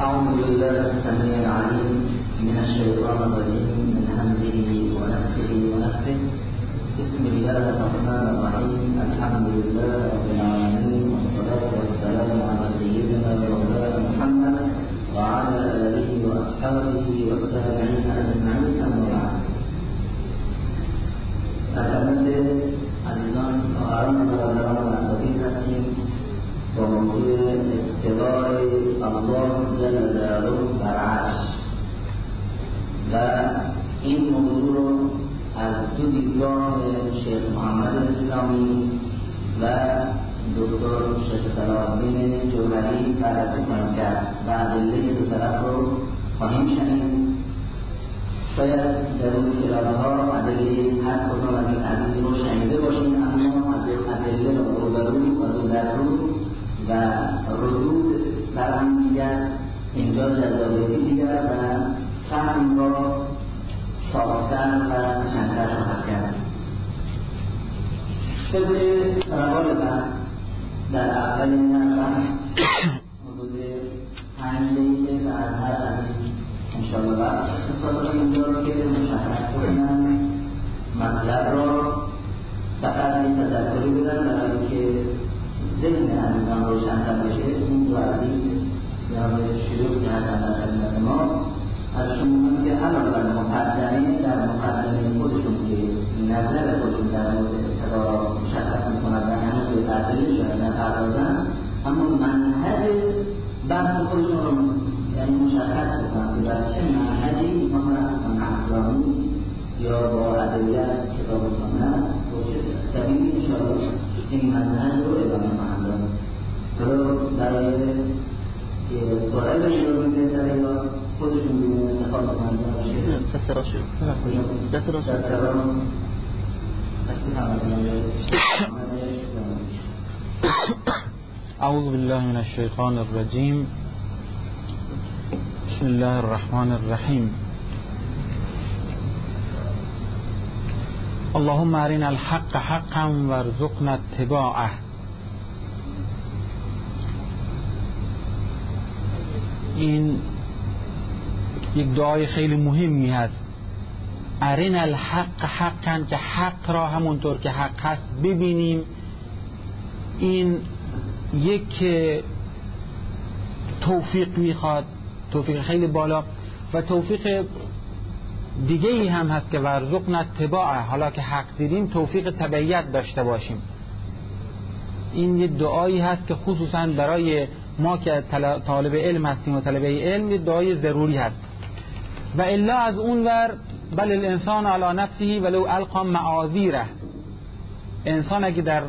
أعوذ بالله السميع العليم من الشيطان الرجيم من همزه بسم الله الرحمن الرحيم. الحمد لله رب العالمين والصلاة والسلام على سيدنا ومولانا محمد وعلى آله وأصحابه والتابعين أجمعين أما بعد. استوای الله جل جلاله بر و این موضوع رو از دو دیدگاه شیخ محمد اسلامی و دکتر شیخ صلاحالدین جوهری بررسی خواهیم کرد و ادله دو طرف رو خواهیم شنید. شاید در اون کلاس ها ادله هر کدام از این عزیز رو شنیده باشین اما ادله رو رو در رو و رو و ردود بر هم دیگر اینجا جذابیتی دیگر و فهم را صافتر و قشنگتر خواهد کرد طبق روال بحث در اول این بحث حدود پنج دقیقه و از هر عزیز انشاءالله بعد اختصاص اینجا که مشخص کنن مطلب را فقط این تذکری بدن برای اینکه ذهن عزیزان روشنتر بشه. این دو عزیز یا به شروع کردن در خدمت ما از شما که علاوه بر مقدمه در مقدمه خودشون که نظر خودشون در مورد استقرار را مشخص می‌کنند و هنوز به تعطیل شدن نپردازن. اما منهج بحث خودشون رو یعنی مشخص بکنند که در چه منهجی می‌خوان رفتن احکامی یا با ادبیات کتاب و سنت با این منهج رو ادامه خواهند داد. برای من من أعوذ بالله من الشيطان الرجيم. بسم الله الرحمن الرحيم. اللهم أرنا الحق حقا وارزقنا اتباعه. این یک دعای خیلی مهمی هست. ارین الحق حقا که حق را همونطور که حق هست ببینیم. این یک توفیق می‌خواد توفیق خیلی بالا و توفیق دیگه ای هم هست که ورزقنا اتباعه. حالا که حق دیدیم توفیق تبعیت داشته باشیم. این یه دعایی هست که خصوصا برای ما که طالب علم هستیم و طالب علم دعای ضروری هست. و الا از اون ور بل الانسان علی نفسه ولو القا معاذیره. انسان اگه در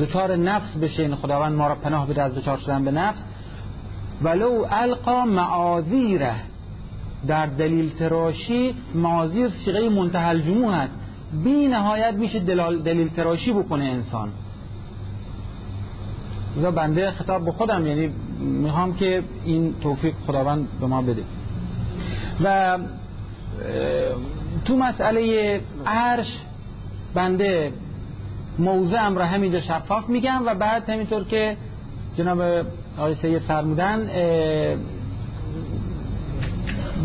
دچار نفس بشه این خداوند ما را پناه بده از دچار شدن به نفس. ولو القا معاذیره. در دلیل تراشی معاذیر صیغه منتهى الجموع هست. بی نهایت میشه دلیل تراشی بکنه انسان. و بنده خطاب به خودم یعنی می‌خوام که این توفیق خداوند به ما بده. و تو مسئله عرش بنده موضعم را همینجا شفاف میگم و بعد همینطور که جناب آقای سید فرمودن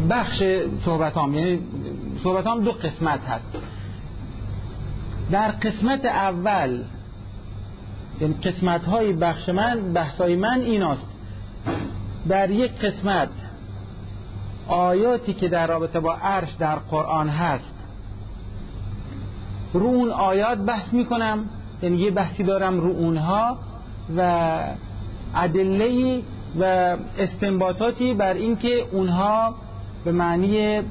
بخش صحبتام یعنی صحبتام دو قسمت هست. در قسمت اول یعنی قسمت های بخش من بحث های من ایناست. در یک قسمت آیاتی که در رابطه با عرش در قرآن هست رو اون آیات بحث می‌کنم. یعنی یه بحثی دارم رو اونها و ادله و استنباطاتی بر اینکه اونها به معنی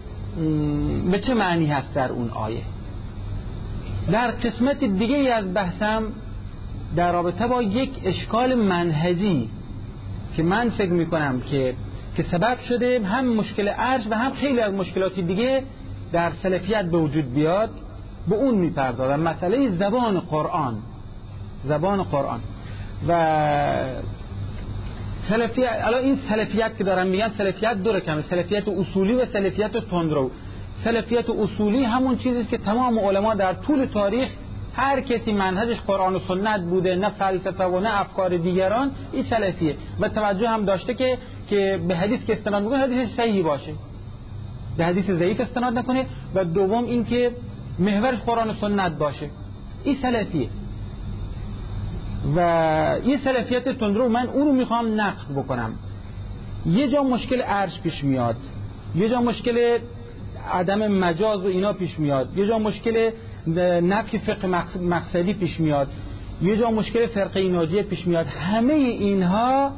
به چه معنی هست در اون آیه. در قسمت دیگه از بحثم در رابطه با یک اشکال منهجی که من فکر می‌کنم که که سبب شده هم مشکل عرش و هم خیلی از مشکلات دیگه در سلفیت به وجود بیاد به اون می‌پردازم. مسئله زبان قرآن. زبان قرآن. و سلفیت الان این سلفیت که دارم میگم سلفیت دو رقمه سلفیت اصولی و سلفیت تندرو. سلفیت اصولی همون چیزی که تمام علما در طول تاریخ هر کسی منهجش قرآن و سنت بوده نه فلسفه و نه افکار دیگران این سلفیه. و توجه هم داشته که که به حدیث که استناد می‌کنه حدیث صحیحی باشه. به حدیث ضعیف استناد نکنه. و دوم اینکه محورش قرآن و سنت باشه. این سلفیه. و این سلفیت تندرو من اونو می‌خوام نقد بکنم. یه جا مشکل عرش پیش میاد. یه جا مشکل عدم مجاز و اینا پیش میاد. یه جا مشکل نفی فقه مقصدی پیش میاد. یه جا مشکل فرقه ناجیه پیش میاد. همه اینها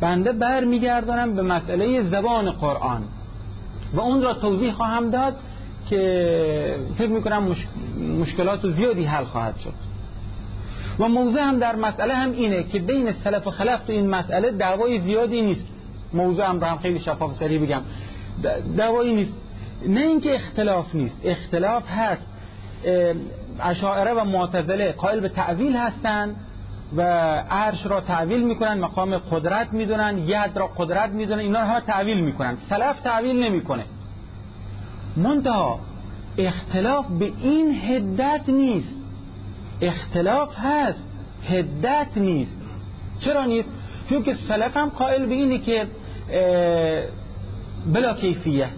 بنده بر میگردانم به مسئله زبان قرآن. و اون را توضیح خواهم داد که فکر می‌کنم مشکلات زیادی حل خواهد شد. و موضوع هم در مسئله هم اینه که بین سلف و خلف تو این مسئله دعوای زیادی نیست. موضوع هم را هم خیلی شفاف سریع بگم. دعوایی نیست. نه اینکه اختلاف نیست. اختلاف هست. اشاعره و معتزله قائل به تعویل هستند و عرش را تأویل می‌کنن مقام قدرت می‌دونن ید را قدرت می‌دونن اینا همه تأویل می‌کنن. سلف تأویل نمی‌کنه. منتها اختلاف به این حدت نیست. اختلاف هست. حدت نیست. چرا نیست؟ چون که سلف هم قائل به اینه که بلا كيفية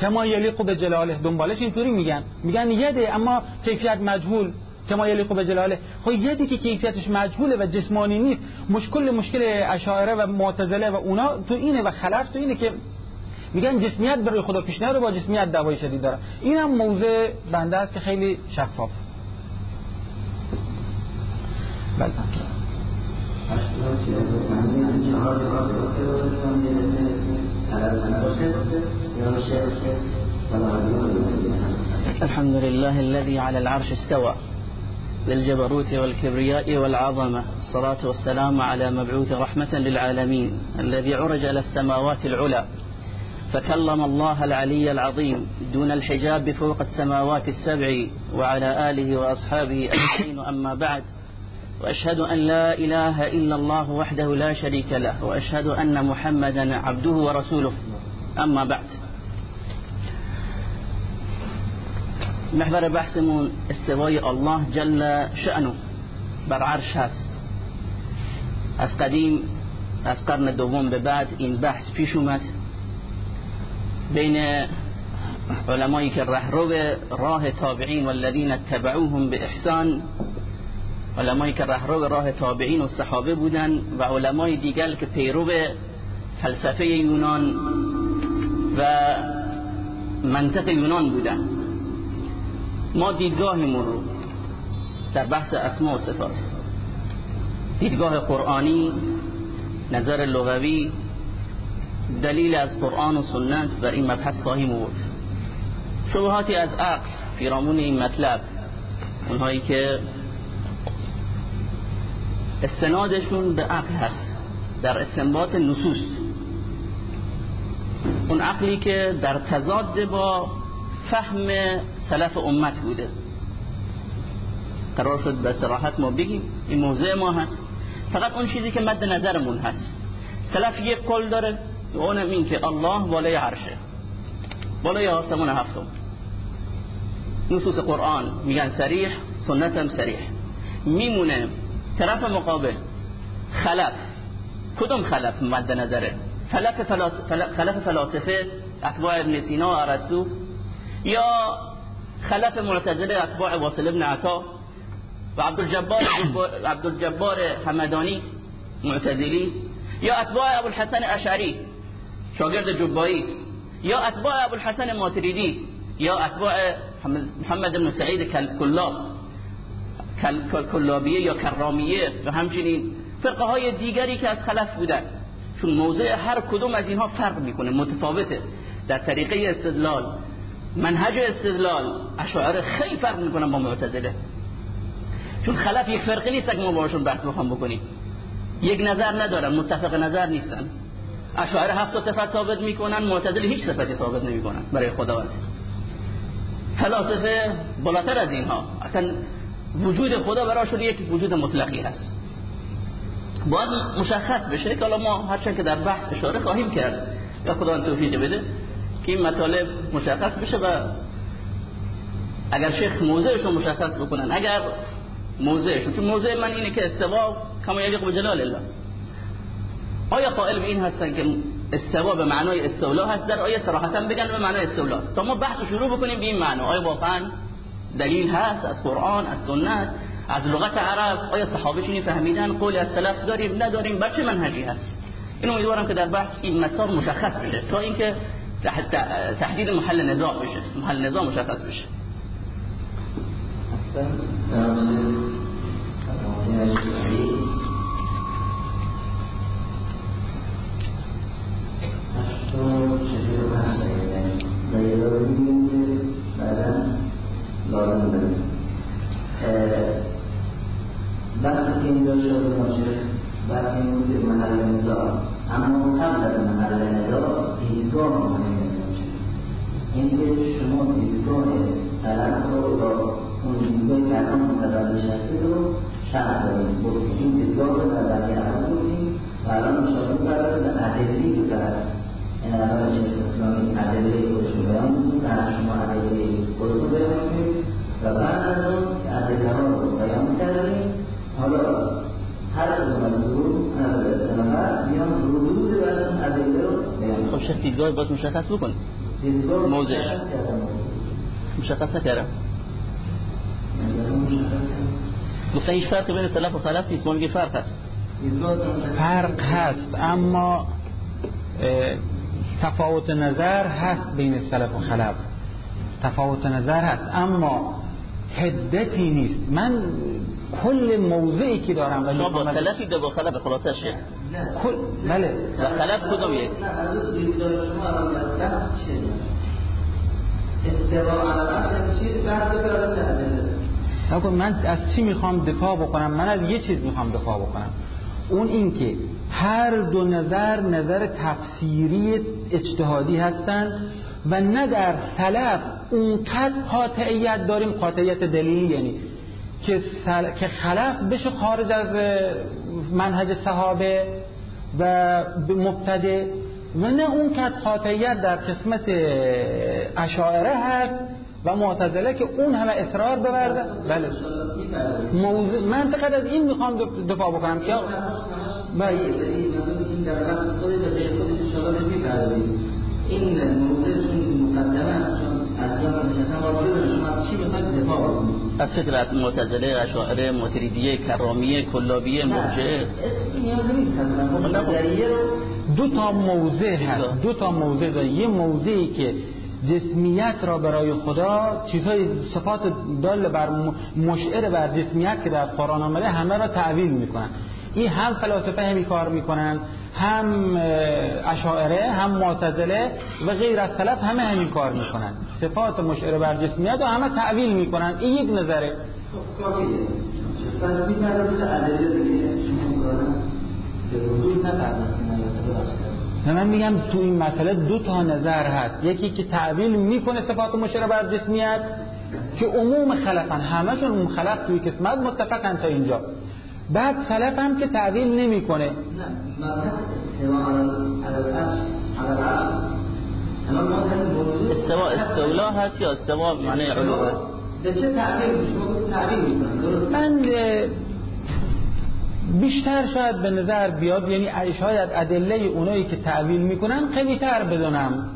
كما يليق بجلاله دنبالش اینطوری میگن میگن یده اما کیفیت مجهول کما یلیق به جلاله خب یدی که کیفیتش مجهوله و جسمانی نیست مشکل مشکل اشاعره و معتزله و اونا تو اینه و خلف تو اینه که میگن جسمیت برای خدا پیش نره با جسمیت دوای شدید داره این هم موضوع بنده است که خیلی شفاف بله الحمد لله الذي على العرش استوى بالجبروت والكبرياء والعظمة الصلاة والسلام على مبعوث رحمة للعالمين الذي عرج إلى السماوات العلى فكلم الله العلي العظيم دون الحجاب فوق السماوات السبع وعلى آله وأصحابه أجمعين أما بعد وأشهد أن لا إله إلا الله وحده لا شريك له وأشهد أن محمدا عبده ورسوله أما بعد. محور بحثمون استوای الله جل شأنه بر عرش هست. از قدیم از قرن دوم به بعد این بحث پیش اومد. بین علمایی که رهرو راه تابعین والذین اتبعوهم به احسان علمایی که رهرو راه تابعین و صحابه بودن و علمای دیگر که پیرو فلسفه یونان و منطق یونان بودن. ما دیدگاهمون رو در بحث اسماء و صفات. دیدگاه قرآنی نظر لغوی دلیل از قرآن و سنت بر این مبحث خواهیم بود شبهاتی از عقل پیرامون این مطلب اونهایی که استنادشون به عقل هست در استنباط نصوص. اون عقلی که در تضاد با فهم سلف امت بوده. قرار شد به صراحت ما بگیم. این موضوع ما هست. فقط اون چیزی که مد نظرمون هست. سلف یک قول داره. و اونم این که الله بالای عرشه. بالای آسمون هفتم. نصوص قرآن میگن صریح سنت هم سریح میمونه طرف مقابل خلف. کدوم خلف مد نظره؟ خلف, فلاسفه اتباع ابن سینا و ارسطو. یا خلف معتزله اتباع واصل ابن عطا و عبدالجبار عبدالجبار حمدانی معتزلی یا اتباع ابو الحسن اشعری شاگرد جبایی یا اتباع ابو الحسن ماتریدی یا اتباع محمد بن سعید کلاب کلابیه یا کرامیه و همچنین فرقه های دیگری که از خلف بودن. چون موضع هر کدوم از اینها فرق می‌کنه متفاوته. در طریقه استدلال منهج استدلال. اشاعره خیلی فرق می‌کنن با معتزله. چون خلف یک فرقی نیست که ما باشون بحث بخوام بکنیم. یک نظر ندارن متفق نظر نیستن. اشاعره هفت صفت ثابت می‌کنن معتزله هیچ صفتی ثابت نمی‌کنن برای خداوند. فلاسفه بالاتر از اینها. اصلا وجود خدا براشون یک وجود مطلقی هست. باید مشخص بشه که حالا ما هرچند که در بحث اشاره خواهیم کرد. یا خدا توفیق بده. که این مطالب مشخص بشه و اگر شیخ موضعش رو مشخص بکنن اگر موضعش چون موضع من اینه که استوا کما یلیق به جلال الله. آیا قائل به این هستن که استوا به معنای استولا هست؟ در آیه صراحتا بگن به معنای استولا است. تا ما بحث شروع بکنیم به این معنا. آیا واقعا دلیل هست از قرآن از سنت از لغت عرب؟ آیا صحابه فهمیدن؟ قول از سلف داریم نداریم؟ بر چه منهجی هست؟ این امیدوارم که در بحث این مسار مشخص بشه. تا اینکه تحديد محل النزاع بشه. محل النزاع مشخص بشه. بعد این دو شده ماشه وقتی این محل نزاع اما قبل از محل نزاع دیدگاه مهم اینکه شما دیدگاه طرف رو با اون دیدگاه که الان متوجه شده رو شرح داریم گفتیم این دیدگاه رو در بقیه اول گفتیم و الان انشاءالله برای به ادلی که در این اول شیخ اسلامی ادله خودش رو بیان می‌کنیم در شما ادله خود رو بیان می‌کنیم و بعد از اون ادله ها رو بیان کردیم حالا هر کدوم از گروه از اصطلاحات میان ادله رو خب شیخ دیدگاه باز مشخص بکنیم. موضع مشخص نکردم. گفتن هیچ فرق بین سلف و خلف نیست. ما میگه فرق هست. فرق هست اما تفاوت نظر هست بین سلف و خلف. تفاوت نظر هست اما حدتی نیست. من کل موضعی که دارم شما با سلفی با خلف خلاصه شه کل بله. و خلف کدوم یک؟ نکن من از چی می‌خوام دفاع بکنم؟ من از یه چیز می‌خوام دفاع بکنم. اون این که هر دو نظر نظر تفسیری اجتهادی هستند و نه در سلف اونقدر قاطعیت داریم قاطعیت دلیلی یعنی که, سل... که خلف بشه خارج از منهج صحابه و مبتده و نه اون که قاطعیت در قسمت اشاعره هست و معتزله که اون همه اصرار بورده بله. موضوع من فقط از این می‌خوام دفاع بکنم که بله این موضوع مقدمه از از فکر معتزله اشاعره ماتریدیه کرامیه کلابیه مرجعه دو تا موضع هست. دو تا موضع داره. یه موضعی که جسمیت را برای خدا چیزهای صفات دال بر مشعر بر جسمیت که در قرآن آمده همه را تعویل می‌کنن. این هم فلاسفه همی کار می‌کنن. هم اشاعره هم معتزله و غیر از سلف همه همین کار می‌کنن. صفات مشعر بر جسمیت و همه تعویل می‌کنن. این یک نظره. نه من میگم تو این مسئله دو تا نظر هست. یکی که تعویل می‌کنه صفات مشعر بر جسمیت که عموم خلقن همشون اون خلق توی قسمت متفقن تا اینجا. بعد سلف هم که تعویل نمی‌کنه. استوا استولا هست یا استوا معنی علو به چه تعبیر من بیشتر شاید به نظر بیاد یعنی شاید ادله اونایی که تعویل می‌کنن قوی تر بدونم.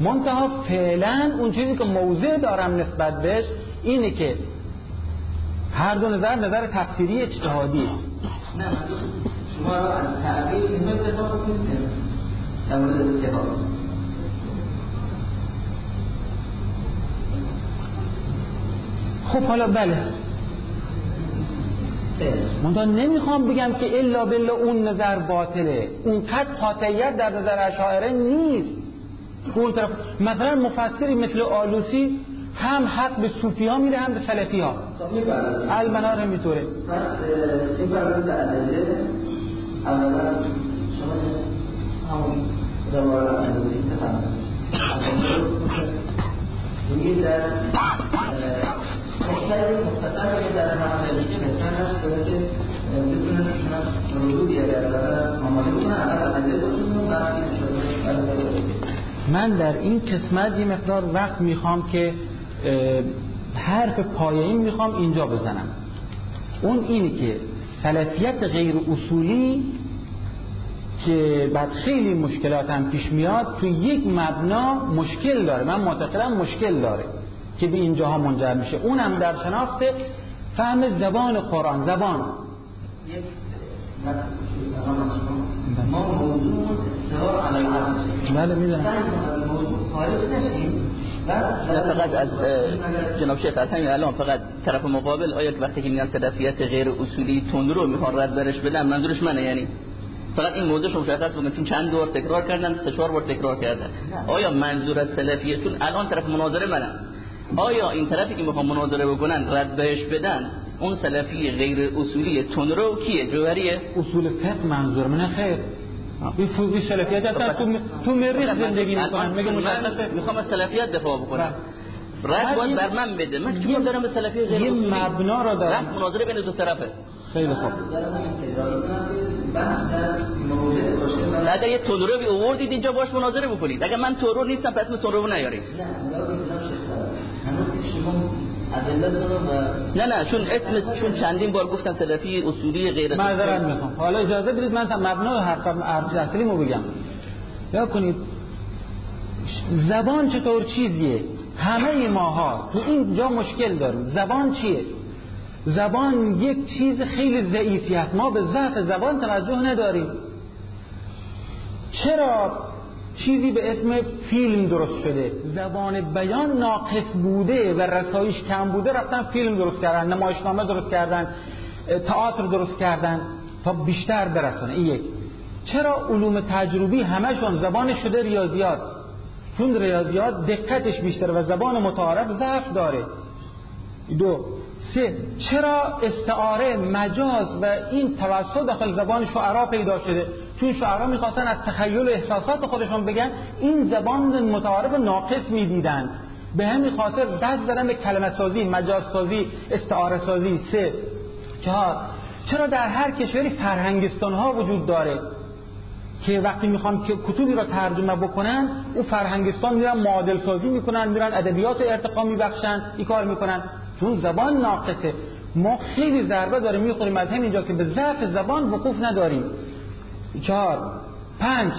منتها فعلا اون چیزی که موضع دارم نسبت بهش اینه که هر دو نظر نظر تفسیری اجتهادی. نه شما رو از تعبیر این در مورد استفاده خب حالا بله. منتها نمی‌خوام بگم که الا بالله اون نظر باطله. اون قد قاطعیت در نظر اشاعره نیست. اون طرف مثلا مفسری مثل آلوسی هم حق به صوفی ها میده هم به سلفی ها المنار هم این اولا شما همون روایت اندازی میگه در مختلف مختصر که در مختلفی بهتر هست که بتونن ردودی اگر داره آماده کنن اول ادله باشون و بعد من در این قسمت یه مقدار وقت می‌خوام که حرف پایه‌ای می‌خوام اینجا بزنم. اون اینی که سلفیت غیر اصولی که بعد خیلی مشکلات هم پیش میاد تو یک مبنا مشکل داره. من معتقدم مشکل داره که به اینجاها منجر میشه. اونم در شناخت فهم زبان قرآن. زبان. ما موضوع علی بله می‌دونم. خارج نشیم. فقط از جناب شیخ از همین الان فقط طرف مقابل آیا وقتی که میگن سلفیت غیر اصولی تون رو می‌خوان رد برش بدن منظورش منه یعنی فقط این موضوع مشخص بگم چون چند دور تکرار کردن سه چهار بار تکرار کردن. آیا منظور از سلفیتون الان طرف مناظره منن آیا این طرفی که می‌خوان مناظره بکنن رد بهش بدن اون سلفی غیر اصولی تونرو کیه؟ جوهریه؟ اصول فقه منظور من خیر. این سلفیت هستن تو تو مریخ زندگی می‌کنن. میگه مشخصه؟ می‌خوام از سلفیت دفاع بکنم. رد باید بر من بده. من چون دارم به سلفی غیر یه مبنا رو دارم. رفت مناظره بین دو طرفه. خیلی خوب. اگر یه تونرو بی اووردید اینجا باش مناظره بکنید. اگر من تونرو نیستم پس اسم تونرو نیارید. نه نه چون اسم چون چندین بار گفتم سلفی اصولی غیر معذرت می‌خوام. حالا اجازه بدید من مبنا حرفم اصلی مو بگم. یا کنید زبان چطور چیزیه؟ همه ماها تو این جا مشکل داریم. زبان چیه؟ زبان یک چیز خیلی ضعیفیت ما به ضعف زبان توجه نداریم. چرا چیزی به اسم فیلم درست شده. زبان بیان ناقص بوده و رسایش کم بوده رفتن فیلم درست کردن نمایشنامه درست کردن تئاتر درست کردن تا بیشتر برسونه. این یک. چرا علوم تجربی همشون زبان شده ریاضیات چون ریاضیات دقتش بیشتر و زبان متعارف ضعف داره. دو. سه. چرا استعاره مجاز و این توسط داخل زبان شعرا پیدا شده؟ چون شعرا می‌خواستن از تخیل و احساسات خودشون بگن این زبان متعارف ناقص می‌دیدن. به همین خاطر دست دارن به کلمت سازی مجاز سازی استعاره سازی سه. چهار. چرا در هر کشوری فرهنگستان ها وجود داره که وقتی می‌خوان که کتبی را ترجمه بکنن او فرهنگستان میرن معادل سازی می‌کنن میرن ادبیات ارتقا میبخشن این کار می‌کنن. چون زبان ناقصه. ما خیلی ضربه داریم می‌خوریم از همینجا که به ضعف زبان وقوف نداریم. چهار پنج.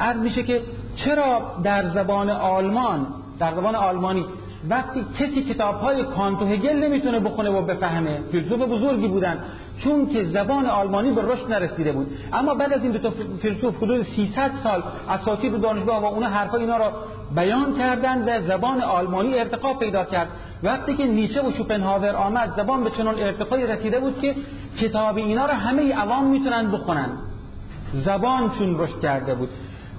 عرض میشه که چرا در زبان آلمان در زبان آلمانی وقتی کسی کتاب های کانت و هگل نمی‌تونه بخونه و بفهمه فیلسوف بزرگی بودن چون که زبان آلمانی به رشد نرسیده بود. اما بعد از این دو تا فیلسوف حدود 300 سال اساتید دانشگاه و اونا حرفا اینا رو بیان کردن و زبان آلمانی ارتقا پیدا کرد. وقتی که نیچه و شوپنهاور آمد زبان به چنان ارتقایی رسیده بود که کتاب اینا رو همه عوام می‌تونن بخونن. زبان چون رشد کرده بود.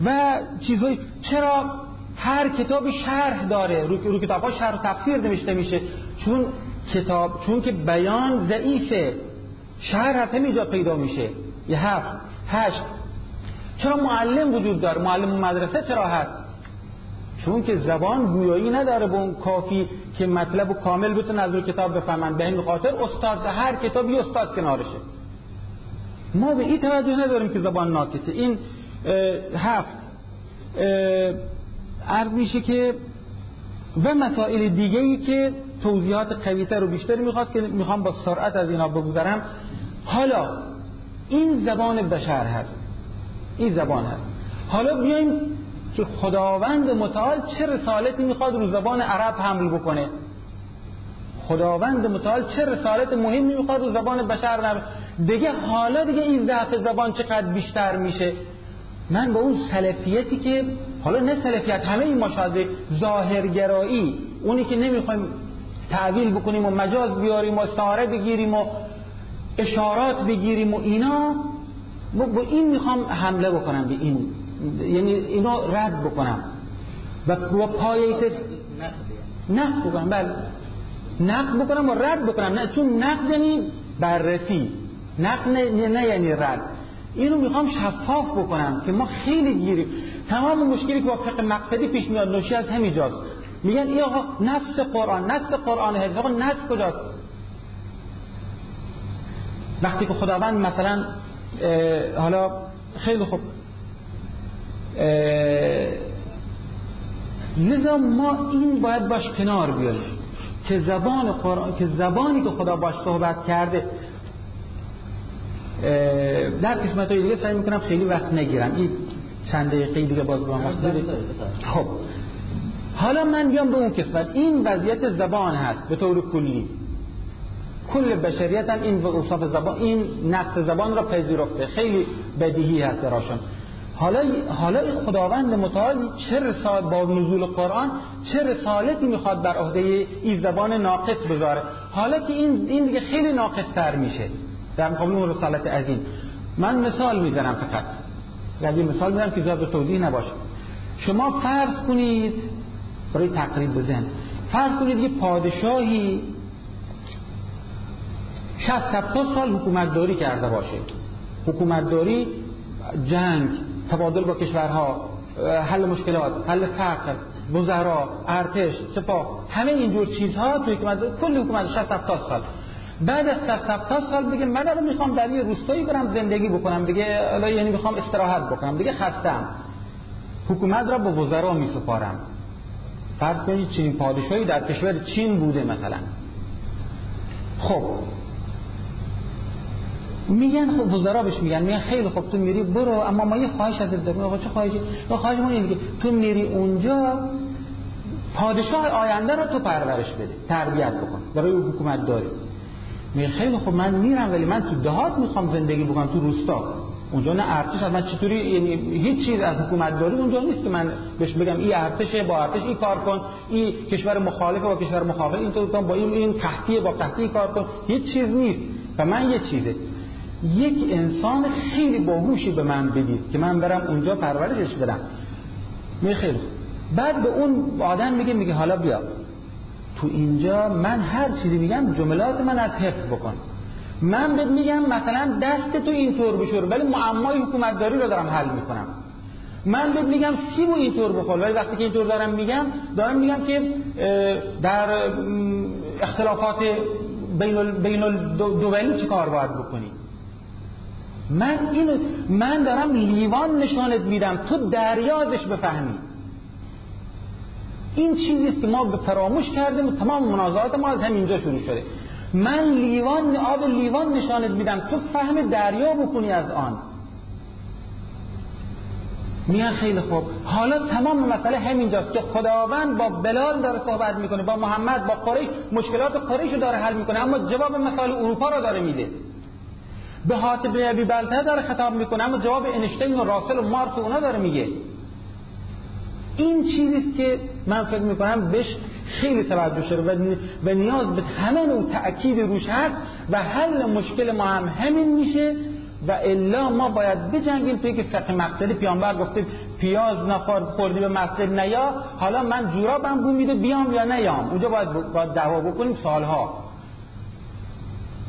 و چیزهای چرا هر کتابی شرح داره رو, رو کتاب ها شرح و تفسیر نوشته میشه. چون کتاب چون که بیان ضعیفه. شرح از همینجا پیدا میشه. یه هفت هشت. چرا معلم وجود داره؟ معلم مدرسه چرا هست؟ چون که زبان گویایی نداره به اون کافی که مطلب و کامل بتونه از روی کتاب بفهمن. به این خاطر استاد هر کتابی استاد کنارشه. ما به این توجه نداریم که زبان ناکسه این هفت عرض میشه که و مسائل دیگه ای که توضیحات قویتر و بیشتری می‌خواد که می‌خوام با سرعت از اینا بگذرم حالا این زبان بشر هست. این زبان هست. حالا بیایم که خداوند متعال چه رسالتی می‌خواد رو زبان عرب حمل بکنه؟ خداوند متعال چه رسالت مهمی می‌خواد رو زبان بشر نبه دیگه حالا دیگه این ضعف زبان چقدر بیشتر میشه؟ من با اون سلفیتی که حالا نه سلفیت همه این مشاهده ظاهرگرایی اونی که نمی‌خوایم تعویل بکنیم و مجاز بیاریم و استعاره بگیریم و اشارات بگیریم و اینا با این می‌خوام حمله بکنم به این یعنی اینو رد بکنم. و با پایه نقد بکنم بله. نقد بکنم و رد بکنم. نه چون نقد یعنی بررسی. نقد نه, نه یعنی رد. اینو می‌خوام شفاف بکنم که ما خیلی گیریم. تمام مشکلی که با فقه مقصدی پیش میاد نوشی از همینجاست میگن ای آقا نفس قرآن نفس قرآن هست آقا نفس کجاست؟ وقتی که خداوند مثلا حالا خیلی خوب لذا ما این باید باش کنار بیاییم که زبان قرآن که زبانی که خدا باش صحبت کرده در قسمت های دیگه سعی می‌کنم خیلی وقت نگیرم. این چند دقیقه دیگه باز با خب. حالا من بیام به اون قسمت. این وضعیت زبان هست به طور کلی. کل بشریت هم این اوصاف زبان این نقص زبان را پذیرفته. خیلی بدیهی هست براشون. حالا حالا خداوند متعال چه رسال با نزول قرآن چه رسالتی می‌خواد بر عهده این زبان ناقص بذاره. حالا که این این دیگه خیلی ناقص تر میشه. در مقابل اون رسالت عظیم. من مثال می‌زنم فقط. یعنی مثال می‌زنم که زیاد توضیح نباشه. شما فرض کنید برای تقریب بزن فرض کنید یه پادشاهی 60 70 سال حکومت داری کرده باشه. حکومت داری جنگ تبادل با کشورها حل مشکلات حل فقر وزرا ارتش سپاه همه اینجور چیزها توی حکومت کل حکومت 60 70 سال. بعد از 60 70 سال بگه من الان می‌خوام در یه روستایی برم زندگی بکنم. دیگه یعنی می‌خوام استراحت بکنم. دیگه خستم. حکومت را به وزرا میسپارم. فرض کنید چنین پادشاهی در کشور چین بوده مثلا. خب. میگن خب وزرا بهش میگن. میگن خیلی خب تو میری برو. اما ما یه خواهش ازت داریم. آقا چه خواهشی؟ خواهش ما اینه تو میری اونجا پادشاه آینده رو تو پرورش بده. تربیت بکن. برای حکومت داری. میگه خیلی خب من میرم ولی من تو دهات می‌خوام زندگی بکنم تو روستا. اونجا نه ارتش از من چطوری یعنی هیچ چیز از حکومت داری اونجا نیست که من بهش بگم این ارتشه با ارتش این کار کن این کشور مخالف با کشور مخالف این تو با این این قحطی با قحطی کار کن. هیچ چیز نیست. و من یه چیزه. یک انسان خیلی باهوشی به من بدید که من برم اونجا پرورشش بدم. می خیلی بعد به اون آدم میگه میگه حالا بیا. تو اینجا من هر چیزی میگم جملات من از حفظ بکن. من بهت میگم مثلا دست تو اینطور بشور ولی معمای حکومتداری رو دارم حل می‌کنم. من بهت میگم سیبو اینطور بخور ولی وقتی که اینطور دارم میگم دارم میگم که در اختلافات بین بین الدولی چه کار باید بکنی؟ من اینو من دارم لیوان نشانت میدم تو دریازش بفهمی. این چیزی که ما به فراموش کردیم و تمام منازعات ما از همینجا شروع شده. من لیوان آب لیوان نشانت میدم. تو فهم دریا بکنی از آن. میان خیلی خوب. حالا تمام مسئله همینجاست که خداوند با بلال داره صحبت می‌کنه با محمد با قریش. مشکلات قریش رو داره حل می‌کنه اما جواب مسائل اروپا رو داره میده. به حاتب ابی بلته داره خطاب می‌کنه اما جواب انشتین و راسل و مارس و اونا داره میگه. این چیزی که من فکر می‌کنم بهش خیلی توجه شده و نیاز به همه نوع تأکید روش هست و حل مشکل ما هم همین میشه و الا ما باید بجنگیم توی که فقه مقصدی پیامبر گفته پیاز نخور خوردی به مسجد نیا حالا من جورابم بو میده بیام یا نیام؟ اونجا باید باید دعوا بکنیم سالها.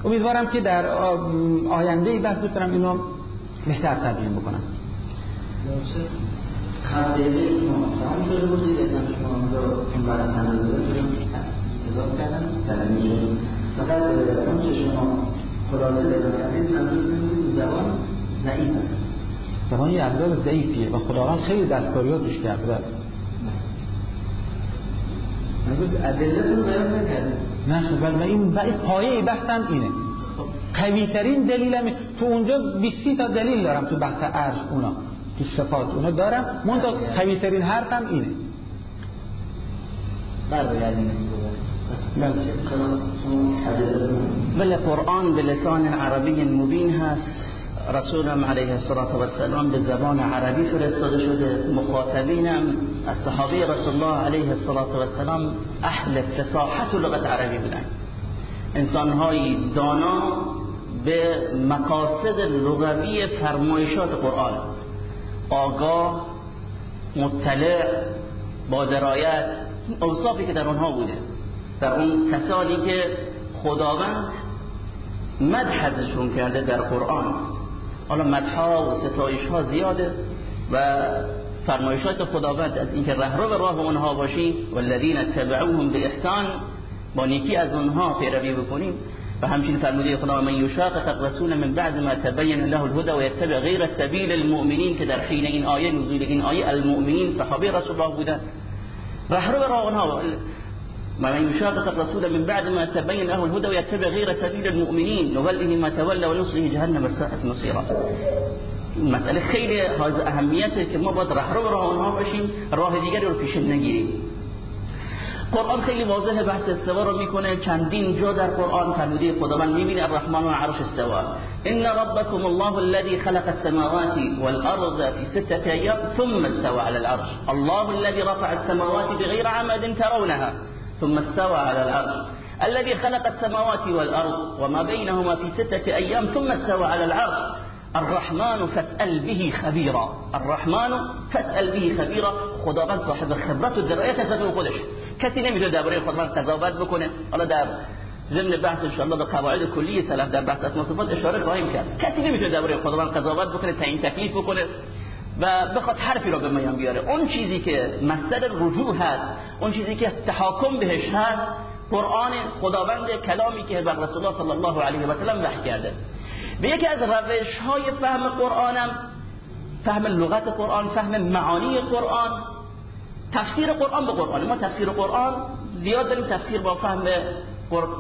امیدوارم که در آینده بحث بتونم اینو بهتر تبیین بکنم. خاطره شما شما برای فقط شما خلاصه منظور زبان ضعیف است یه ابزار ضعیفیه و خداوند خیلی دستکاریات توش کرده. نه خب و این پایه بحثم اینه. قوی ترین دلیلم تو اونجا 20 تا دلیل دارم تو بحث عرش اونا. تو صفات اونا دارم. من تا قوی ترین حرفم اینه. بله. قرآن به لسان عربی مبین هست. رسولم علیه والسلام به زبان عربی فرستاده شده. مخاطبینم از صحابه رسول الله علیه والسلام اهل فصاحت و لغت عربی بودن. انسانهای دانا به مقاصد لغوی فرمایشات قرآن. آگاه مطلع با درایت اوصافی که در اونها بوده. در اون کسانی که خداوند مدحزشون کرده در قرآن. حالا مدحا و ستایش ها زیاده و فرمایشات خداوند از اینکه رهرو راه اونها باشیم والذین تبعوهم به احسان با نیکی از اونها پیروی بکنیم. و همچنین فرموده خدا من یشاقق الرسول من بعد ما تبین له الهدى و یتبع غیر سبیل المؤمنین که در حین این آیه نزول این آیه المؤمنین صحابه رسول الله بودن رهرو راه اونها من يشاقق الرسول من بعد ما تبين له الهدى ويتبع غير سبيل المؤمنين. نوله ما تولى ونصله جهنم ساءت مصيرا. مسئله خیلی حائز اهمیته که ما باید رهرو راه باشیم راه دیگری رو پیش نگیریم. قرآن خیلی واضح بحث استوا رو میکنه. چندین جا در قرآن فرموده خداوند میبینه الرحمن و عرش استوا. ان ربكم الله الذي خلق السماوات والارض في ستة أيام ثم استوى على العرش. الله الذي رفع السماوات بغير عمد ترونها ثم استوى على العرش. الذي خلق السماوات والارض وما بينهما في ستة أيام ثم استوى على العرش. الرحمن فاسأل به خبيرا. الرحمن فاسأل به خبيرا. خداوند صاحب خبرت و درایت از خودش. کسی نمی‌تونه درباره خداوند قضاوت بکنه. حالا در ضمن بحث ان به قواعد کلی سلف در بحث مصفات اشاره خواهیم کرد. کسی نمی‌تونه درباره خداوند قضاوت بکنه تعیین تکلیف بکنه و بخواد حرفی رو به میان بیاره. اون چیزی که مصدر رجوع هست اون چیزی که تحاکم بهش هست قرآن خداوند کلامی که بر رسول الله صلی الله علیه و سلم وحی کرده. به یکی از روش های فهم قرآنم فهم لغت قرآن فهم معانی قرآن تفسیر قرآن به قرآن. ما تفسیر قرآن زیاد داریم تفسیر با فهم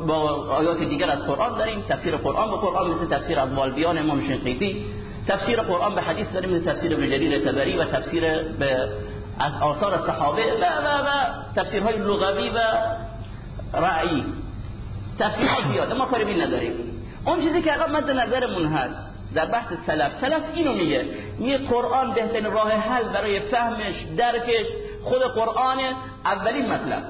با آیات دیگر از قرآن داریم. تفسیر قرآن به قرآن مثل تفسیر از والبیان امام شنقیطی تفسیر قرآن به حدیث داریم مثل تفسیر ابن جریر تبری و تفسیر به از آثار صحابه و و و تفسیرهای لغوی و رأیی تفسیر زیاده ما کاری نداریم. اون چیزی که الان مد نظرمون هست در بحث سلف سلف اینو میگه میگه قرآن بهترین راه حل برای فهمش درکش خود قرآن اولین مطلب.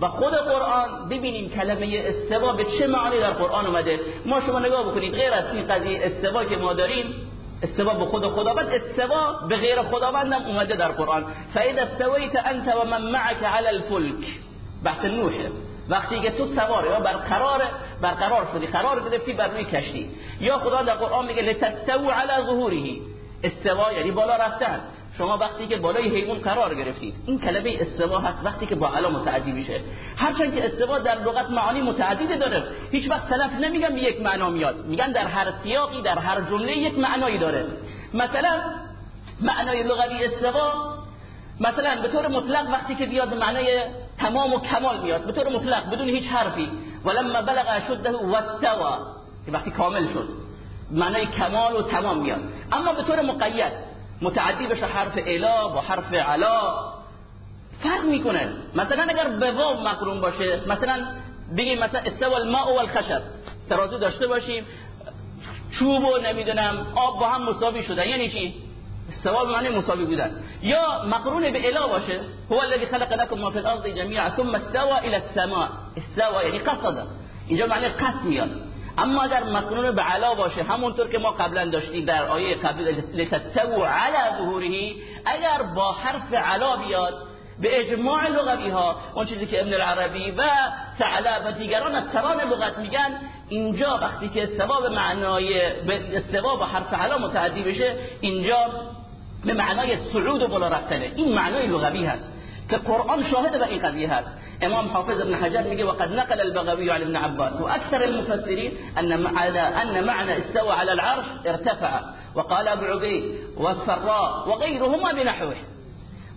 و خود قرآن ببینیم کلمه استوا به چه معنی در قرآن اومده؟ ما شما نگاه بکنید غیر از این قضیه استوا که ما داریم استوا به خود خداوند استوا به غیر خداوند هم اومده در قرآن. فاذا استویت انت و من معك على الفلك بحث نوحه. وقتی که تو سوار یا برقرار برقرار شدی قرار گرفتی بر روی کشتی. یا خدا در قرآن میگه لتستووا على ظهوره. استوا یعنی بالا رفتن. شما وقتی که بالای حیوان قرار گرفتید. این کلمه استوا هست وقتی که با على متعدی میشه. هرچند که استوا در لغت معانی متعددی داره. هیچ وقت سلف نمیگن به یک معنا میاد. میگن در هر سیاقی در هر جمله یک معنایی داره. مثلا معنای لغوی استوا مثلا به طور مطلق وقتی که بیاد معنای تمام و کمال میاد. به طور مطلق بدون هیچ حرفی. ولما بلغ اشده واستوى. که وقتی کامل شد. معنای کمال و تمام میاد. اما به طور مقید متعدی بشه حرف الا با حرف علا. فرق می‌کنه. مثلا اگر به واو مقرون باشه مثلا بگیم مثلا استوى الماء والخشب. ترازو داشته باشیم. چوب و نمی‌دونم آب با هم مساوی شدن یعنی چی؟ به معنی مساوی بودن یا مقرون به اله باشه هو الذي خلق لكم ما في الارض جميعا ثم استوى الى السماء. استوى یعنی قصد. اینجا معنی قصد میاد. اما اگر مقرون به علا باشه همونطور که ما قبلا داشتیم در آیه قبل لتستو علی ظهوره اگر با حرف علا بیاد به اجماع لغوی ها اون چیزی که ابن العربی و ثعلب و دیگران از سران لغت میگن اینجا وقتی که استوا به معنای استوا با حرف علا متعدی بشه اینجا به معنای صعود و بالا رفتنه. این معنای لغوی هست که قرآن شاهد به این قضیه هست. امام حافظ ابن حجر میگه وقد نقل البغوي عن ابن عباس وأكثر المفسرين ان معنى ان معنى استوى على العرش ارتفع. وقال ابو عبيد والفراء وغيرهما بنحوه.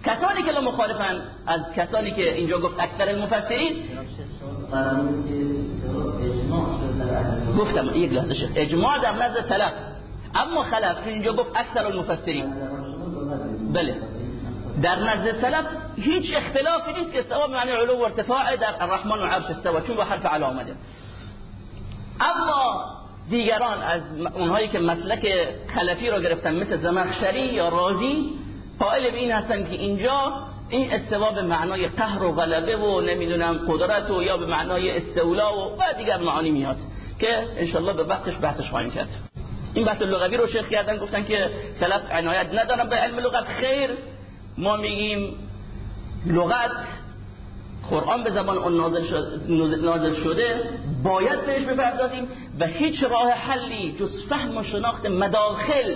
کسانی که مخالفن از کسانی که اینجا گفت أكثر المفسرين گفتم یک لحظه اجماع در نزد سلف. اما خلف اینجا گفت أكثر المفسرين. بله. در نزد سلف هیچ اختلافی نیست که استوا معنی علو و ارتفاع در الرحمن على العرش استوى چون با حرف على آمده. اما دیگران از اونهایی که مسلک خلفی رو گرفتن مثل زمخشری یا رازی قائل به این هستن که اینجا این استوا به معنای قهر و غلبه و نمی‌دونم قدرت و یا به معنای استولا و, و دیگر معانی میاد که انشالله به وقتش بحثش خواهیم کرد. این بحث لغوی رو شیخ کردن گفتن که سلف عنایت ندارن به علم لغت. خیر ما میگیم لغت قرآن به زمان اون نازل شده باید بهش بپردازیم و هیچ راه حلی جز فهم و شناخت مداخل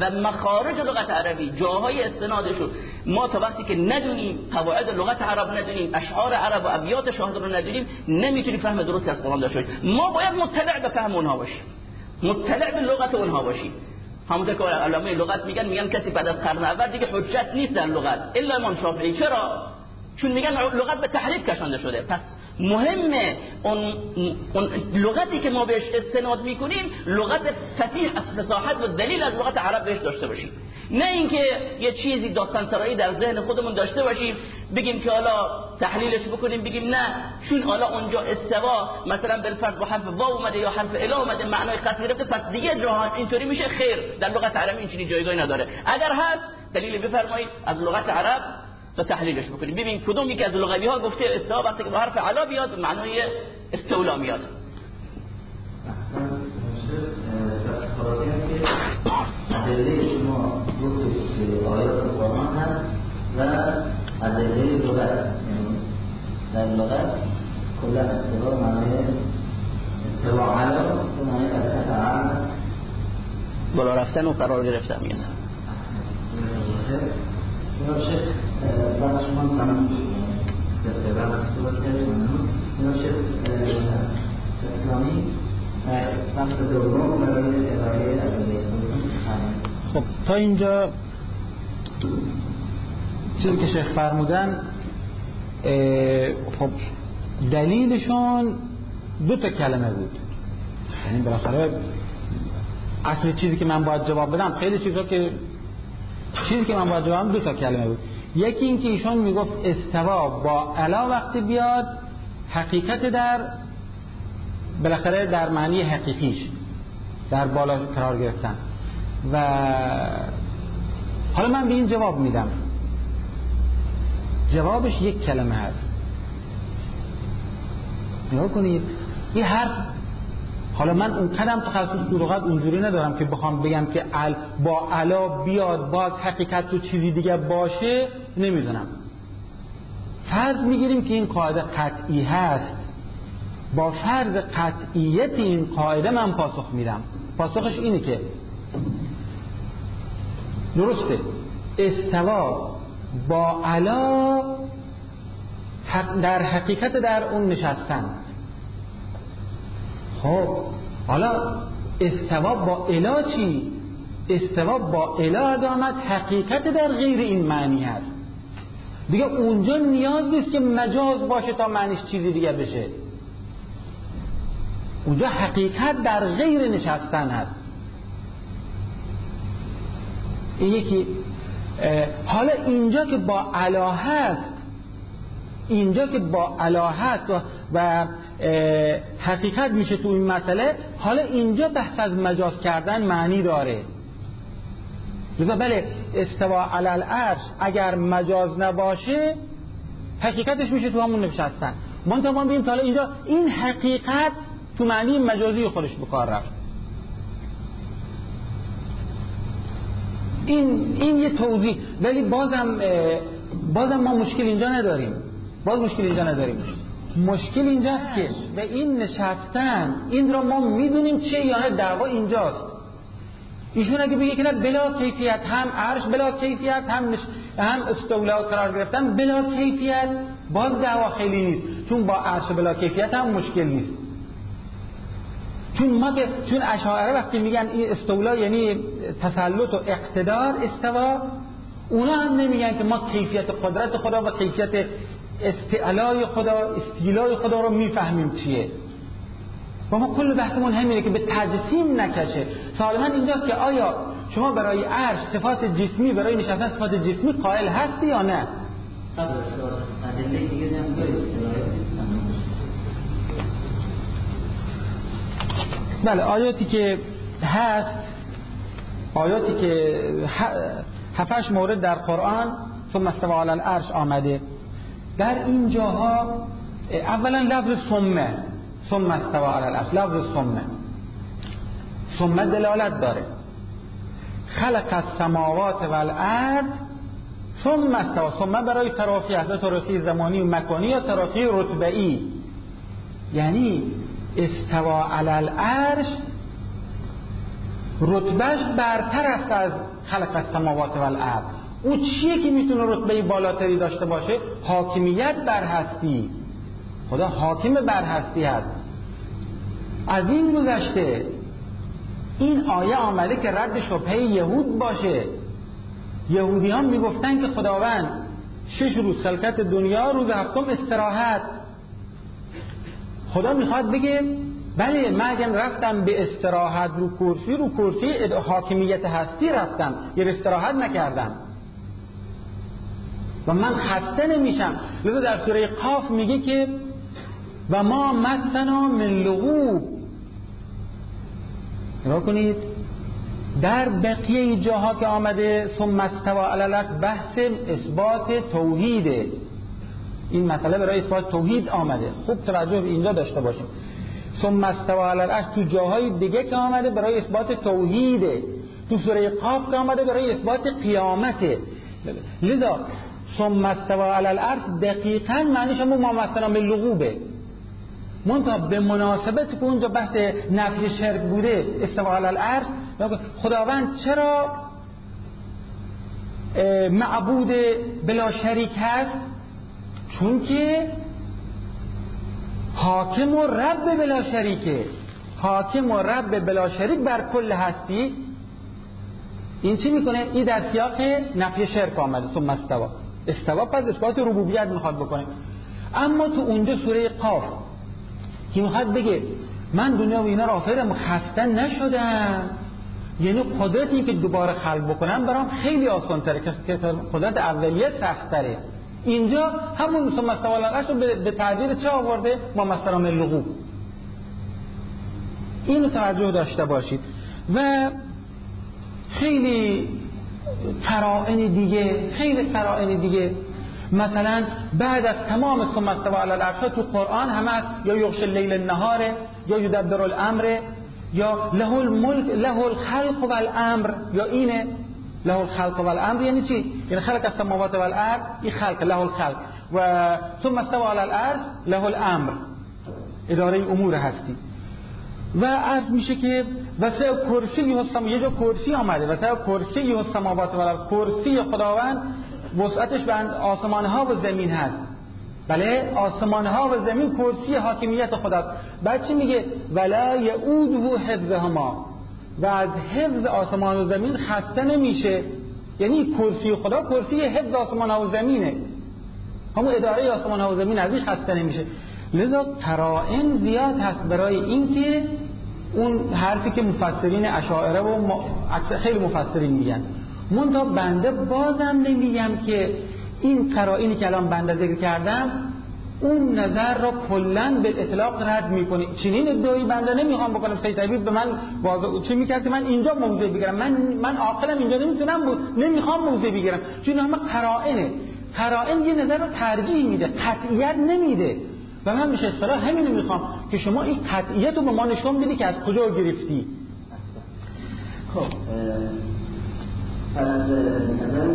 و مخارج لغت عربی جاهای استنادشون ما تا وقتی که ندونیم قواعد لغت عرب ندونیم اشعار عرب و ابیات شاهد رو ندونیم نمی‌تونیم فهم درستی از قرآن داشته ما باید مطلع به فهم اونها باشیم. مطلع به لغت اونها باشیم همونطور که علمای لغت میگن میگن کسی بعد از قرن اول دیگه حجت نیست در لغت. الا امام شافعی. چرا؟ چون میگن لغت به تحریف کشانده شده. پس مهمه اون, اون لغتی که ما بهش استناد می‌کنیم لغت فسیح از فصاحت و دلیل از لغت عرب بهش داشته باشیم. نه اینکه یه چیزی داستان سرایی در ذهن خودمون داشته باشیم بگیم که حالا تحلیلش بکنیم بگیم نه چون حالا اونجا استوا مثلا بالفرض با حرف واو اومده یا حرف اله اومده معنای قطعی گرفته پس دیگه جهان اینطوری میشه خیر. در لغت عربی این جایگاهی نداره. اگر هست دلیل بفرمایید. از لغت عرب تا تحلیلش بکنیم. ببین کدوم یکی از لغوی ها گفته استوا وقتی که با حرف علا بیاد معنای استولا میاد. ادله شما گفتید آیات قرآن هست و ادله لغت در لغت کلا استوا معنای استوا علا حرکت بالا رفتن و قرار گرفتن میاد شیخ بعد شما تمام شیخ اسلامی خب تا اینجا چیزی که شیخ فرمودن خب دلیلشون دو تا کلمه بود. یعنی بالاخره اصل چیزی که من باید جواب بدم خیلی چیزا که چیزی که من باید جواب دو تا کلمه بود. یکی اینکه ایشون می‌گفت استوا با علا وقتی بیاد حقیقت در بالاخره در معنی حقیقیش در بالا قرار گرفتن. و حالا من به این جواب میدم. جوابش یک کلمه هست. نگاه کنید این حرف حالا من اون قدم تخصص تو لغت اونجوری ندارم که بخوام بگم که ال با علا بیاد باز حقیقت تو چیزی دیگه باشه نمی‌دونم. فرض می‌گیریم که این قاعده قطعی هست. با فرض قطعیت این قاعده من پاسخ میدم. پاسخش اینه که درسته استوا با علا در حقیقت در اون نشستن. خب حالا استوا با الا چی؟ استوا با الا دامت حقیقت در غیر این معنی هست. دیگه اونجا نیاز نیست که مجاز باشه تا معنیش چیزی دیگه بشه. اونجا حقیقت در غیر نشستن هست. این یکی حالا اینجا که با علا هست اینجا که با علا هست و, و حقیقت میشه تو این مسئله حالا اینجا بحث از مجاز کردن معنی داره. لذا بله استوا علال عرش اگر مجاز نباشه حقیقتش میشه تو همون نشستن. من تا ما تا حالا اینجا این حقیقت تو معنی مجازی خودش بکار رفت. این, این یه توضیح. ولی بازم بازم ما مشکل اینجا نداریم. باز مشکل اینجا نداریم. مشکل اینجاست که به این نشستن این را ما می‌دونیم چه یا نه دعوا اینجاست. ایشون اگه بگه که نه بلا کیفیت هم عرش بلا کیفیت هم نش... هم استولا قرار گرفتن بلا کیفیت باز دعوا خیلی نیست. چون با عرش بلا کیفیت هم مشکل نیست. چون ما که چون اشاعره وقتی میگن این استولا یعنی تسلط و اقتدار استوا اونا هم نمیگن که ما کیفیت قدرت خدا و کیفیت استعلای خدا استیلای خدا رو می‌فهمیم چیه. و ما کل بحثمون همینه که به تجسیم نکشه. سوال اینجاست که آیا شما برای عرش صفات جسمی برای نشستن صفات جسمی قائل هستی یا نه؟ بله آیاتی که هست آیاتی که هفتش مورد در قرآن ثم استوى علی العرش آمده. در این جاها اولا لفظ سمه ثم استوى علی العرش لفظ سمه سمه دلالت داره. خلق السماوات و الارض ثم استوى ثم برای تراخی هست تراخی زمانی و مکانی یا تراخی رتبه‌ای. یعنی استوا علی العرش. رتبهش برتر است از خلق السماوات و الارض او چیه که می‌تونه رتبه بالاتری داشته باشه؟ حاکمیت بر هستی. خدا حاکم بر هستی هست. از این گذشته این آیه آمده که رد شبهه یهود باشه. یهودیان می‌گفتن که خداوند شش روز خلقت دنیا روز هفتم استراحت. خدا می‌خواد بگه بله من رفتم به استراحت رو کرسی رو کرسی حاکمیت هستی رفتم یه استراحت نکردم. و من خسته نمیشم. لذا در سوره قاف میگه که و ما مسنا من لغوب. نگاه کنید. در بقیه جاها که آمده ثم استوا علی بحث اثبات توحیده. این مسئله برای اثبات توحید آمده. خوب توجه به اینجا داشته باشیم. ثم استوا علی العرش تو جاهای دیگه که آمده برای اثبات توحیده تو سوره قاف که آمده برای اثبات قیامته لذا ثم استوا علی العرش دقیقا معنیش همون ما مثلا به لغوبه. منتها به مناسبت که اونجا بحث نفی شرک بوده استوا علی العرش خداوند چرا معبود بلا شریک هست؟ چون که حاکم و رب بلا شریکه. حاکم و رب بلا شریک بر کل هستی. این چی می‌کنه؟ این در سیاق نفی شرک آمده. ثم استوا استوا پس اثبات ربوبیت می‌خواد بکنه. اما تو اونجا سوره قاف که می‌خواد بگه من دنیا و اینا را آفرم خسته نشدم. یعنی قدرتی که دوباره خلق بکنم برام خیلی آسان تره قدرت اولیه سخت تره اینجا همون ثم رو به تعبیر چه آورده؟ ما مثلا لغوب اینو توجه داشته باشید. و خیلی قرائن دیگه خیلی قرائن دیگه. مثلا بعد از تمام علی العرش تو قرآن همه یا یغش اللیل النهار یا یدبر الامر یا له الملک له الخلق والامر یا اینه. له الخلق والامر یعنی چی یعنی خلق السماوات والارض این خلق له الخلق. و ثم استوا علی العرش له الامر اداره امور هستی و از میشه که وسع کرسی هستم یه جا کرسی آمده. وسع کرسی السماوات و کرسی خداوند وسعتش به آسمان ها و زمین هست. بله آسمان ها و زمین کرسی حاکمیت خدا بعد چی میگه؟ ولا یعوده حفظهما. و از حفظ آسمان و زمین خسته نمیشه. یعنی کرسی خدا کرسی حفظ آسمان و زمینه. همون اداره آسمان و زمین ازش خسته نمیشه. لذا قرائن زیاد هست برای اینکه اون حرفی که مفسرین اشاعره و خیلی مفسرین میگن. منتها بنده بازم نمیگم که این قرائنی که الان بنده ذکر کردم اون نظر را کلا به اطلاق رد می‌کنه چنین ادعایی بنده نمی‌خوام بکنم. سید طبیب به من واضح چی می‌کرد من اینجا موضع بگیرم. من من عاقلم اینجا نمی‌تونم بود. نمی‌خوام موضع بگیرم. چون همه قرائنه. قرائن یه نظر رو ترجیح میده. قطعیت نمیده. و من میشه اصطلاح همینو می‌خوام که شما این قطعیت رو به ما نشون بدی که از کجا گرفتی. خب پس نظر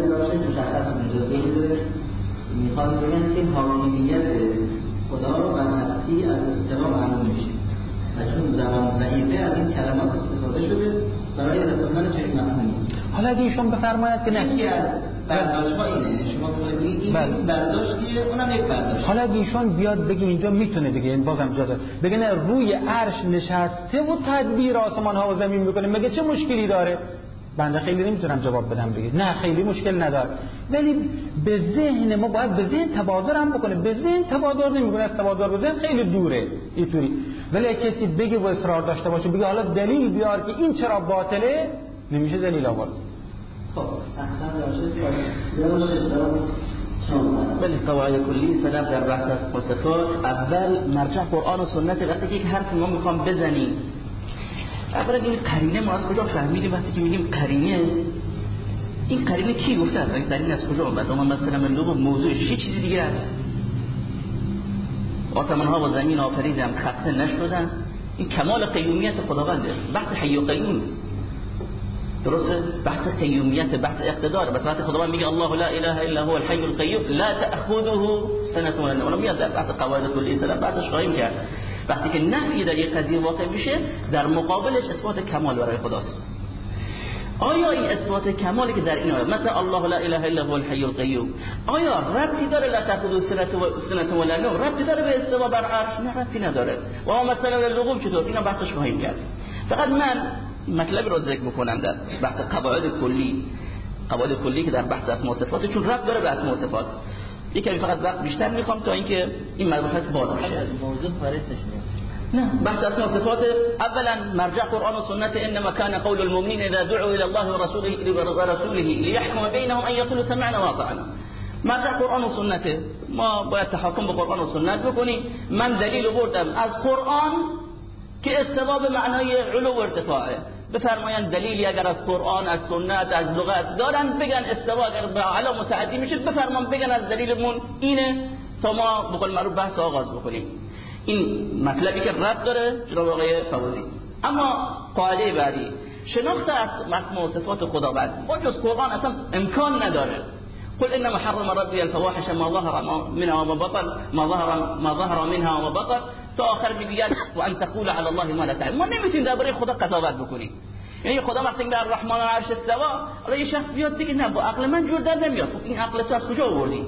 مشخص می‌خواد بگن که حاکمیت خدا رو بر هستی از استوا معلوم میشه. و چون زبان ضعیفه از این کلمات استفاده شده برای رساندن چنین مفهومی حالا اگه ایشون بفرماید که نه. برداشت ها اینه. شما این بله. برداشتیه اونم یک برداشت. حالا ایشون بیاد بگه اینجا می‌تونه بگه. این بازم جا داره بگه نه روی عرش نشسته و تدبیر آسمان ها و زمین می‌کنه. مگه چه مشکلی داره؟ بنده خیلی نمی‌تونم جواب بدم بگید نه خیلی مشکل نداره. ولی به ذهن ما باید به ذهن تبادر هم بکنه. به ذهن تبادر نمی‌کنه. از تبادر به ذهن خیلی دوره اینطوری ولی کسی بگه و اصرار داشته باشه بگه حالا دلیل بیار که این چرا باطله نمیشه دلیل آورد. خب بله قواعد کلی سلف در بحث از صفات اول مرجع قرآن و سنت. وقتی که یک حرف ما می‌خوام بزنیم اولا این قرینه ما از کجا فهمیدیم؟ وقتی که میگیم قرینه این قرینه کی گفته از قرینه از کجا اومد اما مثلا من لغو موضوعش یه چیزی دیگه است آسمان ها و زمین آفریدم خسته نشدن. این کمال قیومیت خداونده. بحث حی و قیوم. درسته؟ بحث قیومیت بحث اقتدار. بس وقتی خداوند میگه الله لا اله الا هو الحي القيوم لا تاخذه سنه ولا نوم. میاد در بحث قواعد کلی سلام بحثش وقتی که نفی در یک قضیه واقع میشه در مقابلش اثبات کمال برای خداست. آیا این اثبات کمالی که در این آیه مثل الله لا اله الا هو الحي القيوم آیا ربطی داره لا تاخذ سنه و سنه ولا نوم؟ ربطی داره به استوا بر عرش؟ نه ربطی نداره. و مثلا لغوم چطور؟ اینا بحثش خواهیم کرد. فقط من مطلب رو ذکر بکنم در بحث قواعد کلی. قواعد کلی که در بحث اسماء صفات چون ربط داره به اسماء صفات. یکی فقط وقت بیشتر می‌خوام تا اینکه این مباحث باز بشه. موضوع فارستش نه بحث أسماء صفات اولا مرجع قرآن و سنت إنما كان قول المؤمنين إذا دعوا إلى الله ورسوله ورسوله ليحكم بينهم أن يقولوا سمعنا وأطعنا. مرجع قرآن و سنت ما باید تحکم به بکنیم من دلیل بردم. از قرآن به معنای علو و ارتفاعه. بفرمایند دلیلی اگر از قرآن از سنت از لغت دارن بگن استوا اگر به علا متعدی میشه بفرمان بگن از دلیلمون اینه. تا ما بقول معروف بحث آغاز بکنیم. این مطلبی که رد داره جناب آقای فوزی. اما قاعده بعدی شناخت از اسماء و صفات خداوند با جز قرآن اصلا امکان نداره. قل انما حرم ربي الفواحش ما ظهر منها وما بطن ما ظهر ما ظهر منها وما بطن. تا آخر میگه و ان تقول على الله ما لا تعلم. ما نمی‌تونیم درباره خدا قضاوت بکنیم. یعنی خدا وقتی در الرحمن عرش استوا یه شخص بیاد بگه نه با عقل من جور در نمیاد. خب این عقل تو از کجا آوردی؟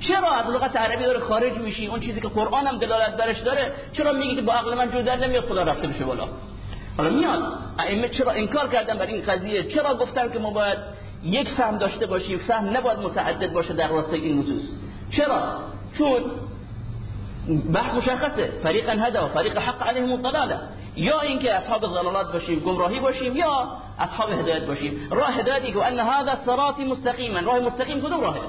چرا از لغت عربی داره خارج میشی؟ اون چیزی که قرآن هم دلالت درش داره چرا میگی که با عقل من در نمیاد خدا رفته بشه بالا؟ حالا میاد. ائمه چرا انکار کردن بر این قضیه؟ چرا گفتن که ما باید یک فهم داشته باشیم؟ فهم نباید متعدد باشه در راستای این نصوص. چرا؟ چون بحث مشخصه. فریقا هدا و فریق حق علیهم الضلاله. یا اینکه اصحاب ضلالات باشیم گمراهی باشیم یا اصحاب هدایت باشیم. راه هدایتی که ان هذا صراطی مستقیما. راه مستقیم کدوم راهه؟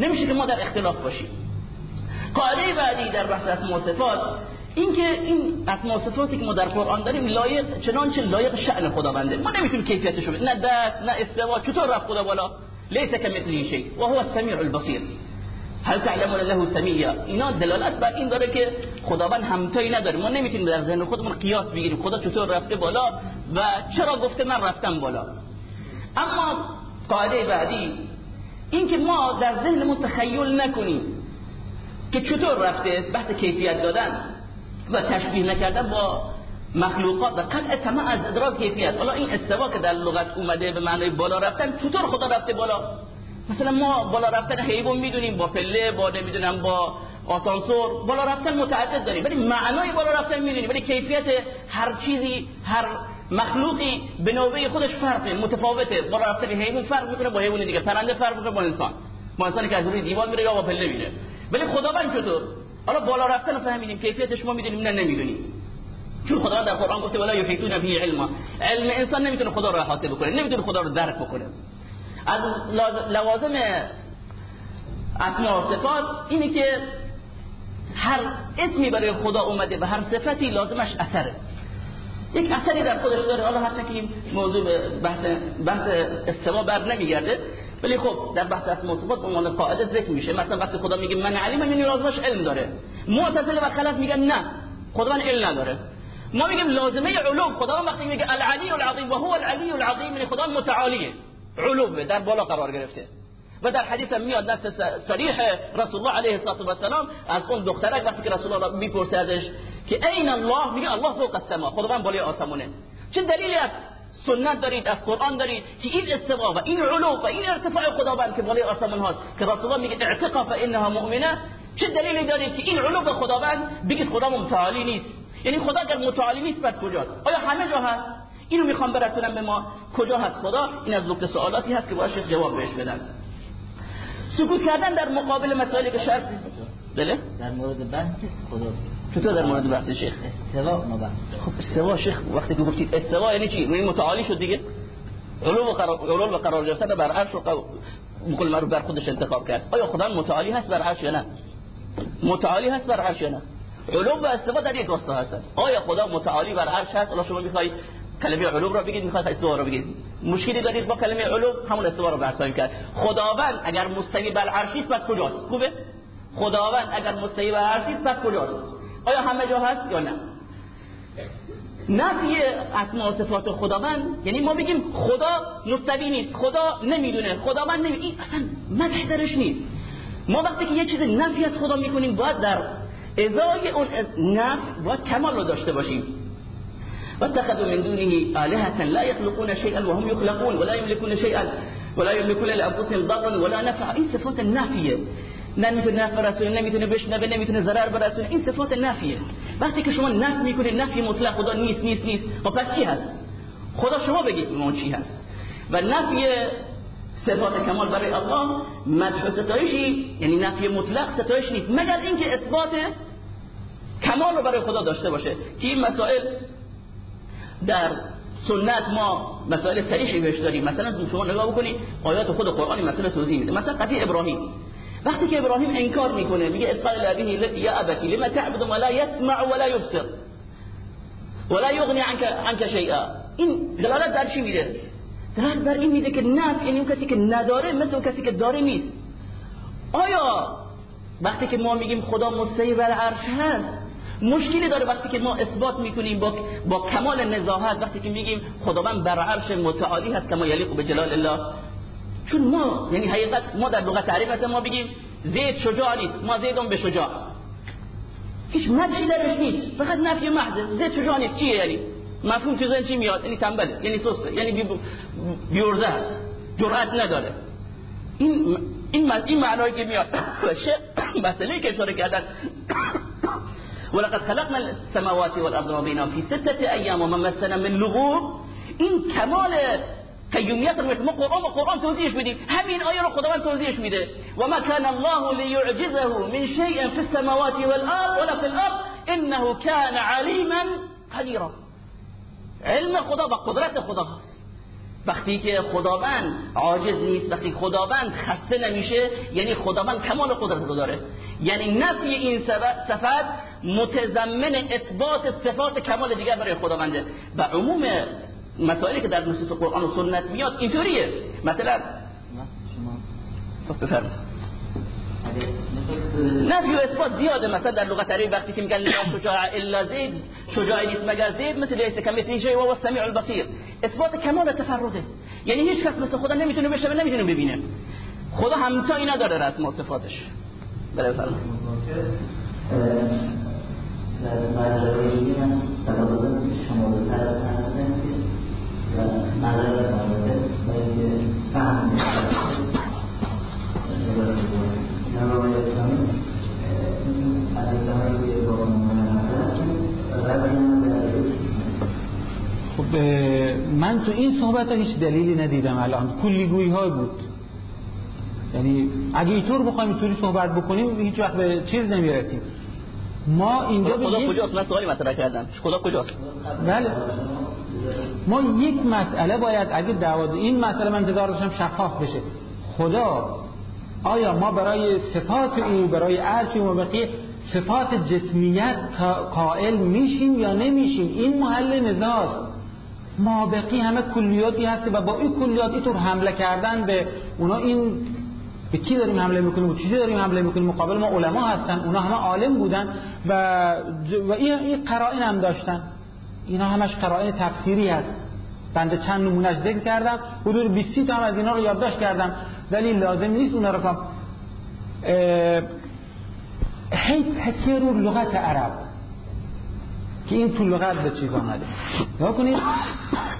نمیشه که ما در اختلاف باشیم. قاعده بعدی در بحث اسماء صفات اینکه این اسماء صفاتی که ما در قرآن داریم لایق چنانچه لایق شأن خداونده. ما نمی‌تونیم کیفیتش رو نه دست نه استوا. چطور رفت خدا بالا؟ لیس کمثله شیء و هو السمیع البصیر. هل تعلمون له سمیع اینا دلالت بر این داره که خداوند همتایی نداره. ما نمی‌تونیم در ذهن خودمون قیاس بگیریم. خدا چطور رفته بالا و چرا گفته من رفتم بالا. اما قاعده بعدی اینکه ما در ذهنمون تخیل نکنیم که چطور رفته بحث کیفیت دادن و تشبیه نکردن با مخلوقات و قطع تمام از ادراک کیفیت. حالا این استوا که در لغت اومده به معنای بالا رفتن چطور خدا رفته بالا؟ مثلا ما بالا رفتن حیوان می‌دونیم با پله با نمی‌دونم با آسانسور. بالا رفتن متعدد داریم ولی معنای بالا رفتن می‌دونیم ولی کیفیت هر چیزی هر مخلوقی به نوبه خودش فرقه متفاوته. بالا رفتن حیوان فرق می‌کنه با حیوان دیگه. پرنده فرق می‌کنه با انسان. با انسانی که از روی دیوار میره یا با پله میره. ولی خداوند چطور؟ حالا بالا رفتن رو فهمیدیم کیفیتش ما می‌دونیم نه نمی‌دونیم. چون خدا در قرآن گفته ولا یحیطون به علما. علم انسان نمی‌تونه خدا رو احاطه بکنه نمی‌تونه خدا رو درک بکنه. از لوازم اسماء صفات اینه که هر اسمی برای خدا اومده و هر صفتی لازمش اثره. یک اثری در خودش داره. حالا هرچند که این موضوع بحث بحث استوا بر نمیگرده ولی خب در بحث اسماء و صفات به عنوان قاعده ذکر میشه. مثلا وقتی خدا میگه من علیم یعنی لازمش علم داره. معتزله و خلف میگن نه خدا علم نداره. ما میگیم لازمه علوم. خدا وقتی میگه العلی العظیم و هو العلی العظیم یعنی خدا متعالیه. علوم در بالا قرار گرفته. و در حدیث هم میاد دست صریح رسول الله علیه السلام از اون دخترک وقتی که رسول الله می‌پرسه ازش که این الله؟ میگه الله فوق السما خداوند بالای آسمونه. چه دلیلی از سنت دارید از قرآن دارید که این استوا و این علو و این ارتفاع خداوند که بالای آسمان هاست که رسول الله میگه اعتقا فانها مؤمنه چه دلیلی دارید که این علو به خداوند بگید خدا متعالی نیست یعنی خدا اگر متعالی نیست پس کجاست؟ آیا همه جا هست؟ اینو می‌خوام برسونم به ما. کجا هست خدا؟ این از نکته سوالاتی هست که باید جواب بهش بدن سکوت کردن در مقابل مسائلی که شرط بله؟ در مورد بحث خدا چطور در مورد بحث شیخ؟ استوا ما بحث خب استوا شیخ وقتی که گفتید استوا یعنی چی؟ یعنی متعالی شد دیگه؟ علو و قرار علو و قرار گرفتن بر عرش و مقل معروف بر خودش انتخاب کرد. آیا خدا متعالی هست بر عرش یا نه؟ متعالی هست بر عرش یا نه؟ علو و استوا در یک راستا هستن. آیا خدا متعالی بر عرش هست؟ الله شما می‌خوای کلمه علوم را بگید می‌خواد استوا رو بگید. مشکلی دارید با کلمه علوم؟ همون استوا رو بحث کرد خداوند اگر مستوی بر عرش است پس کجاست؟ خوبه؟ خداوند اگر مستوی بر عرش است پس کجاست؟ آیا همه جا هست یا نه؟ نفی اسماء و صفات خداوند. یعنی ما بگیم خدا مستوی نیست خدا نمی‌دونه خداوند نمی این اصلا مدح نیست. ما وقتی که یه چیز نفی از خدا می‌کنیم باید در ازای اون نفی باید کمال رو داشته باشیم. واتخذوا من دونه آلهة لا يخلقون شيئا وهم يخلقون ولا يملكون شيئا ولا يملكون لأنفسهم ضرا ولا نفعا این صفات نافیه نمی‌تونه نفع برسونه نمی‌تونه بشنوه نمی‌تونه ضرر برسونه این صفات نفیه وقتی که شما نفی می‌کنید نفی مطلق خدا نیست نیست نیست. خب پس چی هست؟ خدا شما بگید اون چی هست. و نفی صفات کمال برای الله مدح و ستایشی یعنی نفی مطلق ستایش نیست. مگر اینکه اثبات کمال رو برای خدا داشته باشه. که این مسائل در سنت ما مسائل سریشی بهش داریم. مثلا شما نگاه بکنید آیات خود قرآن مسئله توضیح میده. مثلا قضیه ابراهیم. وقتی که ابراهیم انکار می‌کنه میگه اطقال لابیه یا ابتی لما تعبد ما لا يسمع ولا يبصر ولا يغني عنك عنك شيئا. این دلالت در چی میده؟ دلالت بر این میده که نفع یعنی اون کسی که نداره مثل اون کسی که داره نیست. آیا وقتی که ما میگیم خدا مستوی بر عرش هست مشکلی داره وقتی که ما اثبات می‌کنیم با, با کمال نزاهت وقتی که میگیم خداوند بر عرش متعالی هست کما یلیق به جلال الله چون ما یعنی حقیقت ما در لغت تعریفت ما بگیم زید شجاع نیست ما زیدون به شجاع هیچ مدحی درش نیست فقط نفی محض زید شجاع نیست چیه یعنی مفهوم تو چی میاد یعنی تنبله یعنی سسته یعنی بیورزه هست جرأت نداره این این این معنایی که میاد مسئله که اشاره کردن ولقد خلقنا السماوات والأرض وبينهما في ستة أيام وما مسنا من لغوب این کمال قیومیت رو ما قرآن و قرآن توضیحش میدیم همین آیه رو خداوند توضیحش میده و ما كان الله ليعجزه من شيء في السماوات والأرض ولا في الأرض. إنه كان عليما قديرا. علم خدا و قدرت خدا هست وقتی که خداوند عاجز نیست وقتی خداوند خسته نمیشه یعنی خداوند کمال قدرت رو داره. یعنی نفی این صفت متضمن اثبات صفات کمال دیگر برای خداونده. و عموم مسائلی که در نصوص قرآن و سنت میاد اینطوریه. مثلا نفی و اثبات زیاده. مثلا در لغت عربی وقتی که میگن شجاع الا زید شجاع نیست مگر زید مثل لیس کمثلی شیء و هو السمیع البصیر. اثبات کمال تفرده. یعنی هیچ کس مثل خدا نمی‌تونه بشه نمی‌تونه ببینه. خدا همتایی نداره رسم و صفاتش. بله فرمایید شما خب من تو این صحبت ها هیچ دلیلی ندیدم الان. کلیگویی های بود. یعنی اگه اینطور بخوایم اینطوری صحبت بکنیم هیچ وقت به چیز نمی‌رسیم. ما اینجا خدا کجاست؟ من سوالی مطرح کردم. خدا کجاست؟ بله. ما یک مسئله باید اگه دعوا این مسئله من انتظار داشتم شفاف بشه. خدا آیا ما برای صفات او برای عرش و بقیه صفات جسمیت قائل میشیم یا نمیشیم؟ این محل نزاست. ما بقی همه کلیاتی هست و با این کلیاتی طور حمله کردن به اونا این به کی داریم حمله می‌کنیم؟ و چیزی داریم حمله می‌کنیم؟ مقابل ما علما هستن اونا همه عالم بودن و و این قرائن هم داشتن. اینا همش قرائن تفسیری هست. بنده چند نمونهش ذکر کردم. حدود 20 تا هم از اینا رو یادداشت کردم. ولی لازم نیست اونا رو کنم هی تکیه رو لغت عرب. که این تو لغت به چیز آمده. نگاه کنید.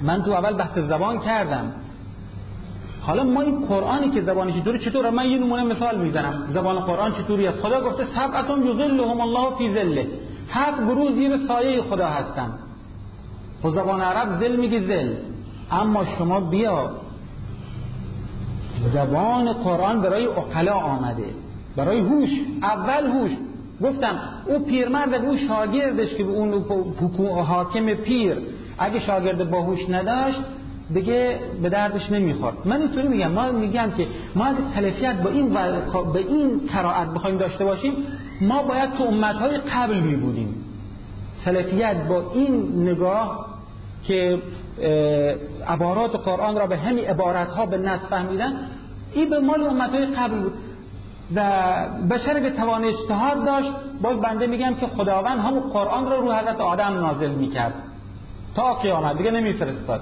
من تو اول بحث زبان کردم. حالا ما این قرآنی که زبانش چطوره چطوره؟ من یه نمونه مثال می‌زنم. زبان قرآن چطوری است خدا گفته سبعتون یظلهم الله فی ظله هفت گروه زیر سایه خدا هستن. خب زبان عرب زل میگه زل اما شما بیا. زبان قرآن برای اقلا آمده. برای هوش. اول هوش. گفتم او پیرمرد او شاگردش که به اون حاکم پیر. اگه شاگرد باهوش نداشت دیگه به دردش نمی‌خورد. من اینطوری میگم. ما میگم که ما از تلفیت با این به این قرائت بخوایم داشته باشیم ما باید تو امتهای قبل می بودیم. سلفیت با این نگاه که عبارات قرآن را به همین عبارت ها به نصف فهمیدن این به مال امتهای قبل بود. و بشر که توان اجتهاد داشت. باز بنده میگم که خداوند همون قرآن را رو حضرت آدم نازل می‌کرد. تا قیامت. دیگه نمیفرستاد.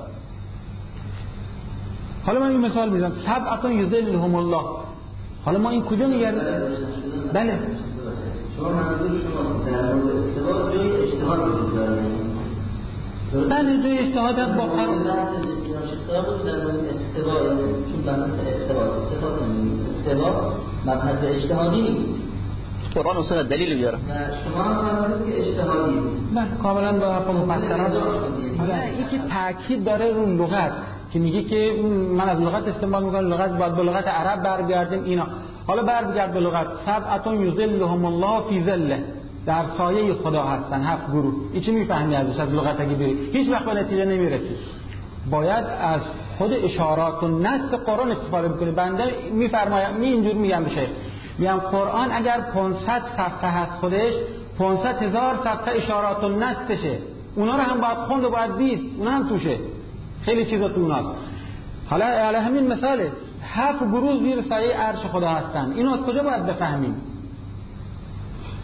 حالا من این مثال می‌زنم. سبعتون یذلهم الله. حالا ما این کجا نگرد؟ بله. شما منظور شما در مورد استوا جای اجتهاد وجود بله جای اجتهاد هم با استوا استوا استوا مبحث اجتهادی نیست. قرآن و سنت دلیل بیاره شما هم که اجتهادی بله کاملا با حرف مفسران که تاکید داره رو لغت که میگه که من از لغت استعمال می‌کنم لغت باید به لغت عرب برگردیم اینا. حالا برگرد به لغت. سبعتون یذلهم الله فی ذله. در سایه خدا هستن هفت گروه. این چی می‌فهمی ازش؟ از لغت اگه بری. هیچ وقت به نتیجه نمی‌رسی. باید از خود اشارات و نص قرآن استفاده بکنی. بنده میفرمایم می اینجور میگم بشه میگم قرآن اگر 500 صفحه هست خودش 500 هزار صفحه اشارات و نصشه. اونا رو هم باید خوند و باید دید. اونا هم توشه. خیلی چیزا تو اوناست. حالا علی همین مثاله. هفت گروه زیر سایه عرش خدا هستن. اینو از کجا باید بفهمیم؟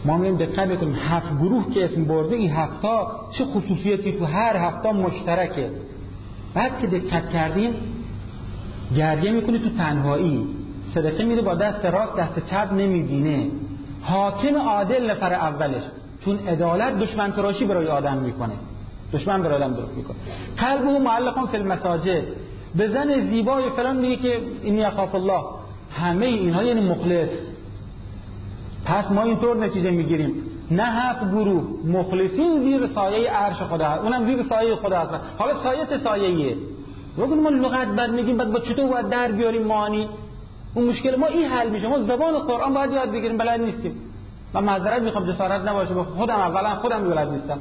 ما میگیم دقت هفت گروه که اسم برده این هفتا چه خصوصیتی تو هر هفتا مشترکه. بعد که دقت کردیم گریه می‌کنی تو تنهایی. صدقه میره با دست راست دست چپ نمی‌بینه. حاکم عادل نفر اولش. چون عدالت دشمن تراشی برای آدم می‌کنه. دشمن برای آدم درست می‌کنه. قلبه معلقان فی المساجد. به زن زیبای فلان میگه که اینی اخاف الله. همه اینها یعنی مخلص. پس ما اینطور نتیجه می‌گیریم. نه هفت گروه مخلصین زیر سایه عرش خدا اونم زیر سایه خدا هست حالا سایه سایه بگیم ما لغت بد میگیم بعد با چطور باید در بیاریم مانی اون مشکل ما این حل میشه. ما زبان قرآن باید یاد بگیریم بلد نیستیم. من معذرت می‌خوام جسارت نباشه. به خودم اولا خودم بلد نیستم.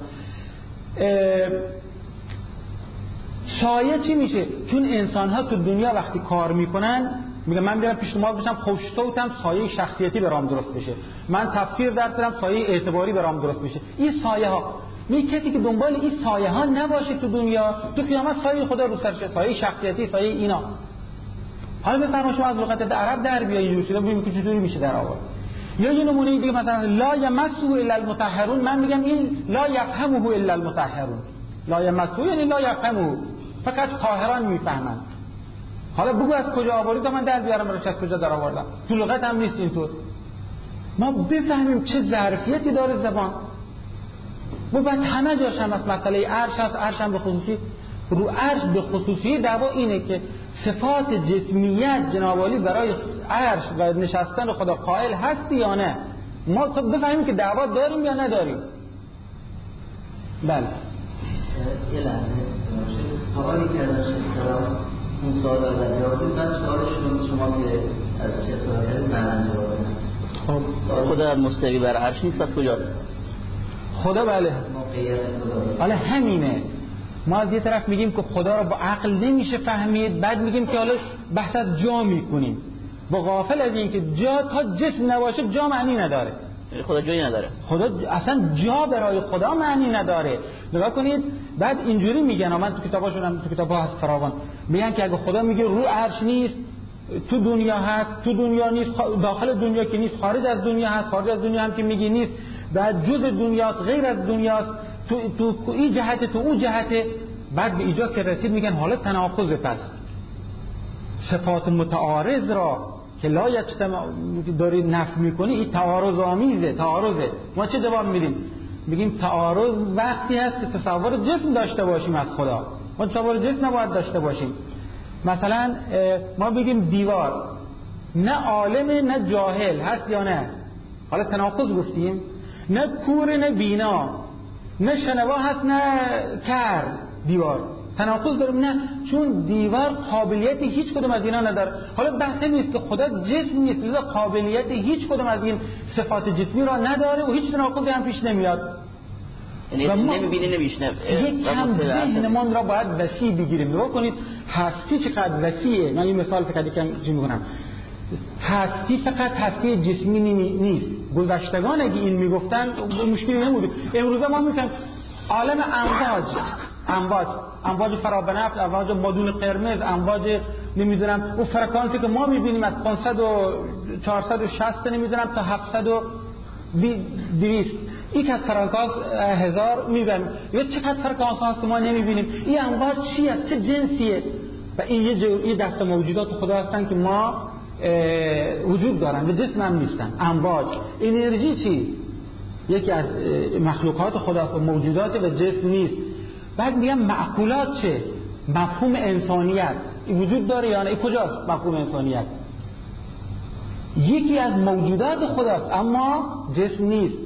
سایه چی میشه؟ چون انسان ها تو دنیا وقتی کار می‌کنن میگه من بیارم پیش ما بشم خوشتوتم سایه شخصیتی برام درست بشه. من تفسیر در دارم سایه اعتباری برام درست بشه. این سایه ها می کسی که دنبال این سایه ها نباشه تو دنیا تو قیامت سایه خدا رو سرشه سایه شخصیتی سایه اینا. حالا بفرما شما از لغت عرب در بیایی اینجوری شده که چطوری میشه در آورد یا یه نمونه دیگه مثلا لا یمسه الا المطهرون. من میگم این لا یفهمه الا المطهرون. لا یمسه یعنی لا یفهمه. فقط طاهران می‌فهمند. حالا بگو از کجا آوردی؟ تا من در بیارم برش از کجا در آوردم. تو لغت هم نیست اینطور. ما بفهمیم چه ظرفیتی داره زبان. و بعد همه جاش هم از مسئله. عرش هست عرش هم به خصوصی. رو عرش به خصوصی دعوا اینه که صفات جسمیت جنابالی برای عرش و نشستن خدا قائل هستی یا نه؟ ما تو بفهمیم که دعوا داریم یا نداریم. بله. سوالی که اون سوال رو جواب بعد سوالش شما که از چه سوالی من خب خدا مستوی بر عرش نیست از کجاست؟ خدا بله. حالا همینه. ما از یه طرف میگیم که خدا رو با عقل نمیشه فهمید بعد میگیم که حالا بحث از جا می‌کنیم. با غافل از این که جا تا جسم نباشه جا معنی نداره. خدا جایی نداره. خدا اصلا جا برای خدا معنی نداره. نگاه کنید بعد اینجوری میگن من تو کتاباشون تو ها هست فراوان. میگن که اگه خدا میگه رو عرش نیست تو دنیا هست تو دنیا نیست داخل دنیا که نیست خارج از دنیا هست خارج از دنیا هم که میگی نیست بعد جز دنیاست غیر از دنیاست تو تو این جهت تو اون جهت بعد به ایجا که رسید میگن حالا تناقض پس. صفات متعارض را که لا یجتمع داری نف می‌کنی این تعارض آمیزه تعارضه. ما چه جواب میدیم؟ میگیم تعارض وقتی هست که تصور جسم داشته باشیم از خدا. ما تصور جسم نباید داشته باشیم. مثلا ما بگیم دیوار. نه عالم نه جاهل. هست یا نه؟ حالا تناقض گفتیم. نه کور نه بینا. نه شنوا هست نه کر. دیوار. تناقض داریم؟ نه. چون دیوار قابلیت هیچ کدوم از اینا نداره. حالا بحث نیست که خدا جسم نیست. لذا قابلیت هیچ کدوم از این صفات جسمی را نداره و هیچ تناقضی هم پیش نمیاد. یعنی نمی‌بینی نمیشنه یک کم ذهنمان را باید وسیع بگیریم. نگاه کنید هستی چقدر وسیعه؟ من این مثال فقط یکم می‌کنم. هستی فقط هستی جسمی نیست. گذشتگان اگه این می‌گفتن مشکلی نموده امروز ما میفهم عالم امواج. امواج. امواج فرابنفت امواج مادون قرمز امواج نمی‌دونم. اون فرکانسی که ما می‌بینیم از 500 و 460 نمی‌دونم تا 700 و 200 یک از فرکانس هزار می‌بینیم. یا چقدر فرکانس هست که ما نمی‌بینیم. این امواج چی است چه جنسیه؟ و این یه دست موجودات خدا هستن که ما وجود دارن به جسم هم نیستن. امواج. انرژی چی؟ یکی از مخلوقات خدا موجودات و جسم نیست. بعد میگم معقولات چه؟ مفهوم انسانیت. وجود داره یا نه؟ ای کجاست مفهوم انسانیت؟ یکی از موجودات خداست اما جسم نیست.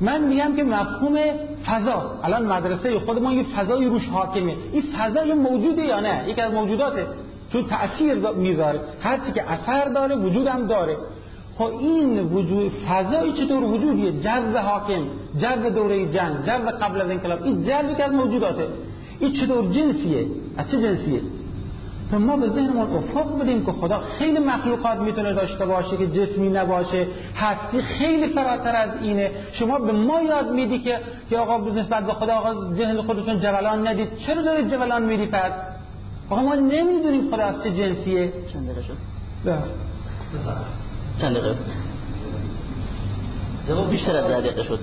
من میگم که مفهوم فضا. الان مدرسه خود ما یه فضای روش حاکمه. این فضای موجوده یا نه؟ یکی از موجوداته. چون تأثیر می‌ذاره. هرچی که اثر داره وجود هم داره. خب این وجود فضایی چطور وجودیه. جذب حاکم جذب دوره جنگ جذب قبل از انقلاب این جذبی که از موجوداته. این چطور جنسیه؟ از چه جنسیه؟ و ما به ذهنمون افق بدیم که خدا خیلی مخلوقات می‌تونه داشته باشه که جسمی نباشه. هستی خیلی فراتر از اینه. شما به ما یاد میدی که که آقا نسبت به خدا آقا ذهن خودتون جولان ندید. چرا دارید جولان میدی پس؟ آقا ما نمی‌دونیم خدا از چه جنسیه. چند دقیقه شد؟ بله. چند دقیقه؟ جواب بیشتر از ده دقیقه شد.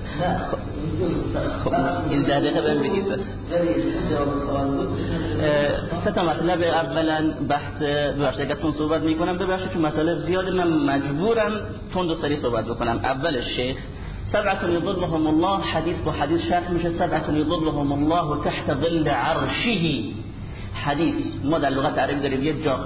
خب این ده دقیقه بهم بگید بس. سه تا مطلب. اولا بحث ببخشید اگر تون صحبت می‌کنم ببخشید چون مطالب زیاده من مجبورم تند و سری صحبت بکنم. اول شیخ سبعة يظلهم الله حدیث با حدیث شرح میشه. سبعة يظلهم الله تحت ظل عرشه. حدیث. ما در لغت عربی داریم یک جا.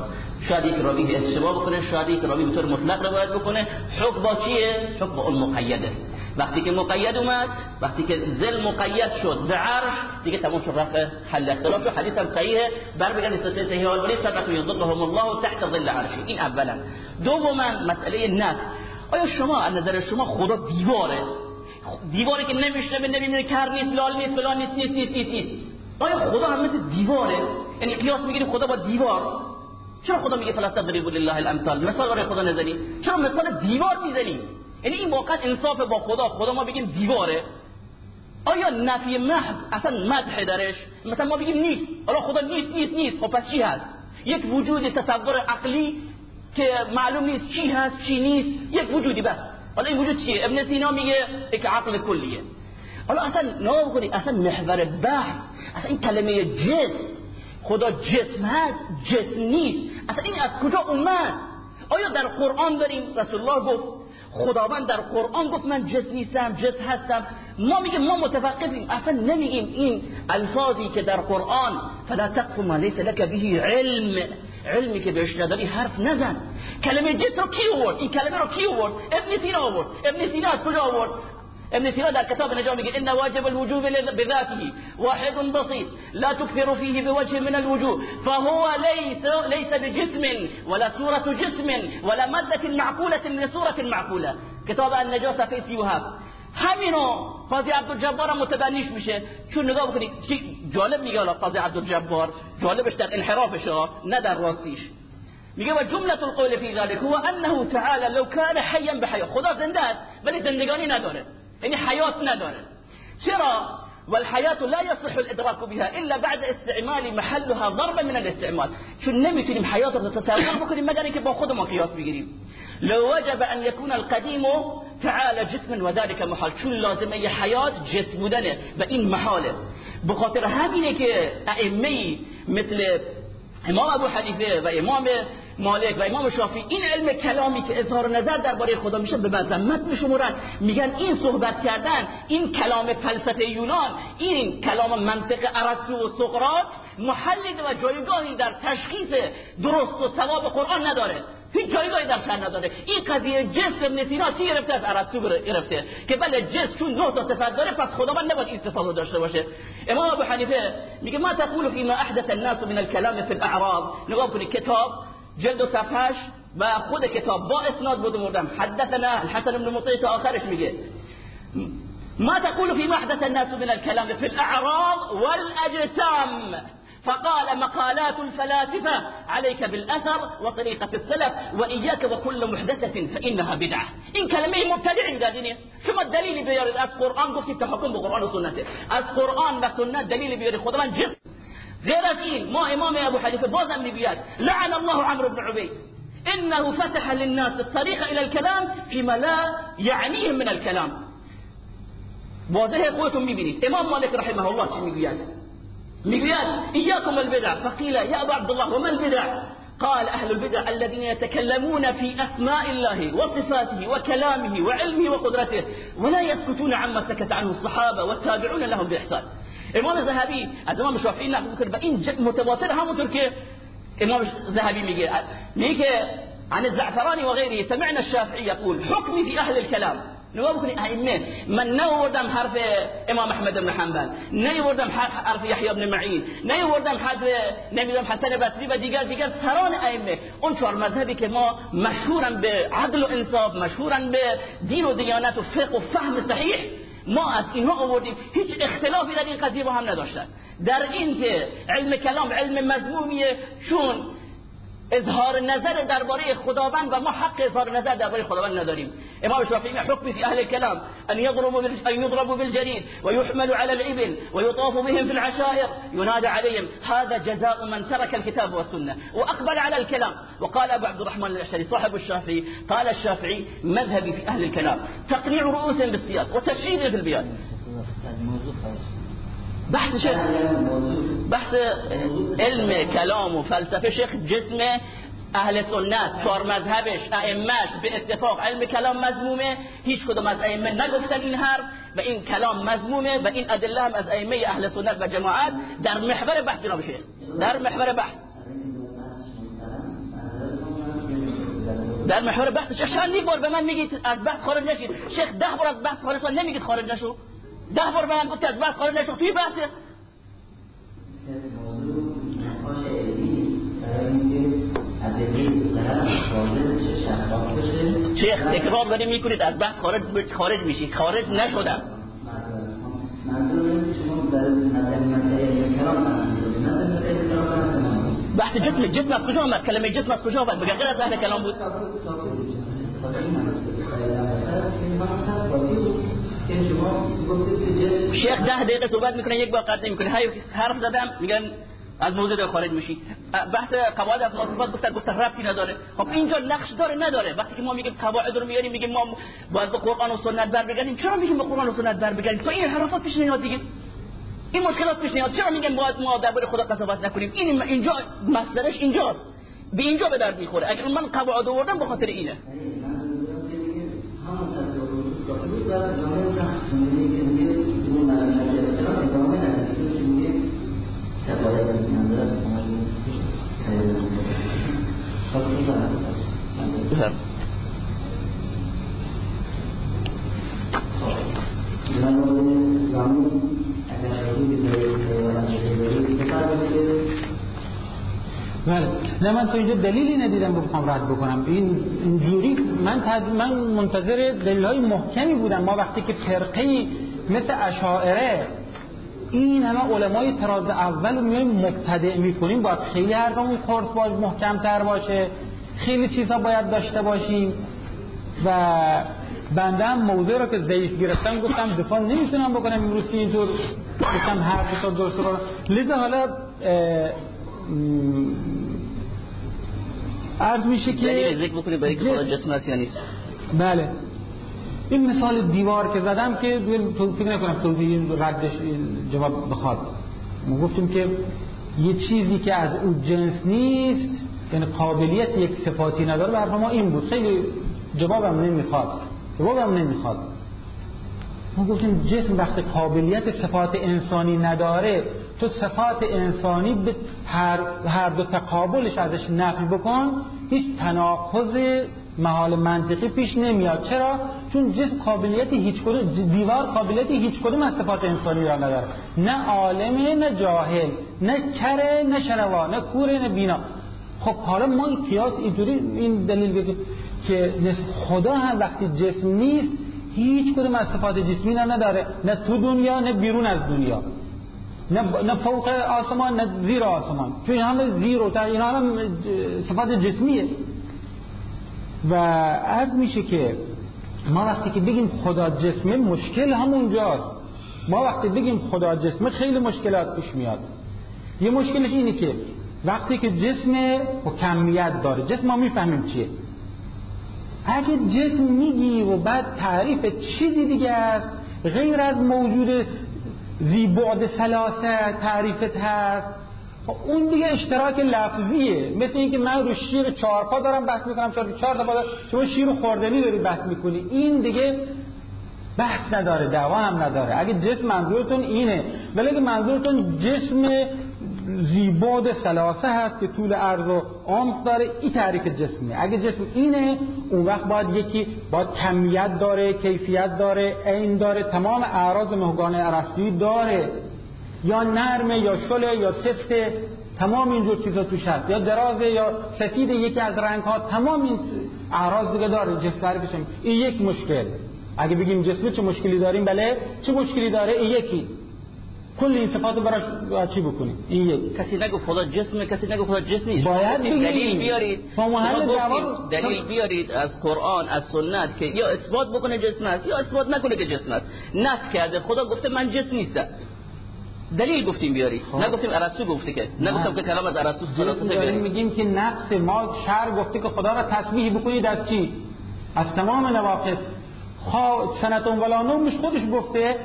شاید یک راوی اشتباه بکنه شاید یک راوی به طور مطلق روایت بکنه. حکم با چیه؟ حکم با اون مقیده. وقتی که مقید اومد وقتی که زل مقید شد به عرش دیگه تمام شد رفع حل اختلاف. حدیث هم صحیحه. بر بگن استثناء صحیح سبعت یضلهم الله تحت ظل عرشه. این اولا. دوما مسئله نفس. آیا شما از نظر شما خدا دیواره؟ دیواری که نمیشه به نمیشه کر نیست لال نیست فلان نیست نیست نیست نیست. آیا خدا هم مثل دیواره؟ یعنی قیاس می‌گیریم خدا با دیوار؟ چرا خدا میگه تضربوا لله الامثال؟ مثال برای خدا نزنی. چرا مثال دیوار می‌زنی؟ یعنی این واقعا انصاف با خدا خدا ما بگیم دیواره. آیا نفی محض اصلا مدح درش؟ مثلا ما بگیم نیست. حالا خدا نیست نیست نیست. خب پس چی هست؟ یک وجود تصور عقلی که معلوم نیست چی هست چی نیست یک وجودی بس. حالا این وجود چیه؟ ابن سینا میگه یک عقل کلیه. حالا اصلا نگاه بکنید اصلا محور بحث اصلا این کلمه جسم خدا جسم هست جسم نیست اصلا این از کجا اومد؟ آیا در قرآن داریم؟ رسول الله گفت خداوند در قرآن گفت من جسم نیستم جسم هستم. ما میگیم ما متفقدیم اصلا نمیگیم این الفاظی که در قرآن فلا تقف ما لیس لك به علم. علمی که بهش نداری حرف نزن. کلمه جسم رو کی آورد؟ این کلمه رو کی آورد؟ ابن سینا آورد. ابن سینا از کجا آورد؟ ابن سينا در كتاب نجام يقول إن واجب الوجوب بذاته واحد بسيط لا تكثر فيه بوجه من الوجوه فهو ليس ليس بجسم ولا صورة جسم ولا مادة معقولة لصورة معقولة. كتاب النجاسة في سيوهاب. همینو قاضی عبدالجبار متبنیش میشه. چون نگاه بکنید جالب میگه قاضی عبدالجبار. جالبش در انحرافش نه در راستیش. میگه و جملة القول في ذلك هو انه تعالى لو كان حيا بحياه خدا زنده است ولی زندگانی نداره. یعنی حیات نداره چرا والحیات لا يصح الإدراك بها إلا بعد استعمال محلها ضربا من الاستعمال. چون نمیتونیم حیات رو تصور بکنیم مگر اینکه با خودمون قیاس بگیریم لو وجب أن يكون القديم تعالى جسما وذلك محال چون لازمه حیات جسم بودنه و این محاله. بخاطر همینه که أئمة مثل امام ابو حنیفه و امام مالک و امام شافعی این علم کلامی که اظهار نظر درباره خدا میشه به مذمت میشمرن میگن این صحبت کردن این کلام فلسفه یونان این کلام منطق ارسطو و سقراط محلی و جایگاهی در تشخیص درست و ثواب قرآن نداره. هیچ جایگاهی در شر نداره. این قضیه جسم ابن سینا چی گرفته از ارسطو گرفته؟ که بله جسم چون نه تا صفت داره پس خداوند نباید این صفات داشته باشه. امام ابو حنیفه میگه ما تقول فيما احدث الناس من الكلام في الاعراض نگاه کنید کتاب جلد و صفحش و خود کتاب با اسناد بود مردم. حدثنا الحسن بن مطيع تا آخرش میگه. ما تقول فيما احدث الناس من الكلام في الاعراض والاجسام فقال مقالات الفلاسفة عليك بالأثر وطريقة السلف وإياك وكل محدثة فإنها بدعة. إن كلمه مبتدع دادينه شما الدليل بيارد از قرآن قفت التحكم بقرآن وسنته از قرآن وسنة دليل خود من جسم غير الدين ما إمام أبو حنيفة بوزا نبيات لعن الله عمرو بن عبيد. إنه فتح للناس الطريق إلى الكلام فيما لا يعنيهم من الكلام. واضح خودتون میبینید إمام مالك رحمه الله چی میگوید میگوید إياكم البدع. فقيل يا أبا عبد الله وما البدع؟ قال أهل البدع الذين يتكلمون في أسماء الله وصفاته وكلامه وعلمه وقدرته ولا يسكتون عما سكت عنه الصحابة والتابعون لهم بإحسان. إمام ذهبی از امام شافعی نقل میکنه و این متواتر همونطور که إمام ذهبی میگه عن الزعفراني وغيره سمعنا الشافعي يقول حكمي في أهل الكلام. نگاه بکنید ائمه من نه حرف امام احمد بن حنبل نه آوردم حرف یحیی بن معین نه آوردم حرف نمی‌دونم حسن بصری و دیگر دیگر سران ائمه. اون چهار مذهبی که ما مشهورن به عدل و انصاف مشهورن به دین و دیانت و فقه و فهم صحیح. ما از اینها آوردیم. هیچ اختلافی در این قضیه با هم نداشتن. در این که علم کلام علم مضمومیه چون اظهار نظر درباره خداوند و ما حق اظهار نظر درباره خداوند نداریم. امام شافعی حکم فی أهل الكلام ان يضربوا ان يضربوا بالجريد ويحملوا على الابل ويطاف بهم في العشائر ينادى عليهم هذا جزاء من ترك الكتاب والسنة واقبل على الكلام. وقال ابو عبد الرحمن الاشعري صاحب الشافعي قال الشافعي مذهبي في أهل الكلام. تقنيع رؤوسهم بالسياق وتشريد في البيان. بحث شيخ بحث علم کلام و فلسفه شیخ جسم اهل سنت چهار مذهبش ائمهش به اتفاق علم کلام مضمومه هیچ کدوم از ائمه نگفتن این حرف و این کلام مضمومه و این ادله هم از ائمه اهل سنت و جماعت در محور بحث جناب شیخ. در محور بحث. در محور بحث. چند بار به من میگید از بحث خارج نشید. شیخ ده بار از بحث خارج نمیگید خارج نشو. ده بار به من گفتی از بحث خارج نشو. توی بحث. شیخ تکرار داریم؟ می‌کنید از بحث خارج خارج میشی. خارج نشدم. بحث جسم جسم از کجا آمد؟ کلمه جسم از کجا آمد؟ بگه غیر از اهل کلام بود؟ شیخ ده دقیقه صحبت می‌کنه یک بار قطع می‌کنه. های حرف زدم میگن از موضوع خارج میشی. بحث قواعد از صفات گفت گفت ربطی نداره. خب اینجا نقش داره نداره. وقتی که ما میگیم قواعد رو میاریم میگیم ما باید به قرآن و سنت بر بگردیم. چرا میگیم به قرآن و سنت بر بگردیم؟ تو این حرفات پیش نمیاد دیگه. این مشکلات پیش نمیاد چرا میگیم باید ما درباره خدا قضاوت نکنیم؟ این اینجا مصدرش اینجاست. به اینجا به درد می‌خوره. اگر من قواعد آوردم به خاطر اینه. بله. نه من تو اینجا دلیلی ندیدم بخوام رد بکنم. این اینجوری من من منتظر دلیل های محکمی بودم. ما وقتی که فرقه مثل اشاعره این همه علمای تراز اول رو میایم مبتدع می‌کنیم. باید خیلی حرفمون قرص باز محکم تر باشه. خیلی چیزها باید داشته باشیم. و بنده هم موضوع رو که ضعیف گرفتم گفتم دفاع نمی‌تونم بکنم امروز که اینطور. گفتم حرف تا درست رو. لذا حالا عرض میشه که ذکر بکنید برای که خدا جسم هست یا نیست. بله. این مثال دیوار که زدم که فکر نکنم توضیح ردش جواب بخواد. ما گفتیم که یه چیزی که از او جنس نیست یعنی قابلیت یک صفاتی نداره برای ما این بود. خیلی جوابم نمی‌خواد. جوابم نمی‌خواد. ما گفتیم جسم وقتی قابلیت صفات انسانی نداره تو صفات انسانی به هر, هر دو تقابلش ازش نفی بکن هیچ تناقض محال منطقی پیش نمیاد. چرا؟ چون جسم قابلیت هیچ کدوم دیوار قابلیت هیچ کدوم از صفات انسانی را نداره. نه عالمه نه جاهل نه کره نه شنوا نه کوره نه بینا. خب حالا ما این قیاس اینطوری این دلیل بگیم که خدا هم وقتی جسم نیست هیچ کدوم از صفات جسمی نه نداره. نه تو دنیا نه بیرون از دنیا. نه فوق آسمان نه زیر آسمان. چون همه زیر و تا اینا هم صفات جسمیه. و از میشه که ما وقتی که بگیم خدا جسمه مشکل همونجاست. ما وقتی بگیم خدا جسمه خیلی مشکلات پیش میاد. یه مشکلش اینه که وقتی که جسم و کمیت داره جسم ما می‌فهمیم چیه. اگه جسم میگی و بعد تعریف چیزی دیگه است غیر از موجود زی بعد سلاسه تعریفت هست خب اون دیگه اشتراک لفظیه. مثل اینکه من رو شیر چهار پا دارم بحث می‌کنم چهار چهار تا پا شما شیر خوردنی داری بحث می‌کنی. این دیگه بحث نداره دعوا هم نداره. اگه جسم منظورتون اینه ولی اگه منظورتون جسم زیباد سلاسه هست که طول عرض و عمق داره. این تعریف جسمه اگه جسم اینه اون وقت باید یکی باید کمیت داره کیفیت داره عین داره تمام اعراض مهگان ارسطویی داره. یا نرمه یا شله یا سفته تمام اینجور چیزا توش هست. یا درازه یا سفید یکی از رنگ ها تمام این اعراض دیگه داره. جسم تعریفش این یک مشکل. اگه بگیم جسم چه مشکلی داریم؟ بله چه مشکلی داره؟ این یکی. کل این صفات براش چی بکنیم این یک کسی نگو خدا جسم کسی نگو خدا جسم نیست. باید دلیل بیارید. دلیل بیارید از قرآن از سنت که یا اثبات بکنه جسم است یا اثبات نکنه که جسم است. نفی کرده. خدا گفته من جسم نیستم. دلیل گفتیم بیارید. خب. نگفتیم ارسطو گفته که نگفتم که کلام از ارسطو خلاصه بیارید. میگیم که نقص ما شر گفته که خدا را تسبیح بکنید از چی؟ از تمام نواقص. خوا سنتون ولا نومش خودش گفته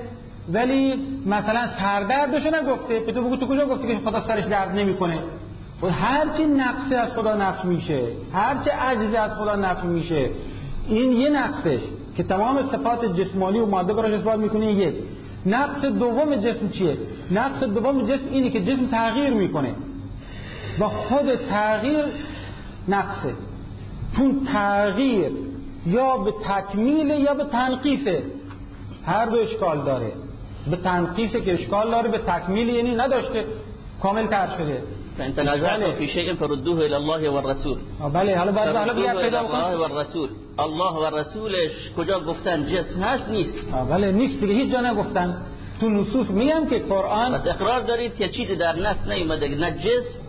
ولی مثلا سردردشو نگفته به تو بگو تو کجا گفته که خدا سرش درد نمی‌کنه؟ و هر چی نقصه از خدا نفی میشه هر چه عجزه از خدا نفی میشه. این یه نقصش که تمام صفات جسمانی و ماده براش اثبات می‌کنه یک. نقص دوم جسم چیه؟ نقص دوم جسم اینه که جسم تغییر می‌کنه. و خود تغییر نقصه. چون تغییر یا به تکمیل یا به تنقیفه هر دو اشکال داره. به تنقیفه که اشکال داره به تکمیل یعنی نداشته کامل تر شده. فان تنازعتم في شيء فردوه الى الله والرسول بله. حالا بعد حالا بیا پیدا الله والرسول الله و رسولش کجا گفتن؟ جسم هست نیست. بله. نیست دیگه. هیچ جا نگفتن. تو نصوص میگم که قرآن پس اقرار دارید که چیزی در نص نیومده نه جسم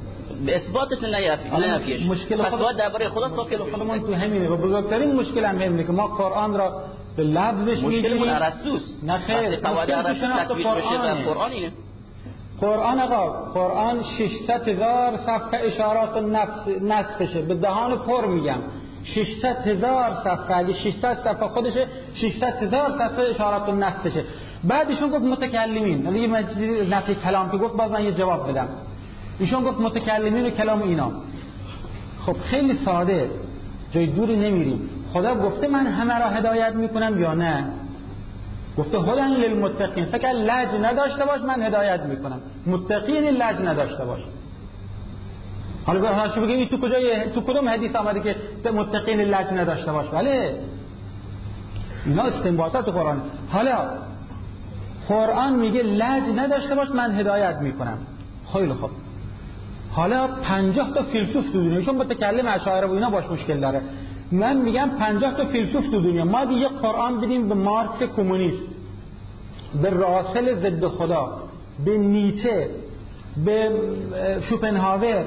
به اثباتش نیافیش. مشکل پس باید درباره خدا ساکت خودمون تو همینه. و بزرگترین مشکل هم همینه که ما قرآن را به لفظش می‌گیریم مشکل ارسطوست نه خیر قواعد ارسطو قرآن قرآن اینه قرآن آقا قرآن 600 هزار صفحه اشارات نفس نصفشه. به دهان پر میگم. 600 هزار صفحه. اگه 600 صفحه خودشه 600 هزار صفحه اشارات نصفشه. بعدشون گفت متکلمین. حالا یه نفی کلام که گفت باز من یه جواب بدم. ایشون گفت متکلمین و کلام اینا. خب خیلی ساده. جای دوری نمیریم. خدا گفته من همه را هدایت می‌کنم یا نه؟ گفته هدن للمتقین. فکر لج نداشته باش من هدایت می‌کنم. متقین لج نداشته باش. حالا به هاشو بگیم تو کجا تو کدوم حدیث آمده که متقین لج نداشته باش؟ بله. اینا استنباطات قرآن. حالا قرآن میگه لج نداشته باش من هدایت می‌کنم. خیلی خوب. حالا پنجاه تا فیلسوف تو دنیا چون متکلم اشاعره و اینا باش مشکل داره. من میگم پنجاه تا فیلسوف تو دنیا. ما دیگه قرآن بدیم به مارکس کمونیست به راسل ضد خدا به نیچه به شوپنهاور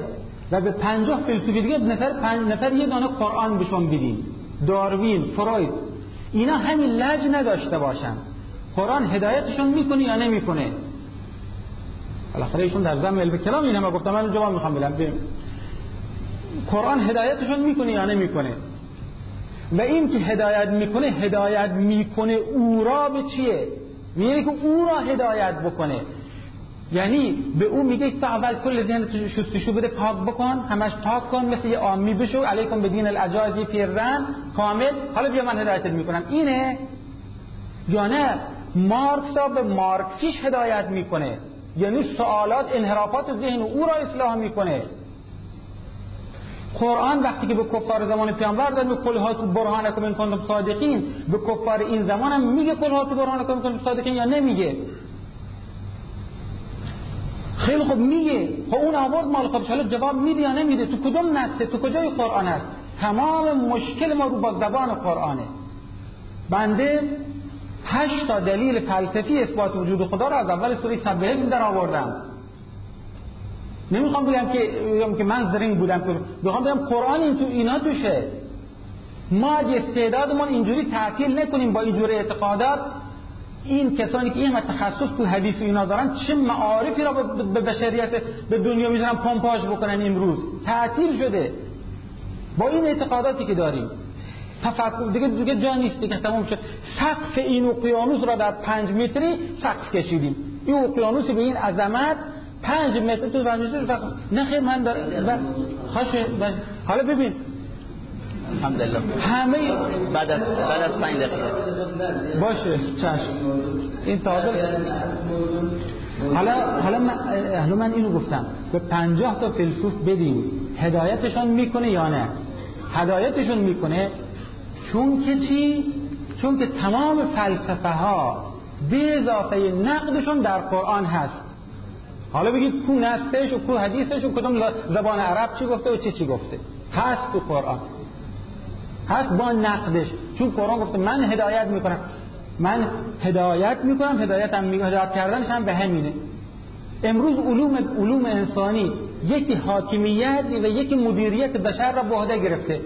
و به پنجاه فیلسوف دیگه نفر, پنج نفر یه دانه قرآن بهشون بدیم. داروین فروید. اینا همین لج نداشته باشن. قرآن هدایتشون می‌کنه یا نمی‌کنه؟ بالاخره ایشون در زمین علم کلام این همه گفتم من جواب می‌خوام بدم. قرآن هدایتشون می‌کنه یا نمی‌کنه؟ و این که هدایت می‌کنه هدایت می‌کنه او را به چیه؟ میگه که او را هدایت بکنه. یعنی به او میگه تا اول کل ذهن شستشو بده پاک بکن همش پاک کن مثل یه آمی بشو. علیکم بدین الاجازی پیرزن کامل. حالا بیا من هدایتت می‌کنم. اینه. یا نه؟ مارکس به مارکسیش هدایت می‌کنه. یعنی سوالات انحرافات ذهن او را اصلاح می‌کنه. قرآن وقتی که به کفار زمان پیامبر داره میگه هاتو برهانکم ان کنتم صادقین. به کفار این زمان هم میگه هاتو برهانکم ان کنتم صادقین یا نمیگه؟ خیلی خوب میگه. خب اون آورد مال خودش حالا جواب میده یا نمیده. تو کدوم نسته تو کجای قرآن است؟ تمام مشکل ما رو با زبان قرآنه. بنده هشت تا دلیل فلسفی اثبات وجود خدا رو از اول سوره سبهه در آوردم. نمی‌خوام بگم که بگم که من زرین بودم. بخوام بگم قرآن این تو اینا توشه. ما اگه استعدادمون اینجوری تعطیل نکنیم با اینجور اعتقادات این کسانی که این تخصص تو حدیث اینا دارن چه معارفی را به بشریت به دنیا می‌ذارن پمپاژ بکنن امروز؟ تعطیل شده. با این اعتقاداتی که داریم. تفکر دیگه دیگه جا نیست دیگه تمام شد. سقف این اقیانوس را در پنج متری سقف کشیدیم. این اقیانوس به این عظمت پنج متر تو ورزش نه خیر من در خاشه حالا ببین. الحمدلله. همه بعد از بعد از 5 دقیقه. باشه چشم. این تازه حالا حالا من, حالا من اینو گفتم. به پنجاه تا فیلسوف بدیم هدایتشون می‌کنه یا نه؟ هدایتشون می‌کنه چون که چی؟ چون که تمام فلسفه ها به اضافه نقدشون در قرآن هست. حالا بگید کو نصش و کو حدیثش و کدوم زبان عرب چی گفته و چی چی گفته؟ هست تو قرآن. هست با نقدش. چون قرآن گفته من هدایت می‌کنم. من هدایت می‌کنم هدایتم می هدایت کردنش هم به همینه. امروز علوم علوم انسانی یکی حاکمیت و یکی مدیریت بشر را به گرفته.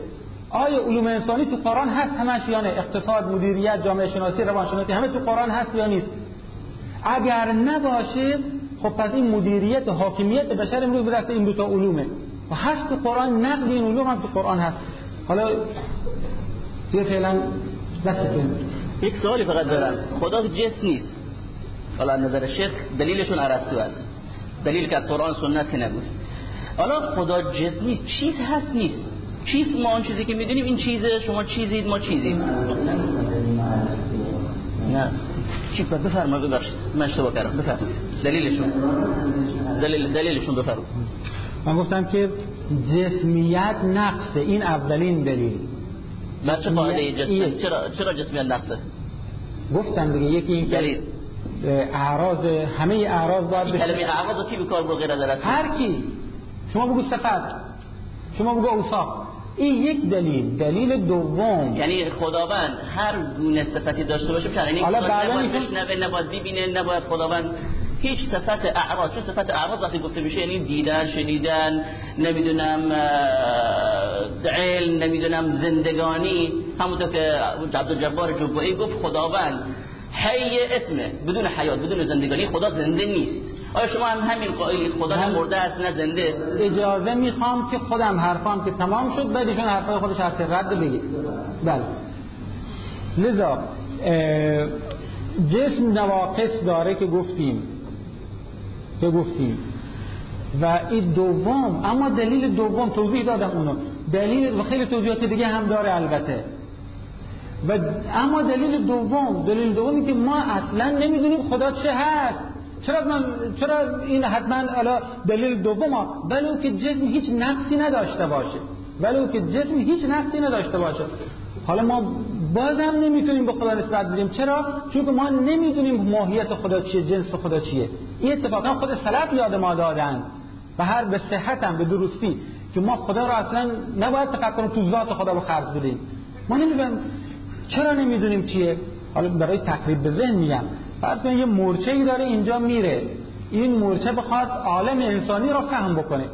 آیا علوم انسانی تو قرآن هست همش یا نه؟ اقتصاد مدیریت جامعه شناسی روانشناسی همه تو قرآن هست یا نیست؟ اگر نباشه خب پس این مدیریت و حاکمیت بشر امروز به دست این دو تا علومه. و هست تو قرآن نقد این علوم هم تو قرآن هست. حالا دیگه فعلا؟ دستتون یک سوالی فقط دارم. خدا جس نیست. حالا نظر شیخ دلیلشون ارسطو است. دلیل که از قرآن سنت که نبود. حالا خدا جس نیست. چیز هست نیست. چیز ما اون چیزی که می‌دونیم این چیزه شما چیزید ما چیزید نه. چی بفرما ببخشید من اشتباه کردم بفرمایید دلیلشون دلیل دلیلشون بفرمایید من گفتم که جسمیت نقصه این اولین دلیل. بر چه قاعده جسمیت چرا چرا جسمیت نقصه؟ گفتم دیگه یکی این دلیل. اعراض همه اعراض باید این کلمه اعراض کی به کار برو غیر از هر کی. شما بگو صفت. شما بگو اوصاف. این یک دلیل دلیل دوم. یعنی خداوند هر گونه صفتی داشته باشه چرا یعنی نباید بشنوه نباید ببینه نباید خداوند هیچ صفت اعراض چون صفت اعراض وقتی گفته میشه؟ یعنی دیدن شنیدن نمی‌دونم علم نمی‌دونم زندگانی. همونطور که عبدالجبار جبایی گفت خداوند حی اسمه بدون حیات بدون زندگانی خدا زنده نیست. آیا شما هم همین قائلید؟ خدا هم مرده است نه زنده. اجازه می‌خوام که خودم حرفام که تمام شد بعدشون حرفای خودش حرف رد بگید بله. لذا جسم نواقص داره که گفتیم. که گفتیم. و این دوم اما دلیل دوم توضیح دادم اونو. دلیل و خیلی توضیحات دیگه هم داره البته. و اما دلیل دوم دلیل دومی که ما اصلا نمی‌دونیم خدا چه هست. چرا من چرا این حتما الا دلیل دوم ولو که جسم هیچ نقصی نداشته باشه. ولو که جسم هیچ نقصی نداشته باشه. حالا ما بازم نمی‌تونیم به خدا نسبت بدیم. چرا؟ چون ما نمی‌دونیم ماهیت خدا چیه جنس خدا چیه. این اتفاقا خود سلف یاد ما دادن. و هر به صحت هم به درستی. که ما خدا را اصلا نباید تفکر تو ذات خدا رو خرج بدیم. ما نمی‌دونیم چرا نمی‌دونیم چیه. حالا برای تقریب به ذهن میگم. فرض کنید یه مورچه ای داره اینجا میره. این مورچه بخواد عالم انسانی را فهم بکنه.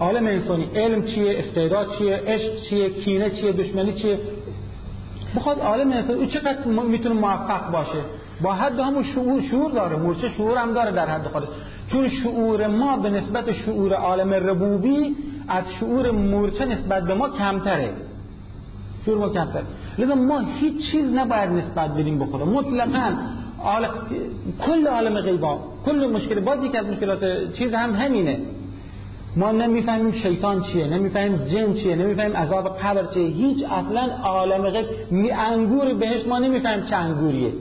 عالم انسانی علم چیه؟ استعداد چیه؟ عشق چیه؟ کینه چیه؟ دشمنی چیه؟ بخواد عالم انسانی او چقدر می‌تونه موفق باشه؟ با حد همون شعور شعور داره. مورچه شعور هم داره در حد خودش. چون شعور ما به نسبت شعور عالم ربوبی از شعور مورچه نسبت به ما کمتره. شعور ما کمتره. لذا ما هیچ چیز نباید نسبت بدیم به خدا. مطلقا عالم کل عالم غیبا کل مشکل. باز یکی از مشکلات چیز هم همینه. ما نمی‌فهمیم شیطان چیه نمی‌فهمیم جن چیه نمی‌فهمیم عذاب قبر چیه. هیچ اصلا عالم غیب می انگور بهش ما نمی‌فهمیم چه انگوریه.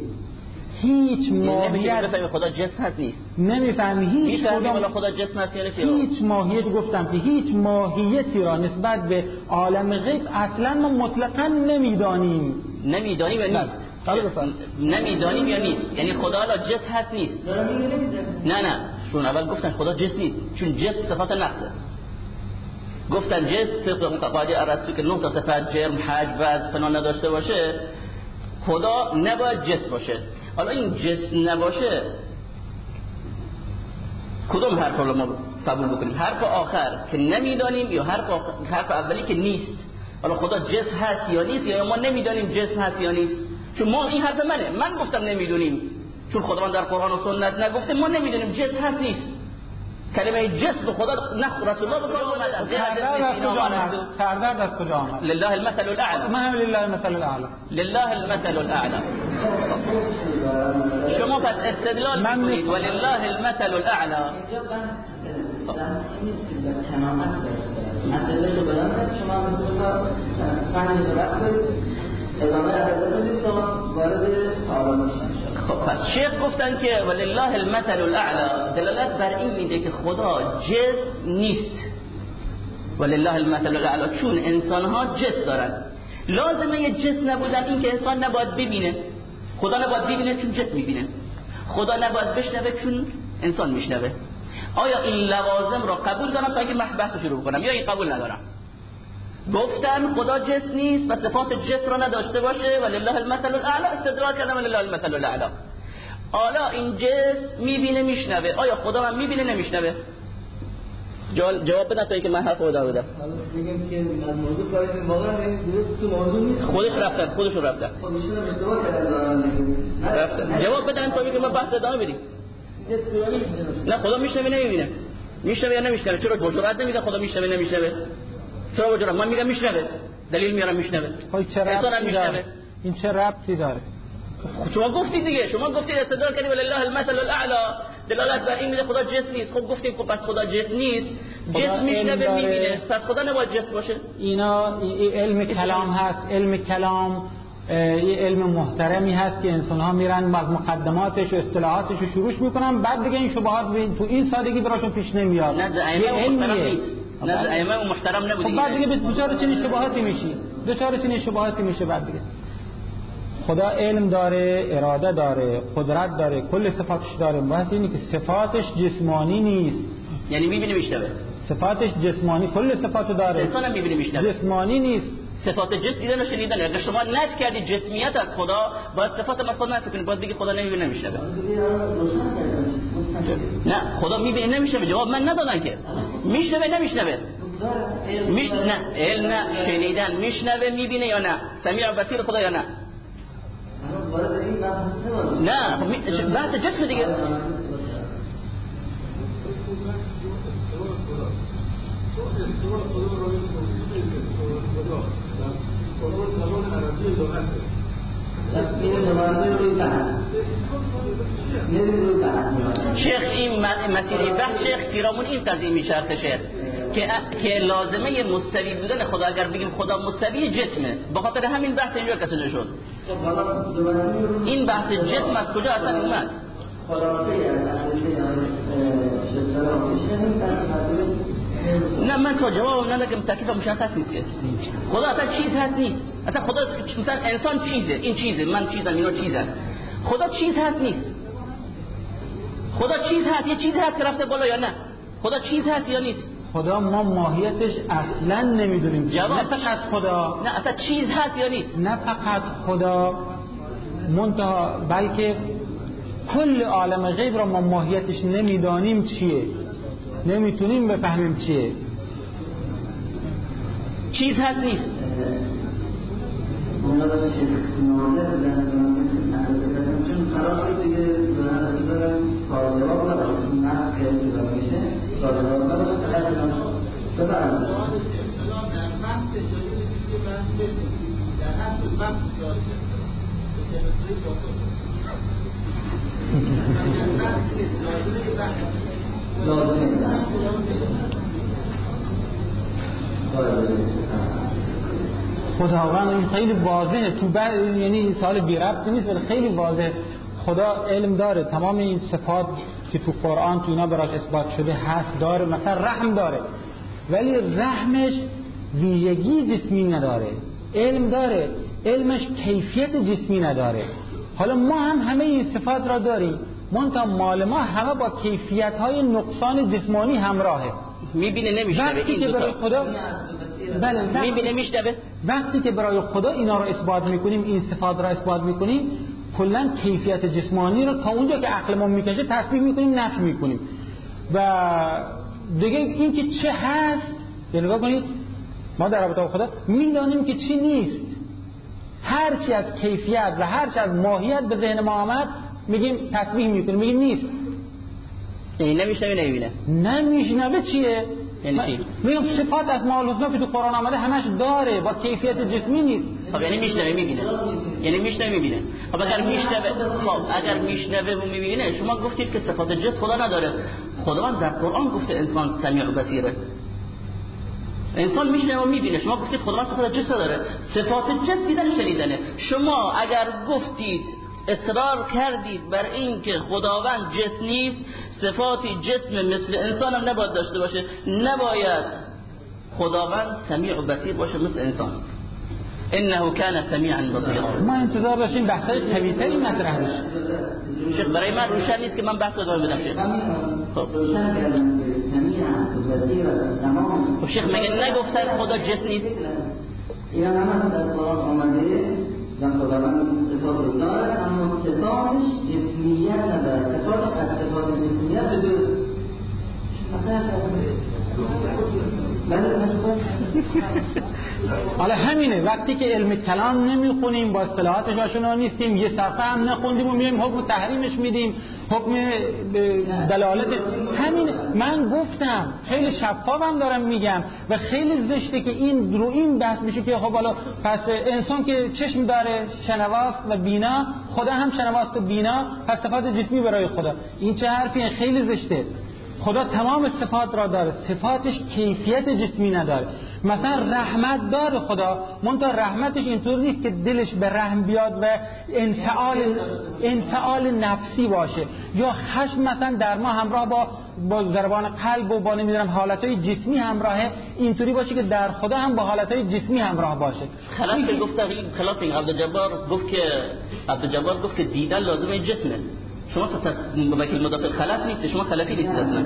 هیچ ماهیت بفهمی خدا جسم هست نیست. نمی‌فهمی هیچ خدا خدا جسم هست یعنی هیچ ماهیت گفتم که هیچ ماهیتی را نسبت به عالم غیب اصلا ما مطلقا نمی‌دانیم. نمی‌دانیم یا نیست. نمی‌دانیم یا نیست؟ یعنی خدا لا جسم هست نیست. نه نه. چون اول گفتن خدا جسم نیست. چون جسم صفات نقصه گفتن جسم طبق اون قاعده ارسطو که نه تا صفت جرم حجم و فلان نداشته باشه خدا نباید جسم باشه. حالا این جسم نباشه کدوم حرف رو ما قبول بکنیم؟ حرف آخر که نمی‌دانیم یا حرف, حرف اولی که نیست. حالا خدا جسم هست یا نیست یا ما نمی‌دانیم جسم هست یا نیست. چون ما این حرف منه. من گفتم نمی‌دونیم. چون خداوند در قرآن و سنت نگفته ما نمی‌دونیم. جسم هست نیست. کلمه جسم خدا نخ رسول الله بکار اومد سردرد از کجا آمد؟ لله المثل الاعلى. ما لله المثل الاعلى. لله المثل الاعلى. شما پس استدلال من می‌کنید. ولله المثل الاعلى. کرد شما رو رو خب پس شیخ گفتن که ولله المثل الاعلى دلالت بر این میده که خدا جسم نیست. ولله المثل الاعلى چون انسان ها جسم دارن. لازمه یه جسم نبودن این که انسان نباید ببینه. خدا نباید ببینه چون جسم می‌بینه. خدا نباید بشنوه چون انسان میشنوه. آیا این لوازم را قبول دارم تا اینکه بحث شروع کنم؟ یا این قبول ندارم؟ گفتن خدا جسم نیست و صفات جسم را نداشته باشه ولله المثل الاعلى استدلال کردم ولله المثل الاعلى حالا این جسم می‌بینه میشنوه. آیا خدا هم می‌بینه نمیشنوه؟ جواب بدن تا اینکه من حرف خدا بودم خودش رفتن خودش رفتن رفتن جواب بدن تا اینکه ما بحث ادامه بدیم. نه خدا میشنوه نمی‌بینه. میشنوه یا نمیشنوه؟ چرا جرأت نمیده؟ خدا میشنوه نمیشنوه. چرا جرأت من میگم میشنوه. دلیل میارم میشنوه. خب داره؟ این چه ربطی داره؟ شما گفتید دیگه. شما گفتید استدلال کردید ولله المثل الاعلى دلالت بر این میده خدا جسم نیست. خب گفتید خب پس خدا جسم نیست. جسم میشنوه می‌بینه. پس خدا نباید جسم باشه. اینا علم کلام هست. علم کلام یه علم محترمی هست که انسان ها میرن از مقدماتش و اصطلاحاتش رو شروع می‌کنن. بعد دیگه این شبهات تو این سادگی براشون پیش نمیاد. نه ائمه محترم نیست. نه ائمه محترم نبودی خب بعد دیگه دوچار چنین شبهاتی میشی. دوچار چنین شبهاتی میشه بعد دیگه. خدا علم داره اراده داره قدرت داره کل صفاتش داره. بحث اینه که صفاتش جسمانی نیست. یعنی می‌بینه میشنوه؟ صفاتش جسمانی کل صفاتو داره. انسان هم می‌بینه میشنوه. جسمانی نیست. صفات جسم دیدن و شنیدن اگر شما نفی کردی جسمیت از خدا باید صفات مثلا نفی کنید باید بگی خدا نمی‌بینه نمیشنوه. نه خدا می‌بینه نمیشنوه جواب من ندادن که میشنوه نمیشنوه میش نه علم نه شنیدن میشنوه می‌بینه یا نه سمیع و بصیر خدا یا نه نه بحث جسم دیگه شیخ این مسیر بحث شیخ پیرامون این قضیه میشرط شیخ که که لازمه مستوی بودن خدا اگر بگیم خدا مستوی جسمه. به خاطر همین بحث اینجا کسی شد. این بحث جسم از کجا اصلا اومد؟ نه من تا جواب ندارم تکلیف مشخص نیست که. خدا اصلا چیز هست نیست. اصلا خدا مثلا انسان چیزه؟ این چیزه من چیزم اینا چیزه. خدا چیز هست نیست. خدا چیز هست یه چیز هست که رفته بالا یا نه؟ خدا چیز هست یا نیست؟ خدا ما ماهیتش اصلا نمی‌دونیم. جواب نه فقط خدا. نه اصلا چیز هست یا نیست؟ نه فقط خدا منتها بلکه کل عالم غیب را ما ماهیتش نمی‌دانیم چیه. نمی‌تونیم بفهمیم چیه. چیز هست نیست. خداوند این خیلی واضحه. تو بعد یعنی سال بی ربط نیست ولی خیلی واضحه. خدا علم داره. تمام این صفات که تو قرآن تو اینا براش اثبات شده هست داره. مثلا رحم داره. ولی رحمش ویژگی جسمی نداره. علم داره. علمش کیفیت جسمی نداره. حالا ما هم همه این صفات را داریم. منتها مال ما همه با کیفیت های نقصان جسمانی همراهه. می‌بینه نمیشنوه وقتی که برای خدا بله می‌بینه میشنوه. وقتی که برای خدا اینا رو اثبات می‌کنیم این صفات را اثبات می‌کنیم کلا کیفیت جسمانی رو تا اونجا که عقل ما می‌کشه تثبیت می‌کنیم نفی می‌کنیم. و دیگه این که چه هست نگاه کنید. ما در رابطه با خدا می‌دانیم که چی نیست. هرچی از کیفیت و هرچی از ماهیت به ذهن ما آمد میگیم تطبیح می‌کنیم میگیم نیست. یعنی نمیشنوه نمی‌بینه. نمیشنوه چیه؟ یعنی میگم صفات از مال حسنا که تو قرآن آمده همش داره با کیفیت جسمی نیست. خب یعنی میشنوه می‌بینه. یعنی میشنوه می‌بینه. خب اگر میشنوه خب اگر میشنوه و می‌بینه شما گفتید که صفات جسم خدا نداره. خداوند در قرآن گفته انسان سمیع و بصیره. انسان میشنوه و می‌بینه. شما گفتید خداوند صفات جسم داره. صفات جسم دیدن شنیدنه. شما اگر گفتید اصرار کردید بر این که خداوند جسم نیست صفاتی جسم مثل انسان هم نباید داشته باشه. نباید خداوند سمیع و بسیر باشه مثل انسان. انه كان سمیعا بصیرا. ما انتظار داشتیم بحثای قوی‌تری مطرح بشه. شیخ برای من روشن نیست که من بحث رو بدم شیخ. خب. خب شیخ مگه نگفتن خدا جسم نیست؟ هم هست در قرآن آمده. و خداوند صفات داره اما صفاتش جسمیت نداره. صفاتش از صفات جسمیت به حالا همینه وقتی که علم کلام نمی‌خونیم با اصطلاحاتش آشنا نیستیم یه صفحه هم نخوندیم و میایم حکم تحریمش میدیم حکم دلالت همین من گفتم خیلی شفافم دارم میگم و خیلی زشته که این رو این بحث میشه که خب حالا پس انسان که چشم داره شنواست و بینا خدا هم شنواست و بینا پس صفات جسمی برای خدا. این چه حرفیه؟ خیلی زشته. خدا تمام صفات را داره. صفاتش کیفیت جسمی نداره. مثلا رحمت داره خدا. منتها رحمتش اینطور نیست که دلش به رحم بیاد و انفعال انفعال نفسی باشه. یا خشم مثلا در ما همراه با با ضربان قلب و با نمی‌دونم حالتهای جسمی همراهه. اینطوری باشه که در خدا هم با حالتهای جسمی همراه باشه. خلاف گفته خلاف عبدالجبار گفت که عبدالجبار گفت که دیدن لازم جسمه. شما وکیل مدافع خلف نیست شما خلفی نیست اصلا.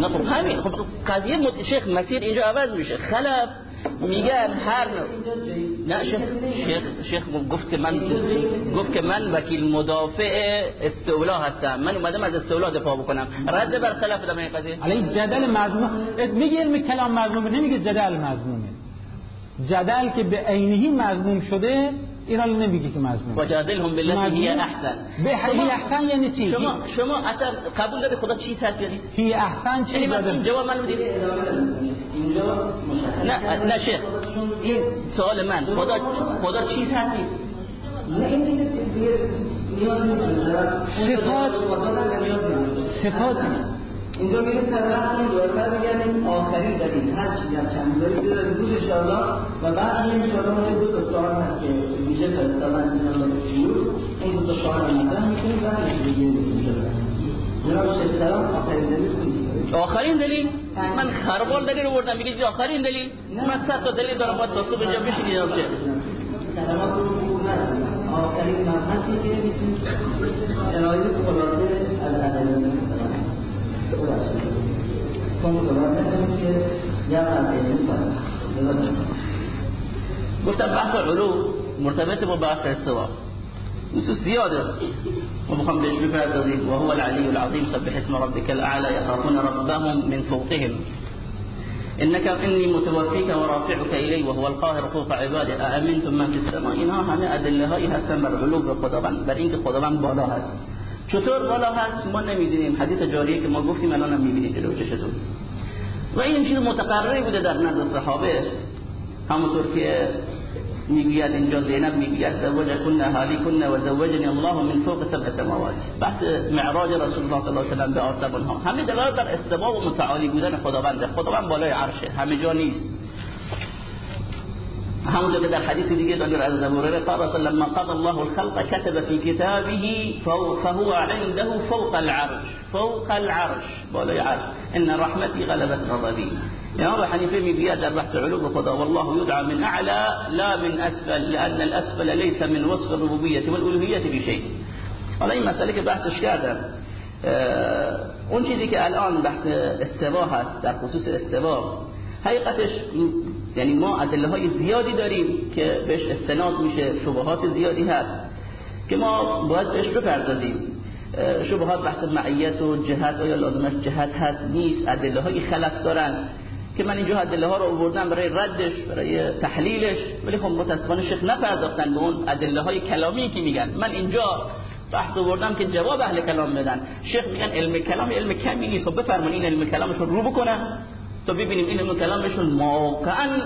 نه خب همین. خب قضیه مد... شیخ مسیر اینجا عوض میشه. خلف میگن هر نه شیخ شیخ گفت که من گفت که من وکیل مدافع استولا هستم. من اومدم از استولا دفاع بکنم. رد بر خلف دم این قضیه. علی جدل مضمون میگه علم کلام مضمون نمیگه جدل مضمونه جدل که به عینهی مضمون شده این حال نمیگه که مضمون وجادلهم بالتي هي احسن به هی احسن یعنی چی؟ شما شما اصلا قبول داری خدا چی هست یا نیست هی احسن چی؟ یعنی من این جواب من بدید اینجا نه نه شیخ. این سوال من. خدا خدا چیز هست صفات صفات اینجا میگه سرقتون دوستر بگردیم آخری داریم هر چی در چند داری بیاد از روز انشاءالله و بعد این انشاءالله ما دو تا سوال هست که ویژه فرستادن انشاءالله شیور این دو تا سوال رو مطرح می‌کنیم. بعد دیگه جناب شیخ سلام آخرین دلیل آخرین دلیل؟ من خربال دلیل رو بردم. میگید آخرین دلیل؟ من صد تا دلیل دارم. باید تا صبح اینجا بشینید جناب شیخ؟ کلمات رو آخرین مبحثی که ارائه خلاصه از ادبیات گفتم بحث علو مرتبط با بحث استوا نصوص زیاده ما بخوام بهش بپردازیم و هو العلی العظیم سبح اسم ربك الأعلى. يخافون ربهم من فوقهم. إنك إني متوفيك ورافعك إلي. وهو القاهر. فوق عباده أأمنتم من في السماء؟ اینها همه ادله هایی هستن بر علو خداوند بر اینکه خداوند بالا هست چطور؟ بالا هست ما نمی‌دونیم. حدیث جاریه که ما گفتیم الان هم می‌بینید جلو چشتون. و این چیز متقرری بوده در نزد صحابه. همونطور که می‌گوید اینجا زینب می‌گوید زوج کن اهالی کن و زوجنی الله من فوق سبع سماوات. بحث معراج رسول الله صلی الله علیه و سلم به آسمان ها. همه دلالت بر استوا و متعالی بودن خداوند خداوند بالای عرشه. همه جا نیست. همونجا که در حدیث دیگه داریم از أبو هريرة قال رسول لما قضى الله الخلق كتب في كتابه فهو عنده فوق العرش فوق العرش. بالای عرش إن رحمتي غلبت غضبي. يا ابو حنيفة میگوید در بحث علو خدا والله يدعى من أعلى لا من أسفل لأن الأسفل ليس من وصف الربوبية والألوهية بشيء. حالا این مسئله که بحثش کردم اون چیزی که الان بحث استوا هست در خصوص استوا حقیقتش یعنی ما ادله های زیادی داریم که بهش استناد میشه شبهات زیادی هست که ما باید بهش بپردازیم. شبهات بحث معیت و جهت یا لازمش جهت هست نیست؟ ادله های خلف دارن که من اینجا ادله ها رو آوردم برای ردش برای تحلیلش ولی خب متاسفانه شیخ نپرداختن به اون ادله های کلامی که میگن. من اینجا بحث آوردم که جواب اهل کلام بدن. شیخ میگن علم کلام علم کمی نیست. خب بفرمایید این علم کلامشون رو بکنن تا ببینیم علم کلامشون واقعا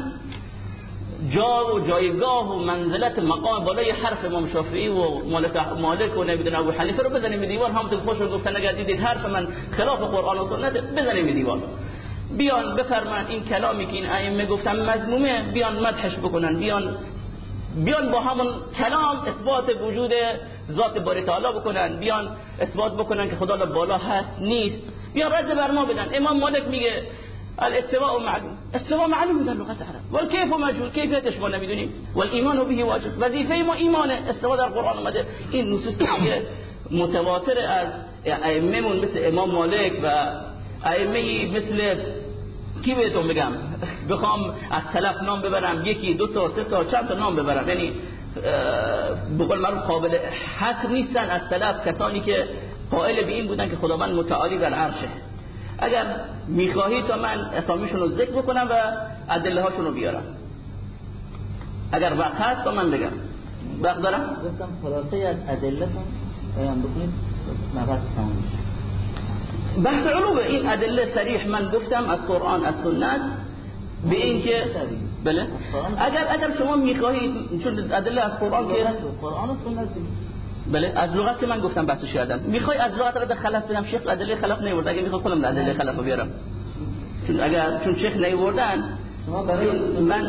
جا و جایگاه و منزلت مقام بالای حرف امام شافعی و مالک مالک و نمی‌دونم ابو حنیفه رو بزنیم به دیوار. هم تو خوشو گفتن اگر دیدید حرف من خلاف قرآن و سنت بزنیم به دیوار. بیان بفرمان این کلامی که این ائمه گفتن مذمومه بیان مدحش بکنن بیان بیان با همون کلام اثبات وجود ذات باری تعالی بکنن بیان اثبات بکنن که خدا بالا هست نیست. بیان رد بر ما بدن. امام مالک میگه الاستواء معلوم. استواء معلوم در لغت عرب. والکیف مجهول کیفیتش ما نمی‌دونیم والایمان به واجب. وظیفه ما ایمانه استواء در قرآن اومده این نصوص که متواتر از ائمه مثل امام مالک و ائمه مثل کی بهتون بگم؟ بخوام از سلف نام ببرم. یکی دو تا سه تا چند تا نام ببرم. یعنی بقول معروف قابل حصر نیستن از سلف کسانی که قائل به این بودن که خداوند متعال بر عرشه. اگر می‌خواهی تا من اسامیشون رو ذکر بکنم و ادله هاشون رو بیارم. اگر وقت هست با من بگم. وقت دارم؟ گفتم خلاصه از ادله بیان بکنید. تمام بحث علومه. این ادله صریح من گفتم از قرآن از سنت. به این که بله. اگر اگر شما می‌خواهید چون ادله از قرآن که قرآن و سنت. بله از لغت که من گفتم بحثش کردم. می‌خوای از لغت رو خلاف بدم شیخ ادله خلاف نیورد. اگه می‌خواد کنم ادله خلاف بیارم. چون اگر چون شیخ نیوردن شما برای من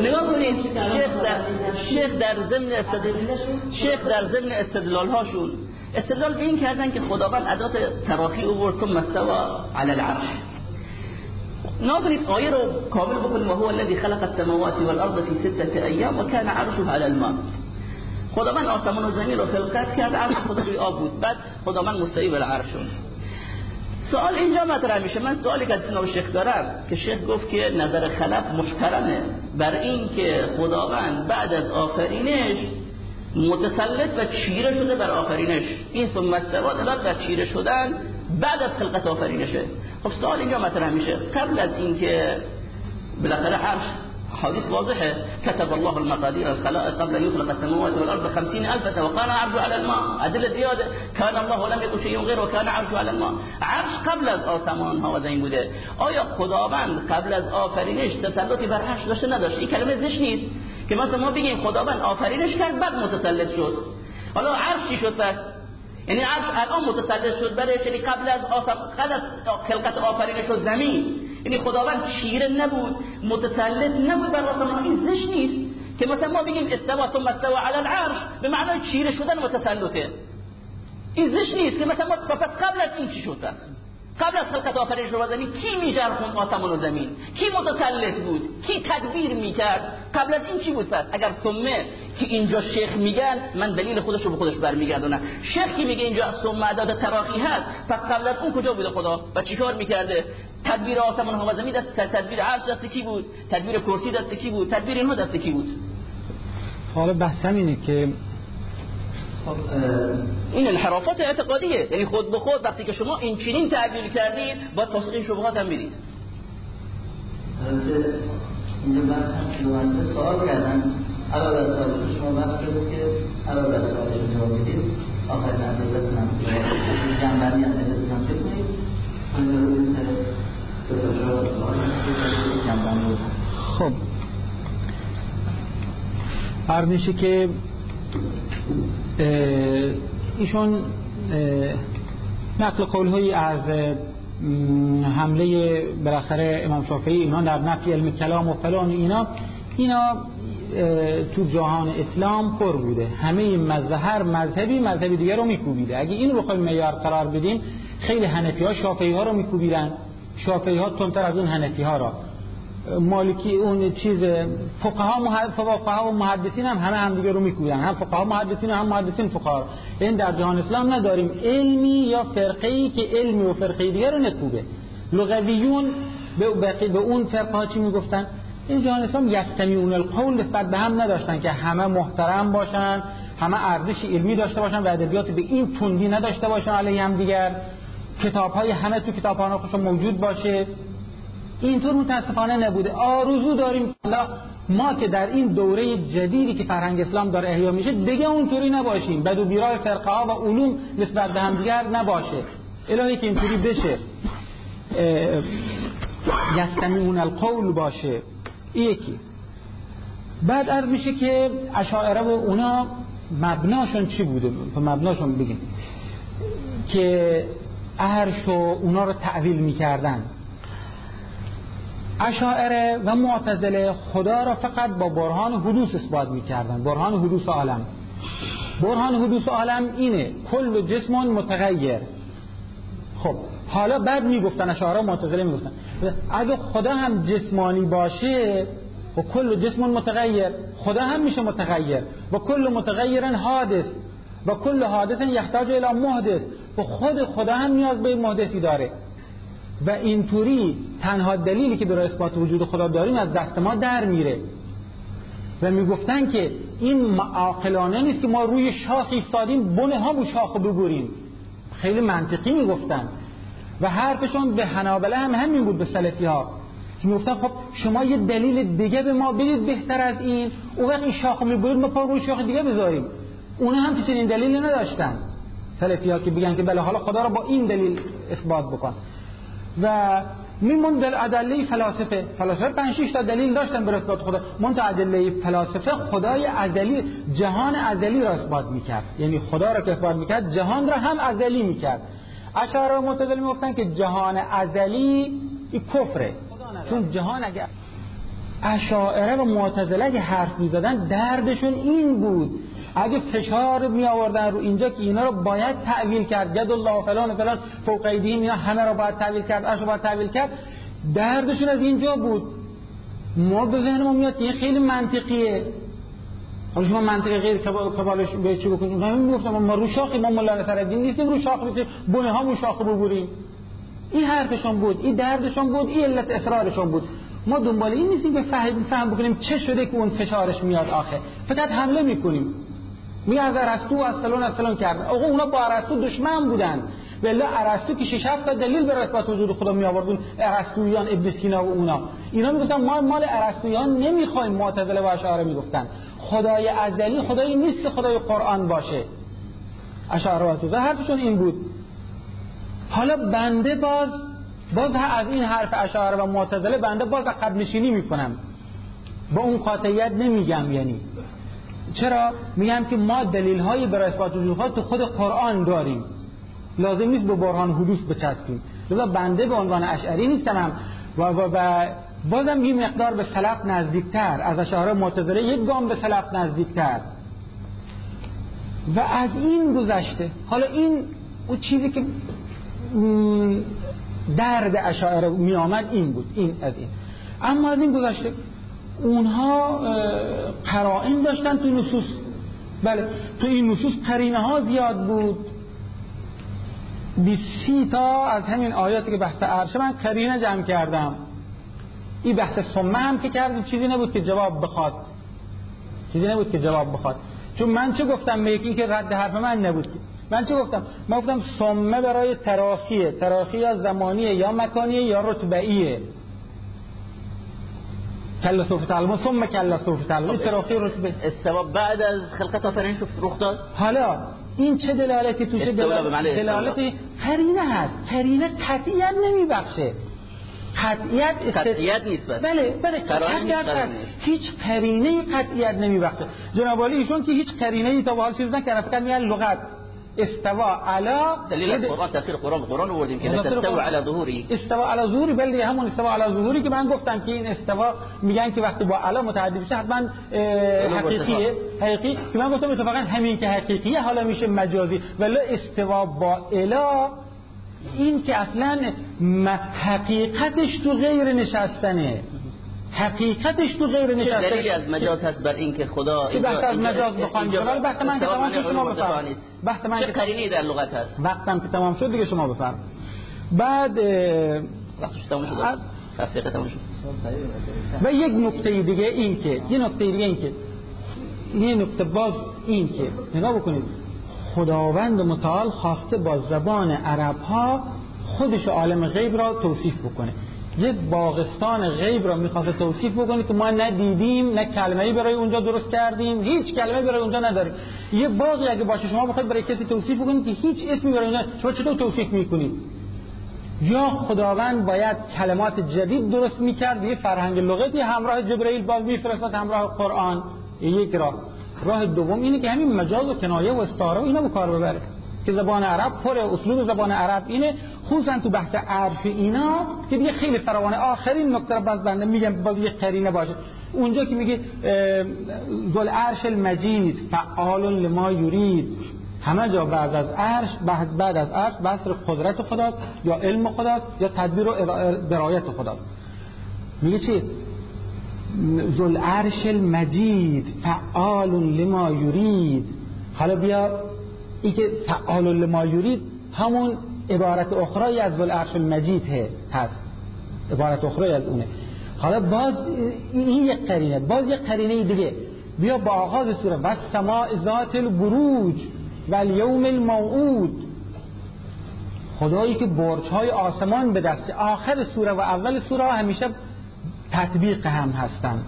نگاه کنید شیخ در شیخ در ضمن استدلال شیخ در ضمن استدلال هاشون. استدلال به این کردن که خداوند ادات تراخی اوورد ثم استوى على العرش. ناظرید آیه رو کامل بکنیم. و هو الذي خلق السماوات والارض في سته ایام وكان عرشه على الماء. خداوند آسمان و زمین رو خلقت کرد عرش خدا روی آب بود. بعد خداوند مستوی بر عرش شد سوال اینجا مطرح میشه. من سوالی که از جناب شیخ دارم که شیخ گفت که نظر خلف محترمه. بر این که خداوند بعد از آفرینش متسلط و چیره شده بر آفرینش. این ثم استوا دلالت بر چیره شدن بعد از خلقت آفرینشه. خب سوال اینجا مطرح میشه. قبل از اینکه بالاخره عرش حديث واضحة كتب الله المقادير الخلائق قبل أن يخلق السماوات والأرض خمسين ألف سنة وكان عرشه على الماء. أدلة زيادة. كان الله لم يكن شيء غيره وكان عرشه على الماء. عرش قبل از آسمان ها و بوده. آیا خداوند قبل از آفرینش تسلطی بر عرش داشته نداشت؟ این کلمه زشت نیست که مثلا ما بگیم خداوند آفرینش کرد بعد متسلط شد. حالا عرش شد پس؟ یعنی عرش الان متسلط شد برای یعنی قبل از قبل از خلقت آفرینش و زمین. یعنی خداوند شیره نبود متسلط نبود بر آسمان این زشت نیست که مثلا ما بگیم استوا ثم استوا علی العرش به معنای چیره شدن متسلطه این زشت نیست که مثلا ما پس قبل از این چی شد قبل از خلقت آفرینش رو زمین کی میجرخون آسمان و زمین؟ کی متسلط بود؟ کی تدبیر می‌کرد؟ قبل از این چی بود پس؟ اگر ثمه که اینجا شیخ میگن من دلیل خودش رو به خودش برمیگردونم. شیخ کی میگه اینجا ثمه عدد تراخی هست پس قبل از اون کجا بوده خدا؟ و چیکار می‌کرده؟ تدبیر آسمان و زمین دست تدبیر عرش دست کی بود؟ تدبیر کرسی دست کی بود؟ تدبیر اینها دست کی بود؟ حالا بحثم اینه که این انحرافات اعتقادیه. یعنی خود به خود وقتی که شما این چنین تعبیر کردید با پاسخ این شبهات هم می‌دید اینجا بحث سوال کردن علاوه از سوال شما وقت شده که علاوه از سوالش جواب بدید ادلتون هم جنبندی ادلتون هم بکنید خب. عرض میشه که ایشون نقل قول از حمله بالاخره امام شافعی اینا در نفی علم کلام و فلان اینا. اینا تو جهان اسلام پر بوده. همه مذهب مذهبی مذهبی دیگه رو میکوبیده. اگه این رو معیار قرار بدیم خیلی حنفی ها شافعی ها رو میکوبیدن. شافعی ها تندتر از اون حنفی ها را. مالکی اون چیز فقها فقها و محدثین هم همه همدیگه رو میکوبن. هم فقها محدثین هم محدثین فقها. این در جهان اسلام نداریم. علمی یا فرقه ای که علمی و فرقه دیگه رو نکوبه. لغویون به, به اون فرقه ها چی می‌گفتن؟ این جهان اسلام یستمیون القول نسبت به هم نداشتن که همه محترم باشن همه ارزش علمی داشته باشن و ادبیات به این تندی نداشته باشن علیه هم دیگر. کتاب های همه تو کتاب خوش موجود باشه. اینطور متاسفانه نبوده. آرزو داریم ما که در این دوره جدیدی که فرهنگ اسلام داره احیا میشه دیگه اونطوری نباشیم. بدو بیراه فرقه ها و علوم نسبت به همدیگر نباشه. الهی که اینطوری بشه یستمیون القول باشه. یکی. بعد از میشه که اشاعره و اونا مبناشون چی بوده؟ مبناشون بگیم که عرش و اونا رو تعویل می‌کردن. اشاعره و معتزله خدا را فقط با برهان حدوث اثبات می‌کردن برهان حدوث عالم. برهان حدوث عالم اینه کل جسم متغیر. خب حالا بعد می‌گفتن اشاعره معتزله می‌گفتن. اگه خدا هم جسمانی باشه و کل جسم متغیر. خدا هم میشه متغیر. و کل متغیر حادث. و کل حادث یحتاج الى محدث. و خود خدا هم نیاز به محدثی داره. و اینطوری تنها دلیلی که برای اثبات وجود خدا داریم از دست ما در میره. و می‌گفتن که این عاقلانه نیست که ما روی شاخ ایستادیم بنه ها بو شاخ ببوریم خیلی منطقی می‌گفتن. و حرفشون به حنابله هم همین بود به سلفی ها که می‌گفتن خب شما یه دلیل دیگه به ما بدید بهتر از این. او وقت این شاخ می‌برید ما پا روی شاخ دیگه بذاریم. اونا هم چنین دلیلی نداشتن. سلفی ها که بگن که بله حالا خدا را با این دلیل اثبات بکن. و میمون دل ادله فلاسفه. فلاسفه 5 6 تا دلیل داشتن بر اثبات خدا. منتها ادله فلاسفه خدای ازلی جهان ازلی را اثبات می‌کرد. یعنی خدا را که اثبات می‌کرد جهان را هم ازلی می‌کرد. اشعار معتزله می‌گفتن که جهان ازلی کفره. چون جهان اگه اشاعره و معتزله اگه حرف می‌زدن دردشون این بود اگه فشار می آوردن رو اینجا که اینا رو باید تعویل کرد. ید الله فلان فلان فوق اینا همه رو باید تعویل کرد اش باید تعویل کرد. دردشون از اینجا بود. ما به ذهن ما میاد این خیلی منطقیه. حالا شما منطقه غیر کبالش به چی بکنید من می‌گفتم ما رو شاخی ما مولانا سرالدین نیستیم رو شاخ بسیم بونه ها شاخ ببوریم این حرفشون بود این دردشون بود این علت اصرارشون بود. ما دنبال این نیستیم که فهم فهم بکنیم چه شده که اون فشارش میاد آخه فقط حمله می‌کنیم. می از ارسطو از فلان از فلان کردن. آقا اونا با ارسطو دشمن بودن. بله ارسطو که شش هفت دلیل به اثبات وجود خدا می آوردون ارسطویان ابن سینا و اونا. اینا می‌گفتن ما مال ارسطویان نمی‌خوایم معتزله و اشاعره می‌گفتن. خدای ازلی خدایی نیست که خدای قرآن باشه. اشاعره و حرفشون این بود. حالا بنده باز باز از این حرف اشاعره و معتزله بنده باز عقب نشینی می‌کنم. با اون قاطعیت نمیگم یعنی. چرا؟ میگم که ما دلیل های برای اثبات وجود تو خود قرآن داریم. لازم نیست به برهان حدوث بچسبیم. لذا بنده به عنوان اشعری نیستم هم. و, و, و بازم یه مقدار به سلف نزدیکتر. از اشاعره معتزله یک گام به سلف نزدیکتر. و از این گذشته حالا این اون چیزی که درد اشاعره می آمد این بود. این از این. اما از این گذشته اونها قرائن داشتن توی نصوص. بله تو این نصوص قرینه ها زیاد بود. سی تا از همین آیاتی که بحث عرشه من قرینه جمع کردم. این بحث سمه هم که کردم چیزی نبود که جواب بخواد. چیزی نبود که جواب بخواد. چون من چه گفتم؟ به یکی که رد حرف من نبود. من چه گفتم؟ من گفتم سمه برای تراخیه. تراخی یا زمانیه یا مکانیه یا رتبعیه کلا سوف تعلمون ثم کلا سوف تعلمون تراخی رتبه استوا بعد از خلقت آفرینش رخ داد؟ حالا این چه دلالتی توشه دلالتی دلالتی قرینه هست. قرینه قطعیت نمیبخشه. قطعیت قطعیت نیست بس. بله بله. قطعیت هیچ قرینه قطعیت نمیبخشه. جناب علی ایشون که هیچ قرینه ای تا به حال چیز نکردن فقط میگن لغت. استوا علا دلیل از قرآن تفسیر قرآن قرآن آوردیم که استوا علی ظهوری استوا علی ظهوری بله همون استوا علی ظهوری که من گفتم که این استوا میگن که وقتی با علا متعدی بشه حتما حقیقیه. حقیقی. که من گفتم اتفاقا همین که حقیقیه حالا میشه مجازی. ولی استوا با الا این که اصلا حقیقتش تو غیر نشستنه. حقیقتش تو غیر نشسته. دلیلی از مجاز هست بر اینکه خدا چه بحث از مجاز بخوایم حالا بحث من که تمام شد شما بفرمایید. بحث من چه قرینی در لغت هست؟ وقتم که تمام شد دیگه شما بفرمایید. بعد وقتش تمام شد. صفحه تمام شد. و یک نکته دیگه این که یه نکته دیگه این که یه نکته باز این که نگاه بکنید. خداوند متعال خواسته با زبان عرب ها خودش عالم غیب را توصیف بکنه. یک باغستان غیب را می‌خواد توصیف بکنه که ما ندیدیم نه کلمه‌ای برای اونجا درست کردیم هیچ کلمه‌ای برای اونجا نداریم. یه باغی اگه باشه شما بخواید برای کسی توصیف بکنید که هیچ اسمی برای اونجا شما چطور توصیف می‌کنید؟ یا خداوند باید کلمات جدید درست می‌کرد یه فرهنگ لغتی همراه جبرئیل باز میفرستاد همراه قرآن. یک راه. راه دوم اینه که همین مجاز و کنایه و استعاره و اینا به کار ببره. که زبان عرب پر اسلوب زبان عرب اینه خصوصا تو بحث عرف اینا که دیگه خیلی فراوانه آخرین نکته باز بنده میگم باز یه قرینه باشه. اونجا که میگه ذل عرش المجید فعال لما یرید. همه جا بعد از عرش بعد از عرش بحث قدرت خداست یا علم خداست یا تدبیر و درایت خداست. میگه چی؟ ذل عرش المجید فعال لما یرید. حالا بیا ای که فعال یرید همون عبارت اخرای از عرش المجید هست. عبارت اخرای از اونه. حالا باز این یک قرینه. باز یک قرینه دیگه. بیا با آغاز سوره. و سماع ذات البروج و الیوم الموعود. خدایی که برج های آسمان به دست آخر سوره و اول سوره همیشه تطبیق هم هستند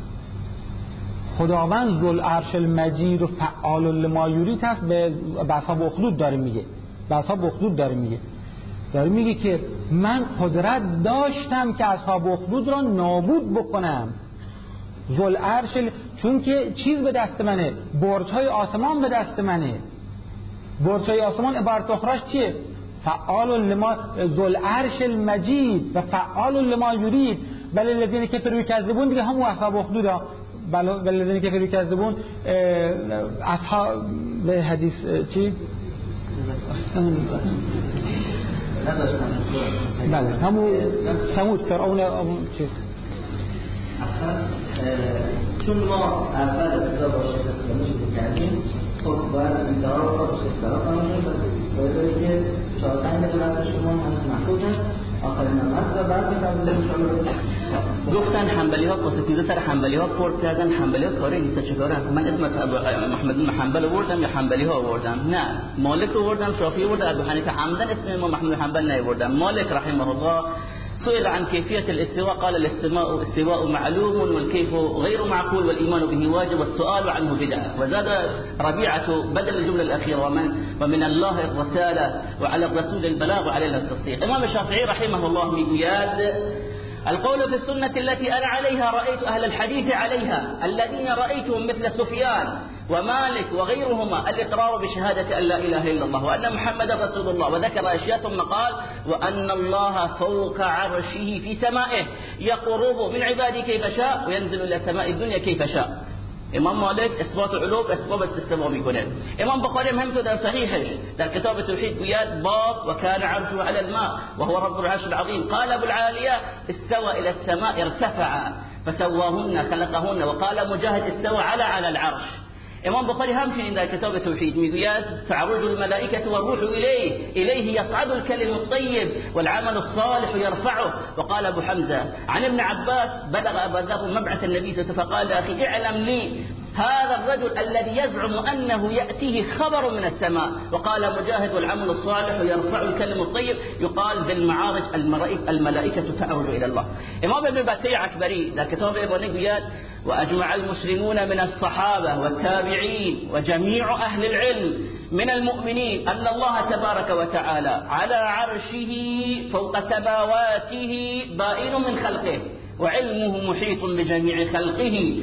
خداوند ذل عرش المجید و فعال لما یرید هست به اصحاب اخدود داره میگه. اصحاب اخدود داره میگه. داره میگه که من قدرت داشتم که اصحاب اخدود را نابود بکنم. ذل عرش چون که چیز به دست منه برج های آسمان به دست منه. برج های آسمان عبارت اخراش چیه؟ فعال لما ذل عرش المجید و فعال لما یرید بل الذین کفروا یکذبون دیگه هم اصحاب اخدود بل الذین کفروا یکذبون اصحاب به حدیث چی؟ بله همون سمود فرعون چیز. چون ما اول ابتدا با شرکت شروع کردیم خب باید انتها رو با شرکت کنیم باید که چهار پنج شما هست محفوظ هست گفتن حنبلی ها کاسه سر حنبلی ها پرد کردن حنبلی ها کاری نیست چه من اسم محمد بن حنبل آوردم یا حنبلی ها آوردم؟ نه مالک آوردم شافعی آوردم ابو حنیفه. عمدن اسم ما محمد حنبل نیاوردم. مالک رحمه الله سئل عن كيفية الاستواء قال الاستواء استواء معلوم والكيف غير معقول والإيمان به واجب والسؤال عنه بدعة. وزاد ربيعة بدل الجملة الأخيرة ومن, ومن الله الرسالة وعلى الرسول البلاغ وعلينا التصديق إمام الشافعي رحمه الله ميقياد القول في السنة التي أنا عليها رأيت أهل الحديث عليها الذين رأيتهم مثل سفيان ومالك وغيرهما الإقرار بشهادة أن لا إله إلا الله وأن محمد رسول الله وذكر أشياء ثم قال وأن الله فوق عرشه في سمائه يقرب من عباده كيف شاء وينزل إلى سماء الدنيا كيف شاء. امام مالک اثبات علوم اسباب استثناء میکنه. امام بخاری هم همینطور در صحیحش در کتاب توحید گوید باب و کان عرشه على الماء وهو رب العرش العظيم قال ابو العاليه استوى إلى السماء ارتفع فسواهن خلقهن وقال مجاهد استوى على على العرش. إمام بخاری همچنین در کتاب توحید میگوید تعرج الملائكة والروح إليه إليه يصعد الكلم الطيب والعمل الصالح يرفعه. وقال أبو حمزة عن ابن عباس بلغ ابا ذر مبعث النبي فقال أخي اعلم لي هذا الرجل الذي يزعم أنه يأتيه خبر من السماء. وقال مجاهد والعمل الصالح يرفع الكلم الطيب يقال بالمعارج الملائكة تعرج إلى الله. إمام ابن باتي عكبري ذا كتاب إبن قياد وأجمع المسلمون من الصحابة والتابعين وجميع أهل العلم من المؤمنين أن الله تبارك وتعالى على عرشه فوق سماواته بائن من خلقه وعلمه محيط بجميع خلقه.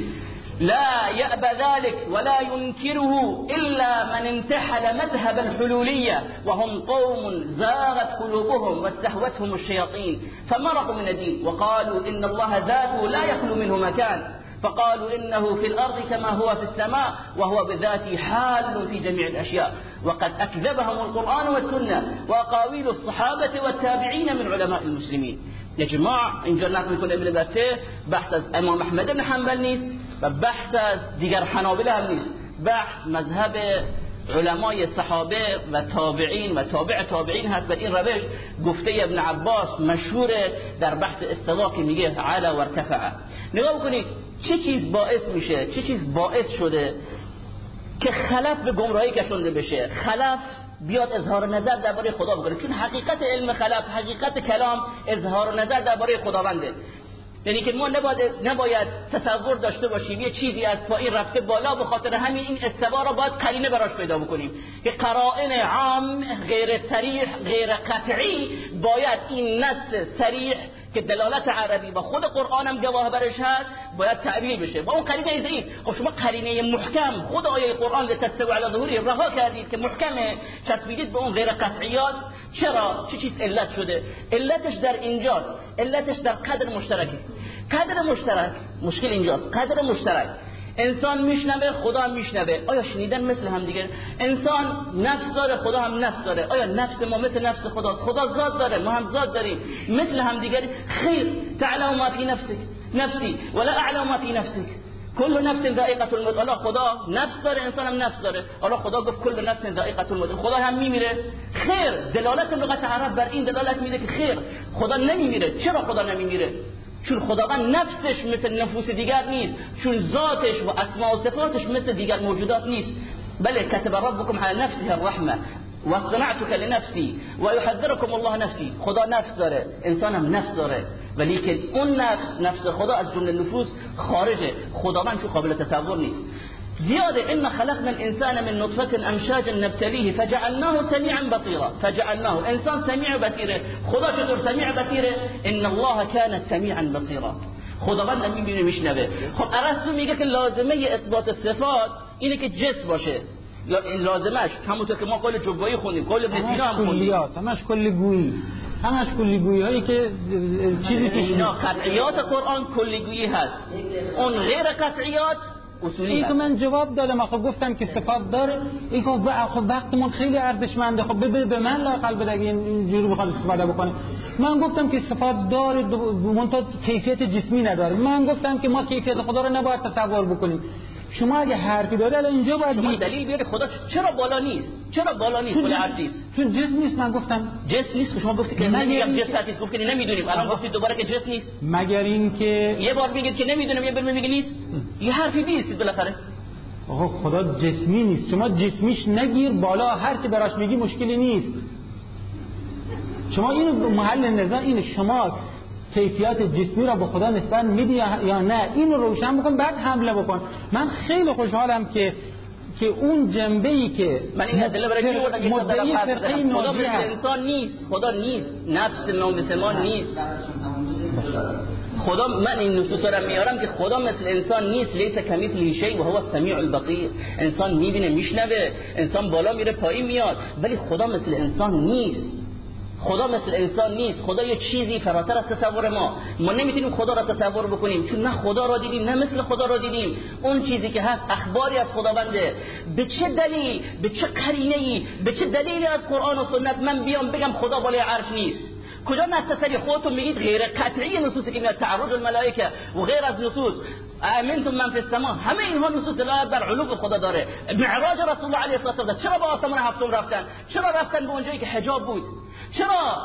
لا يأبى ذلك ولا ينكره إلا من انتحل مذهب الحلولية وهم قوم زاغت قلوبهم واستهوتهم الشياطين فمرقوا من الدين وقالوا إن الله ذاته لا يخلو منه مكان فقالوا إنه في الأرض كما هو في السماء وهو بذاته حال في جميع الأشياء. وقد أكذبهم القرآن والسنة وأقاويل الصحابة والتابعين من علماء المسلمين. اجماع اینجا نقل میکنه ابن بطه بحث إمام أحمد بن حنبل نیست بحث از دیگر حنابله بحث مذهب علمای صحابه و تابعین و تابع تابعین هست و این روش گفته ابن عباس مشهور در بحث استوا که میگه علا و ارتفع نگاه بکنید چه چیز باعث میشه؟ چه چیز باعث شده که خلف به گمراهی کشونده بشه؟ خلف بیاد اظهار نظر درباره خدا بکنه چون حقیقت علم خلف حقیقت کلام اظهار نظر درباره خداونده. یعنی که ما نباید, نباید تصور داشته باشیم یه چیزی از پایین رفته بالا به خاطر همین این استوا را باید قرینه براش پیدا بکنیم. که قرائن عام غیر صریح غیر قطعی باید این نص صریح که دلالت عربی و خود قرآن هم گواه برش هست باید تعبیر بشه. با اون قرینه ضعیف خب شما قرینه محکم خود آیه قرآن لتستوی علی ظهوری رها کردید که محکمه. چسبیدید به اون غیر قطعیات. چرا؟ چه چیز علت شده؟ علتش در اینجاست. علتش در قدر مشترکی قدر مشترک مشکل اینجاست. قدر مشترک. انسان میشنوه خدا میشنوه. آیا شنیدن مثل هم دیگه؟ انسان نفس داره خدا هم نفس داره. آیا نفس ما مثل نفس خداست؟ خدا ذات داره ما هم ذات داریم. مثل هم دیگه؟ خیر. تعلم ما فی نفسك نفسی. ولا اعلم ما فی نفسك کل نفس ذائقه الموت. الله خدا نفس داره انسان هم نفس داره. الله خدا گفت کل نفس ذائقه الموت. خدا هم میمیره. خیر. دلالت لغت عرب بر این دلالت میده که خیر. خدا نمیمیره. چرا خدا نمیمیره؟ چون خداوند نفسش مثل نفوس دیگر نیست چون ذاتش و اسماء و صفاتش مثل دیگر موجودات نیست. بله کتب ربکم على نفسه الرحمه و صنعتك لنفسی. و یحذرکم الله نفسی. خدا نفس داره انسان هم نفس داره. ولی که اون نفس نفس خدا از جمله نفوس خارجه. خداوند چون قابل تصور نیست. زيادة إن خلقنا الإنسان من نطفة أمشاج نبتليه فجعلناه سميعا بصيرا. فجعلناه إنسان سميع بصيرا خدا چطور سميع بصيرا إن الله كان سميعا بصيرا. خداوند می‌بینه میشنوه خب ارسطو میگه که لازمه اثبات صفات اینه که جس باشه. لازمش همونطور که ما قول جبایی خوندیم قول ابن سینا هم خوندیم. همش کلی گویی. همش کلی گویی هایی که چیزی که اینا قطعیات قرآن کلی گویی هست. اون غیر قطعیات اصولی این که من جواب دادم خب گفتم که صفات داره این که خب وقتمون خیلی ارزشمنده. خب به به من لاقل بده اگه اینجوری بخواد استفاده بکنه. من گفتم که صفات داره منتها کیفیت جسمی نداره. من گفتم که ما کیفیت خدا رو نباید تصور بکنیم. شما اگه حرفی داره الان اینجا باید شما دلیل بیاره خدا چرا بالا نیست؟ چرا بالا نیست؟ ولی نیست چون جسم نیست من گفتم. جسم نیست؟ شما گفتی که نمیگم جسم نیست گفتی نمی‌دونیم. الان گفتی دوباره که جسم نیست. مگر این که یه بار میگید که نمی‌دونم یه بار میگی نیست. یه حرفی نیست بالاخره. آقا خدا جسمی نیست. شما جسمیش نگیر بالا هر کی براش میگی مشکلی نیست. شما اینو محل نظر اینه. شما کیفیات جسمی را به خدا نسبت میدی یا نه؟ این رو روشن بکن بعد حمله بکن. من خیلی خوشحالم که که اون جنبه ای که من این ادله برای چی بردم که خدا مثل انسان نیست؟ خدا نیست. نفس ما نیست. خدا من این نصوص رو میارم که خدا مثل انسان نیست. لیس کمیث شیء و هو السمیع البصیر. انسان می‌بینه میشنوه. انسان بالا میره پایین میاد. ولی خدا مثل انسان نیست. خدا مثل انسان نیست. خدا یه چیزی فراتر از تصور ما. ما نمی‌تونیم خدا را تصور بکنیم. چون نه خدا را دیدیم نه مثل خدا را دیدیم. اون چیزی که هست اخباری از خداونده. به چه دلیل؟ به چه قرینه به چه دلیلی از قرآن و سنت من بیام بگم خدا بالای عرش نیست؟ کجا نستسری خودتون میگید غیر قطعی نصوصی که میاد تعرض الملائکه و غیر از نصوص؟ امنتم من فی السماء. همه اینها نصوص دلالت بر علو خدا داره. معراج رسول الله علیه الصلاه چرا با آسمان هفتم رفتن؟ چرا رفتن به اونجایی که حجاب بود؟ چرا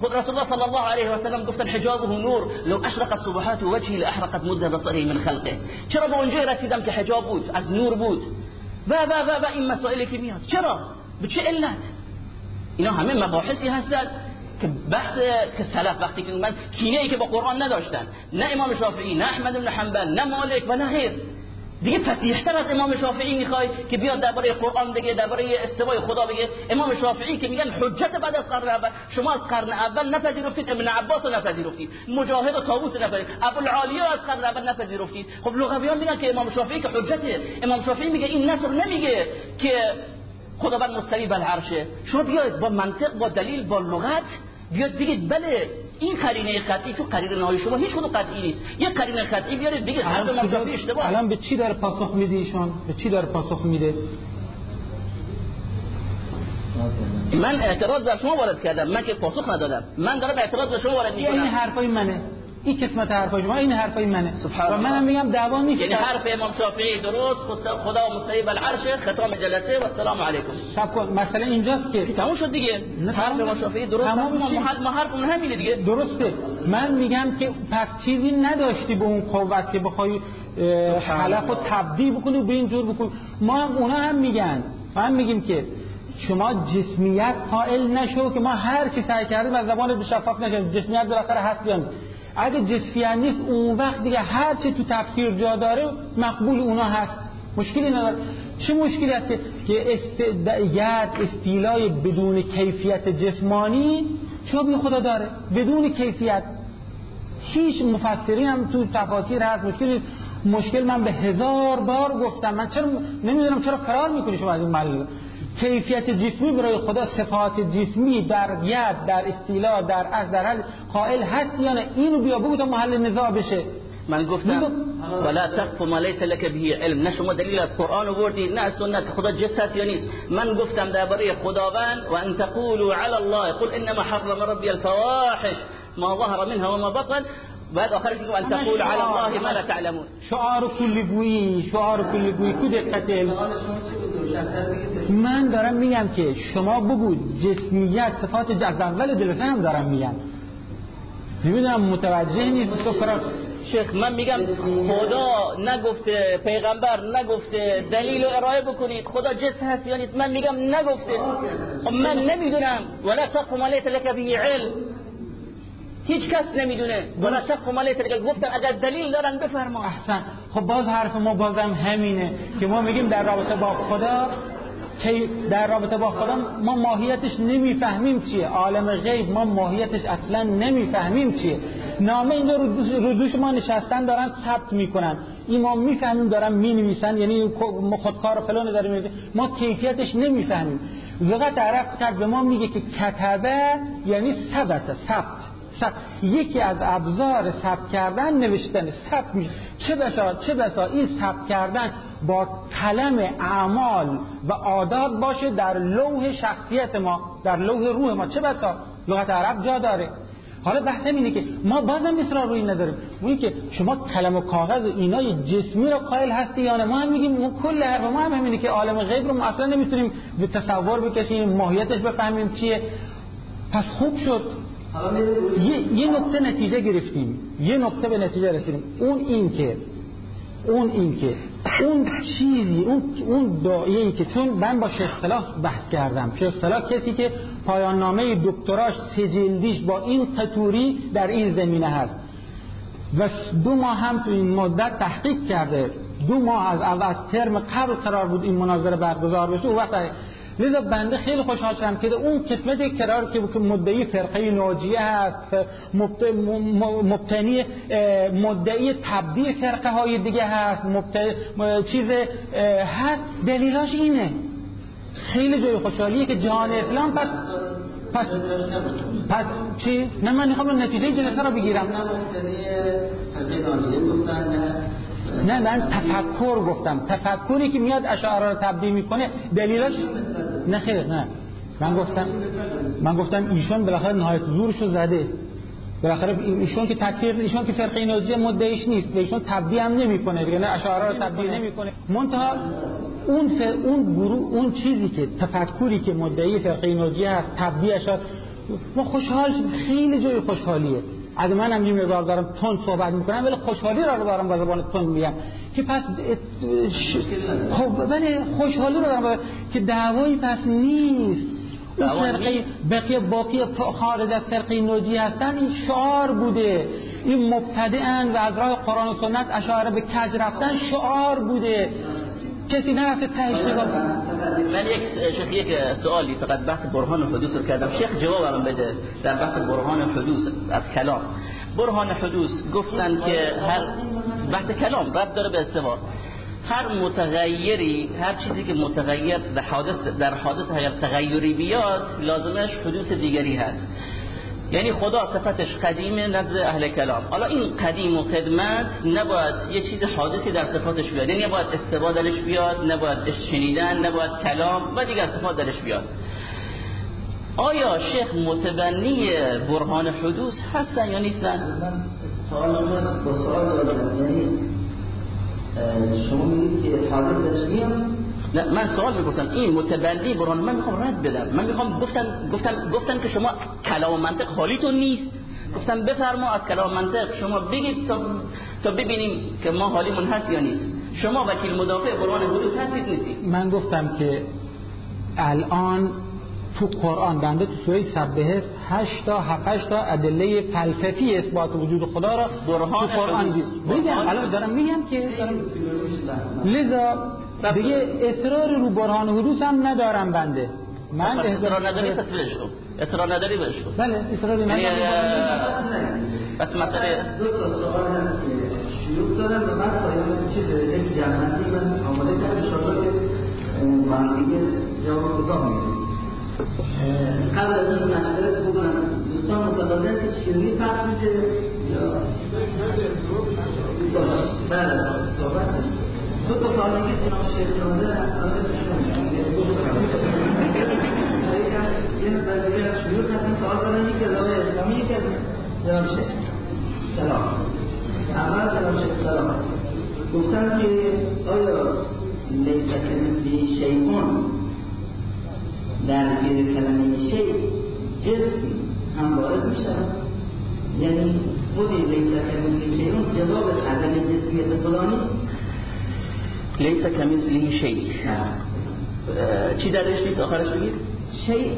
خود رسول الله صلی الله علیه و سلم گفتن حجابه نور؟ لو اشرقت سبحات وجهه لاحرقت مد بصره من خلقه. چرا به اونجایی رسیدم که حجاب بود؟ از نور بود. و و و, و این مسائلی که میاد. چرا؟ به چه علت؟ اینا همه مباحثی هستند که بحث که سلف وقتی که من کینه ای که با قرآن نداشتن. نه امام شافعی نه احمد بن حنبل نه مالک و نه غیر دیگه فسیحتر از امام شافعی می‌خوای که بیاد درباره قرآن بگه درباره استوای خدا بگه. امام شافعی که میگن حجت بعد از قرن اول. شما از قرن اول نپذیرفتید ابن عباس رو نپذیرفتید. مجاهد و طاووس نپذیرفتید. ابو العالیه از قرن اول نپذیرفتید. خب لغویان میگن که امام شافعی که حجته. امام شافعی میگه این نصر نمیگه که خداوند مستوی بر عرشه. شما بیاید با منطق با دلیل با لغت بیاد بگید بله این قرینه قطعی تو قرینه نهای شما هیچ کدوم قطعی نیست. یه قرینه قطعی بیارید بگید هر دو منطقی اشتباه. الان به چی در پاسخ میده ایشان؟ به چی در پاسخ میده؟ من اعتراض بر شما وارد کردم. من که پاسخ ندادم. من دارم اعتراض بر شما وارد می‌کنم این حرفای منه. این قسمت حرفای شما این حرفای منه. سبحان و منم میگم دعوا نیست. یعنی حرف امام شافعی درست خدا مستعی العرش ختام جلسه و السلام علیکم. کن مثلا اینجاست که تموم شد دیگه. حرف امام شافعی درست تمام ما حرفمون همینه دیگه. درسته. من میگم که پس چیزی نداشتی به اون قوت که بخوای خلق و تبدیل بکنی و به این جور بکنی ما هم اونا هم میگن. هم میگیم که شما جسمیت قائل نشو که ما هر چی سعی کردیم از زبان شفاف نشه جسمیت بالاخره هست بیان اگه جسفیت نیست اون وقت دیگه هر چی تو تفسیر جا داره مقبول اونا هست. مشکلی نداره. چه مشکلی هست که استعداد استیلای بدون کیفیت جسمانی چه خدا داره. بدون کیفیت. هیچ مفسری هم تو تفاسیر هست. مشکل مشکل من به هزار بار گفتم. من چرا نمی‌دونم چرا فرار می‌کنی شما از این ملل کیفیت جسمی برای خدا صفات جسمی در ید در استیلا در از در حل قائل هست یا نه؟ اینو بیا بگو تا محل نزاع بشه. من گفتم ولا تقف ما ليس لك به علم. نه شما دلیل از قرآن آوردی نه از سنت. خدا جس هست یا نیست؟ من گفتم درباره خداوند و ان تقولوا على الله قل انما حرم ربي الفواحش. ما ظهر منها وما بطن. بعد آخر میگم ان تقول على الله ما لا تعلمون. شعار کلی گویی شعار کلی گویی کو دقت من دارم میگم که شما بگو جسمیت صفات جذب اول جلسه هم دارم میگم. نمی‌دونم متوجه نیست. تو شیخ من میگم خدا نگفته پیغمبر نگفته دلیل و ارائه بکنید. خدا جس هست یا نیست؟ من میگم نگفته. خب من نمی‌دونم. ولا تقف ما لیس لك به علم. هیچ کس نمی‌دونه. ولا تقف ما لیس لك گفتم اگر دلیل دارن بفرما. احسن. خب باز حرف ما بازم همینه که ما میگیم در رابطه با خدا که در رابطه با خدا ما ماهیتش نمی‌فهمیم چیه. عالم غیب ما ماهیتش اصلا نمی‌فهمیم چیه. نامه اینجا رو دوش ما نشستن دارن ثبت می‌کنن. این ما می‌فهمیم دارن می‌نویسن. یعنی خودکار فلان داره ما کیفیتش نمی‌فهمیم. لغت عرب کرد به ما میگه که کتبه یعنی ثبت ثبت. یکی از ابزار ثبت کردن نوشتن ثبت میشه چه بسا چه بسا این ثبت کردن با کلم اعمال و عادات باشه در لوح شخصیت ما در لوح روح ما. چه بسا؟ لغت عرب جا داره. حالا بحث اینه که ما بازم اصرار روی نداریم. روی که شما کلم و کاغذ و اینای جسمی رو قائل هستی یا نه؟ ما هم میگیم ما کل حرف ما هم همینه که عالم غیب رو ما اصلا نمی‌تونیم به تصور بکشیم ماهیتش بفهمیم چیه. پس خوب شد. یه, یه نقطه نتیجه گرفتیم. یه نقطه به نتیجه رسیدیم. اون این که اون این که اون چیزی اون اون دعایی که چون من با شیخ صلاح بحث کردم شیخ صلاح کسی که پایان نامه دکتراش سجلدیش با این قطوری در این زمینه هست. و دو ماه هم تو این مدت تحقیق کرده. دو ماه از اول ترم قبل قرار بود این مناظره برگزار بشه. و وقت لذا بنده خیلی خوشحال شدم که اون قسمت کرار که مدعی فرقه ناجیه هست مبتنی مدعی تبدیل فرقه های دیگه هست چیز هست دلیلاش اینه. خیلی جای خوشحالیه که جهان اسلام پس پس پس چی؟ نه من می‌خوام نتیجه جلسه رو بگیرم. نه من تفکر گفتم. تفکری که میاد اشعار رو تبدیل می‌کنه دلیلش نه خیر نه. من گفتم من گفتم ایشون بالاخره نهایت زورشو زده. بالاخره ایشون که تکفیر ایشون که فرقه نازی مدعیش نیست. و ایشون تبدیل هم نمی‌کنه دیگه نه اشعار رو تبدیل نمی‌کنه. منتها اون اون گروه اون چیزی که تفکری که مدعی فرقه نازی هست تبدیل اشعار ما خوشحال خیلی جای خوشحالیه. از من هم یه دارم تون صحبت می‌کنم ولی خوشحالی را رو دارم با زبان تون میگم. که پس خب ولی خوشحالی رو دارم که دعوایی پس نیست. اون فرقه بقیه باقی خارج از فرقه نوجی هستن این شعار بوده. این مبتدعن و از راه قرآن و سنت اشاره به کج رفتن شعار بوده. کسی نرفته تهش نگاه من یک شیخ یک سوالی فقط بحث برهان حدوث رو کردم. شیخ جوابم بده در بحث برهان حدوث از کلام. برهان حدوث گفتن که هر بحث کلام رب داره به استوا. هر متغیری هر چیزی که متغیر در حادث در حادث اگر تغیری بیاد لازمش حدوث دیگری هست. یعنی خدا صفتش قدیمه نزد اهل کلام. حالا این قدیم و خدمت نباید یه چیز حادثی در صفاتش بیاد. یعنی نباید استوا درش بیاد نباید شنیدن نباید کلام و دیگر صفات درش بیاد. آیا شیخ متبنی برهان حدوث هستن یا نیستن؟ سوال با سوال یعنی شما میگید که حادث من سوال می‌پرسم. این متبلی برهان من می‌خوام رد بدم. من می‌خوام گفتن گفتن گفتن که شما کلام منطق حالیتون نیست. گفتم بفرما از کلام منطق شما بگید تا تا ببینیم که ما حالیمون هست یا نیست. شما وکیل مدافع برهان حدوث هستید نیستید؟ من گفتم که الان تو قرآن بنده تو سوره سبهه 8 تا 7 تا ادله فلسفی اثبات وجود خدا را برهان تو قرآن دید میگم الان دارم میگم که دارم لذا دیگه اصرار رو برهان حدوث هم ندارم بنده. من اصرار نداری پس بهش کن. اصرار نداری بهش کن. بله اصرار نداری یعنی، پس مسئله دو تا سوال هست شروع دارم و بعد پایان چیز یک جمعندی من آماده کردم انشاءالله که هم دیگه جواب کوتاه میدیم قبل از این مشورت بکنم. دوستان متقابل شیرینی پخش میشه یا باشه. بله صحبت دو تا سوال دیگه جناب شیخ جانده یه نفر دیگه از شیوخ هستن دارن یک ادامه اسلامی از جناب شیخ سلام. اول سلام. گفتن که آیا لیس کمثلی شیئون در زیر کلمه شیء جسم هم وارد میشه یعنی خود لیس کمثلی شیئون جواب عدم جسمیت نیست لیس کمثله شیء چی درش نیست آخرش بگید شیء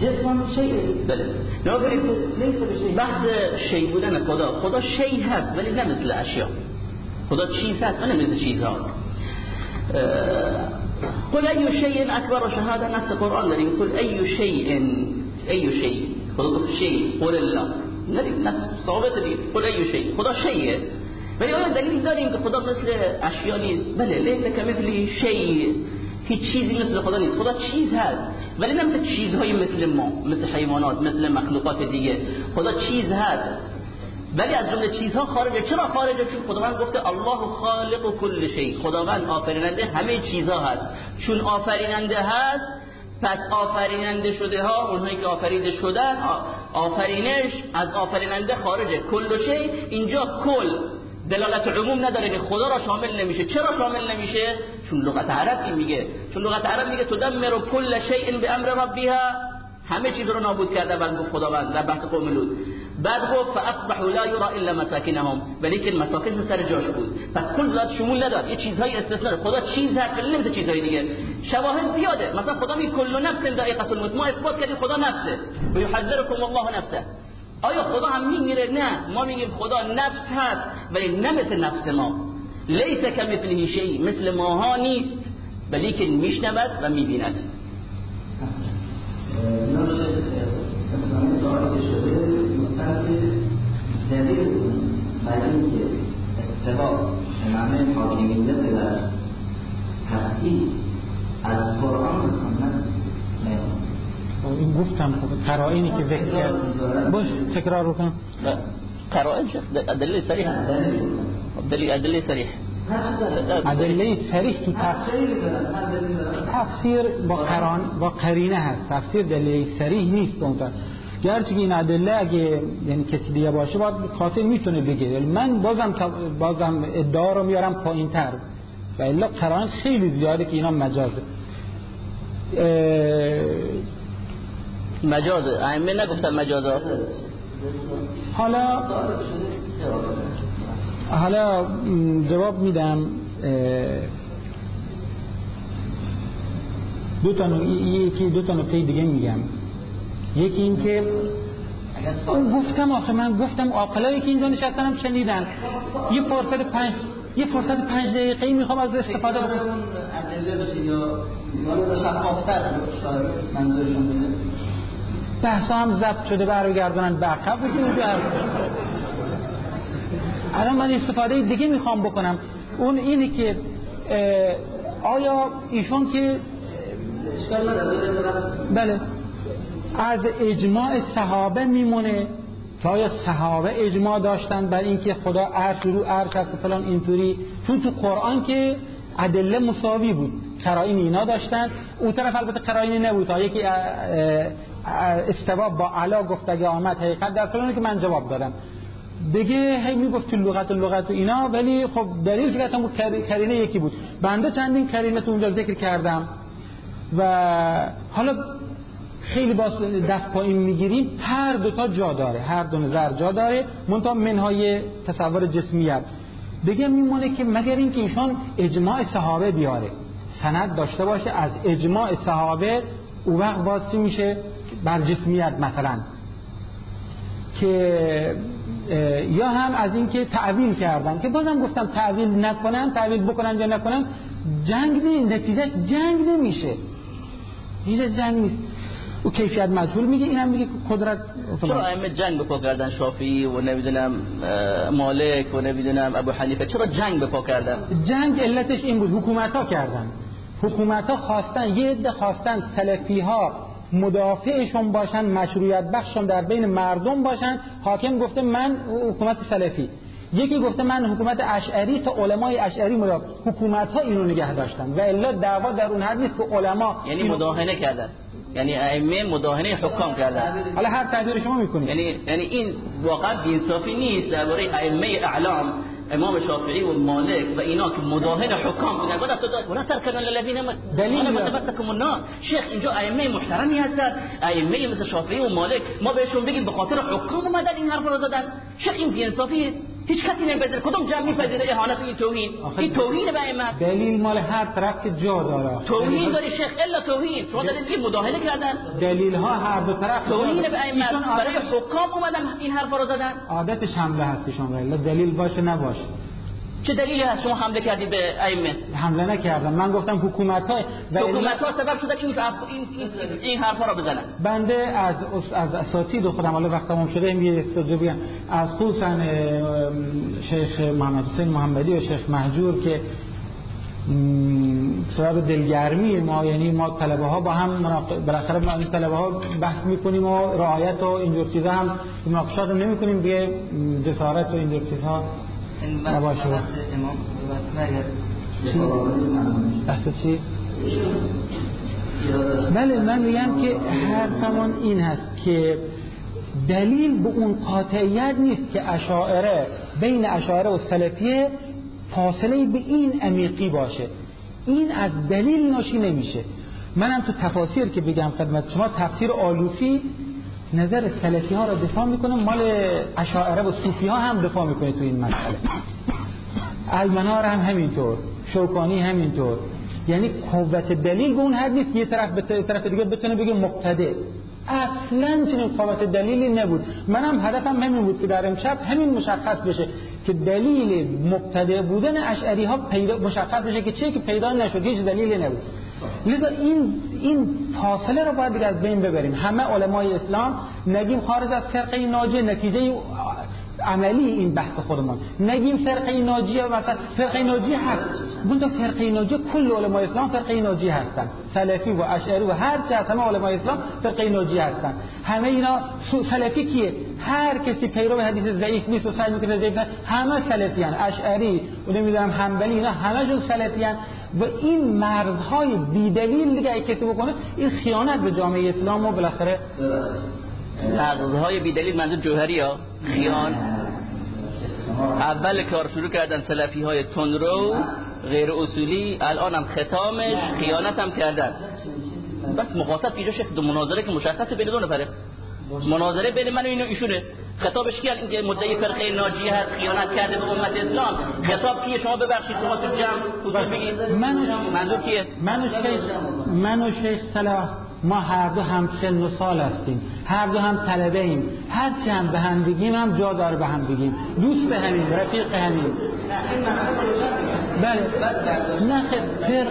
جسم شیء بله به شیء بحث شی بودن خدا. خدا شی هست ولی نه مثل اشیا. خدا چیز هست ولی مثل چیزها قل ای شیء اکبر شهاده نص قرآن داریم. قل ای شیء ای شیء خدا گفت شیء قل الله. ندیم نص ثابت دید قل ای شیء خدا شیء ولی آیا دلیل داریم که خدا مثل اشیا نیست. بله لیس کمثلی شیء هیچ چیزی مثل خدا نیست. خدا چیز هست ولی نه مثل چیزهای مثل ما مثل حیوانات مثل مخلوقات دیگه. خدا چیز هست. ولی از جمله چیزها خارجه. چرا خارجه؟ چون خداوند گفته الله خالق کل شیء. خداوند آفریننده همه چیزها هست. چون آفریننده هست پس آفریننده شده ها اونهایی که آفریده شدن آفرینش از آفریننده خارجه. کل شیء. اینجا کل. دلالت عموم نداره یعنی خدا را شامل نمیشه. چرا شامل نمیشه؟ چون لغت عرب این میگه. چون لغت عرب میگه تدمر کل شیء به امر ربها. همه چیز رو نابود کرده بعد گفت خداوند. در بحث قوم لوط. بعد گفت فاصبحوا لا یرا الا مساکنهم. ولیکن مساکنشون سر جاش بود. پس کل ذات شمول نداد. یه چیزهای استثنا خدا چیز ولی نمیشه چیزهای دیگه. شواهد زیاده. مثلا خدا میگه کل نفس ذائقه الموت. ما اثبات کردیم خدا نفسه. و یحذرکم الله نفسه. آیا خدا هم میمیره؟ نه. ما میگیم خدا نفس هست ولی نه مثل نفس ما. لیس کمثله شیء مثل ماها نیست ولیکن میشنود و می‌بیند. که که برای اینکه از قرآن و سنت گفتم خب قرائنی که ذکر کرد. باش تکرار رو کنم قرائن ادله صريحه دلیل ادله صریح. ادله صریح تو تفسیر. تفسیر با قران با قرینه هست. تفسیر دلیل صریح نیست اون گرچه این ادله اگه یعنی کسی دیگه باشه باید قاطع می‌تونه بگه. ولی من بازم بازم ادعا رو میارم پایین تر و الا قرآن خیلی زیاده که اینا مجازه مجازه ائمه نگفتن مجازه حالا حالا جواب میدم دو تا یکی دو تا نکته دیگه میگم. یکی این که اون گفتم آخه من گفتم عاقلایی که اینجا نشستن هم شنیدن. یه فرصت پنج یه فرصت پنج دقیقه می‌خوام از استفاده بکنم بشه یا منظورشون بحثا هم ضبط شده برگردونن به عقب. الان من استفاده دیگه می‌خوام بکنم. اون اینه که آیا ایشون که بله. از اجماع صحابه میمونه که آیا صحابه اجماع داشتن بر اینکه خدا عرش رو عرش هست فلان اینطوری. چون تو قرآن که ادله مساوی بود. قرائن اینا داشتن. اون طرف البته قرائنی نبود. تا یکی استوا با علا گفت اگه آمد حقیقت در فلانه که من جواب دادم. دیگه هی می‌گفت تو لغت لغت و اینا ولی خب دلیل که گفتم کرینه یکی بود. بنده چندین کرینه تو اونجا ذکر کردم و حالا خیلی باز دست پایین می‌گیریم. هر دوتا جا داره هر دو نظر جا داره. منتها منهای تصور جسمیت. دیگه میمونه که مگر اینکه ایشان اجماع صحابه بیاره. سند داشته باشه از اجماع صحابه او وقت بازی میشه؟ بر جسمیت مثلا که یا هم از اینکه تعویل کردن که بازم گفتم تعویل نکنن تعویل بکنن یا نکنن جنگ نی نتیجه جنگ نمیشه. چیز جنگ نیست. او کیفیت مجهول میگه اینم میگه قدرت چرا ائمه جنگ بپا کردن؟ شافعی و نمی‌دونم مالک و نمی‌دونم ابو حنیفه. چرا جنگ بپا کردن؟ جنگ علتش این بود حکومت ها کردن. حکومت ها خواستن یه عده خواستن سلفی ها مدافعشون باشن مشروعیت بخششون در بین مردم باشن. حاکم گفته من حکومت سلفی. یکی گفته من حکومت اشعری تا علمای اشعری مدافع حکومت ها اینو نگه داشتن. و الا دعوا در اون حد نیست که علما یعنی مداهنه کردن. یعنی ائمه مداهنه حکام کردن. حالا هر تعبیر شما می‌کنید. یعنی یعنی این واقعا انصافی نیست درباره ائمه اعلام. امام شافعی و مالک و اینا که مداهن حکام بودن ولا تدع ولا تركنوا للذين دلیل ما تمسكم النار. شیخ اینجا ائمه محترمی هستن. ائمه مثل شافعی و مالک. ما بهشون بگیم به خاطر حکام اومدن این حرف رو زدن. شیخ این انصافیه. هیچ کسی نمیپذیره. کدوم جمع میپذیره؟ اهانت این توهین این توهین به ائمه دلیل مال هر طرف که جا داره. توهین داری شیخ. الا توهین شما دلیل مداهنه کردن. دلیل ها هر دو طرف توهین به ائمه برای حکام اومدن این حرف رو زدن. عادتش حمله هست شما الا دلیل باشه نباشه. چه دلیلی هست شما حمله کردید به ائمه؟ حمله نکردم. من گفتم حکومت های حکومت ها سبب شدن این این این حرفا رو بزنن. بنده از از اساتید خودم حالا وقت تمام شده یه استودیو بگم از خصوصا شیخ محمد حسین محمدی و شیخ مهجور که سبب دلگرمی ما یعنی ما طلبه ها با هم بالاخره ما طلبه ها بحث می‌کنیم و رعایت و اینجور چیزا هم مناقشات نمی کنیم به جسارت و اینجور چیزها نباشه. بحث چی؟ بله من میگم که هر زمان این هست که دلیل به اون قاطعیت نیست که اشاعره بین اشاعره و سلفیه فاصله به این عمیقی باشه. این از دلیل ناشی نمیشه. منم تو تفاسیر که بگم خدمت شما تفسیر آلوفی نظر سلفی ها را دفاع می‌کنه مال اشاعره و صوفی ها هم دفاع می‌کنه تو این مسئله. المنار هم همینطور شوکانی همینطور. یعنی قوت دلیل به اون حد نیست یه طرف به طرف دیگه بتونه بگه مقتده اصلا چنین قوت دلیلی نبود. منم هدفم همین بود که در امشب همین مشخص بشه که دلیل مبتدع بودن اشعری ها پیدا مشخص بشه که چه که پیدا نشد هیچ دلیلی نبود. لذا این این فاصله رو باید دیگه از بین ببریم. همه علمای اسلام نگیم خارج از فرقه ناجیه نتیجه عملی این بحث خودمان. نگیم فرقه ناجیه مثلا فرقه ناجیه هست. بون تو فرقه ناجیه کل علمای اسلام فرقه ناجیه هستن. سلفی و اشعری و هر چه همه علمای اسلام فرقه ناجیه هستن. همه اینا سلفی کیه؟ هر کسی پیرو حدیث ضعیف نیست و سعی می‌کنه ضعیف همه سلفی هن. اشعری و نمی‌دونم حنبلی اینا همشون سلفی هن. و این مرزهای بیدلیل دیگه کسی بکنه این خیانت به جامعه اسلام و بالاخره مرزهای بیدلیل منظور جوهری ها خیان؟ اول کار شروع کردن سلفی های تندرو غیر اصولی الان هم ختامش خیانت هم کردن. بس مخاطب پیجا شیخ دو مناظره که مشخصه بین دو نفره. مناظره بین من و اینو ایشونه. خطابش کیه اینکه مدعی فرقه ناجی هست خیانت کرده به امت اسلام. خطاب کیه؟ شما ببخشید شما تو جمع حضور بگید. منظور کیه؟ من و شیخ من و شیخ صلاح ما هر دو هم سن و سال هستیم. هر دو هم طلبه ایم. هر چی هم به هم بگیم هم جا داره به هم بگیم. دوست به همین رفیق همین بله. نه خیر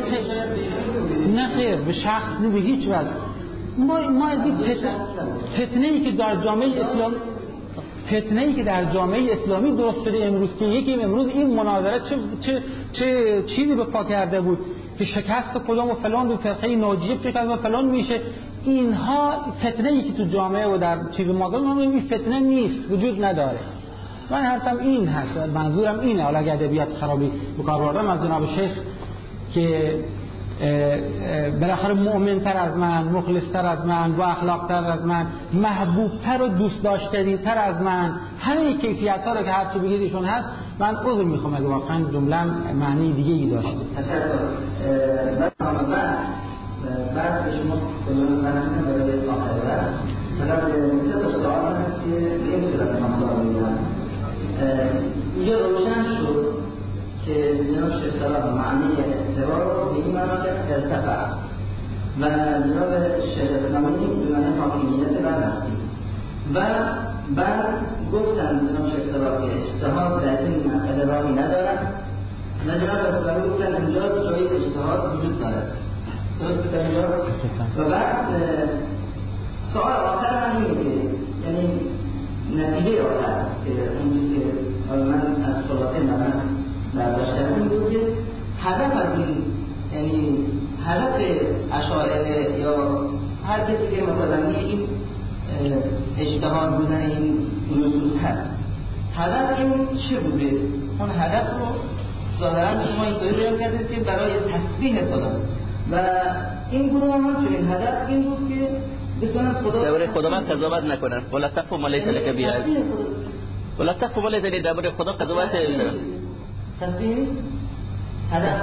نه خیر به شخص به هیچ وجه. ما ما از فتنه ای که در جامعه اسلام فتنه ای که در جامعه اسلامی درست شده امروز که یکی امروز این مناظره چه, چه, چه چیزی به پا کرده بود؟ که شکست کدام و فلان و فرقه ناجیه شکست و فلان میشه. اینها فتنه ای که تو جامعه و در چیز ما این فتنه نیست وجود نداره. من حرفم این هست منظورم اینه. حالا اگر ادبیات خرابی بکار بردم از جناب شیخ که بالاخره مؤمن تر از من مخلص تر از من با اخلاق تر از من محبوب تر و دوست داشتنی تر از من همه کیفیت ها رو که هر چی ایشون هست من عذر می‌خوام اگه واقعا جمله معنی دیگه ای داشته بعد به شما کلون زنانه برای آخره فقط سه تا سوال هست که این صورت من اینجا روشن شد که شیخ سلام معنی استوا رو به این معنا که ارتفع و جناب شیخ اسلامی به معنی حاکمیت و بعد گفتن جناب شیخ که اجتهاد در این مسئله راهی ندارد. و جناب اسلامی گفتن اینجا جای اجتهاد وجود دارد. درست و بعد سوال آخر من اینه که یعنی نتیجه آخر که اون چیزی که من برداشت کردم بود که هدف از این یعنی هدف اشاعره یا هر کسی که مثلا این اجتهاد بودن این نصوص هست. هدف این چه بوده؟ اون هدف رو ظاهرا شما اینطوری بیان کردید که برای تسبیح خداست و این گروه هم چنین هدف این بود که بتونن خدا درباره خداوند قضاوت نکنن. ولا تقف ما لیس لك ولا تقف ما لیس لك درباره خدا قضاوت نیست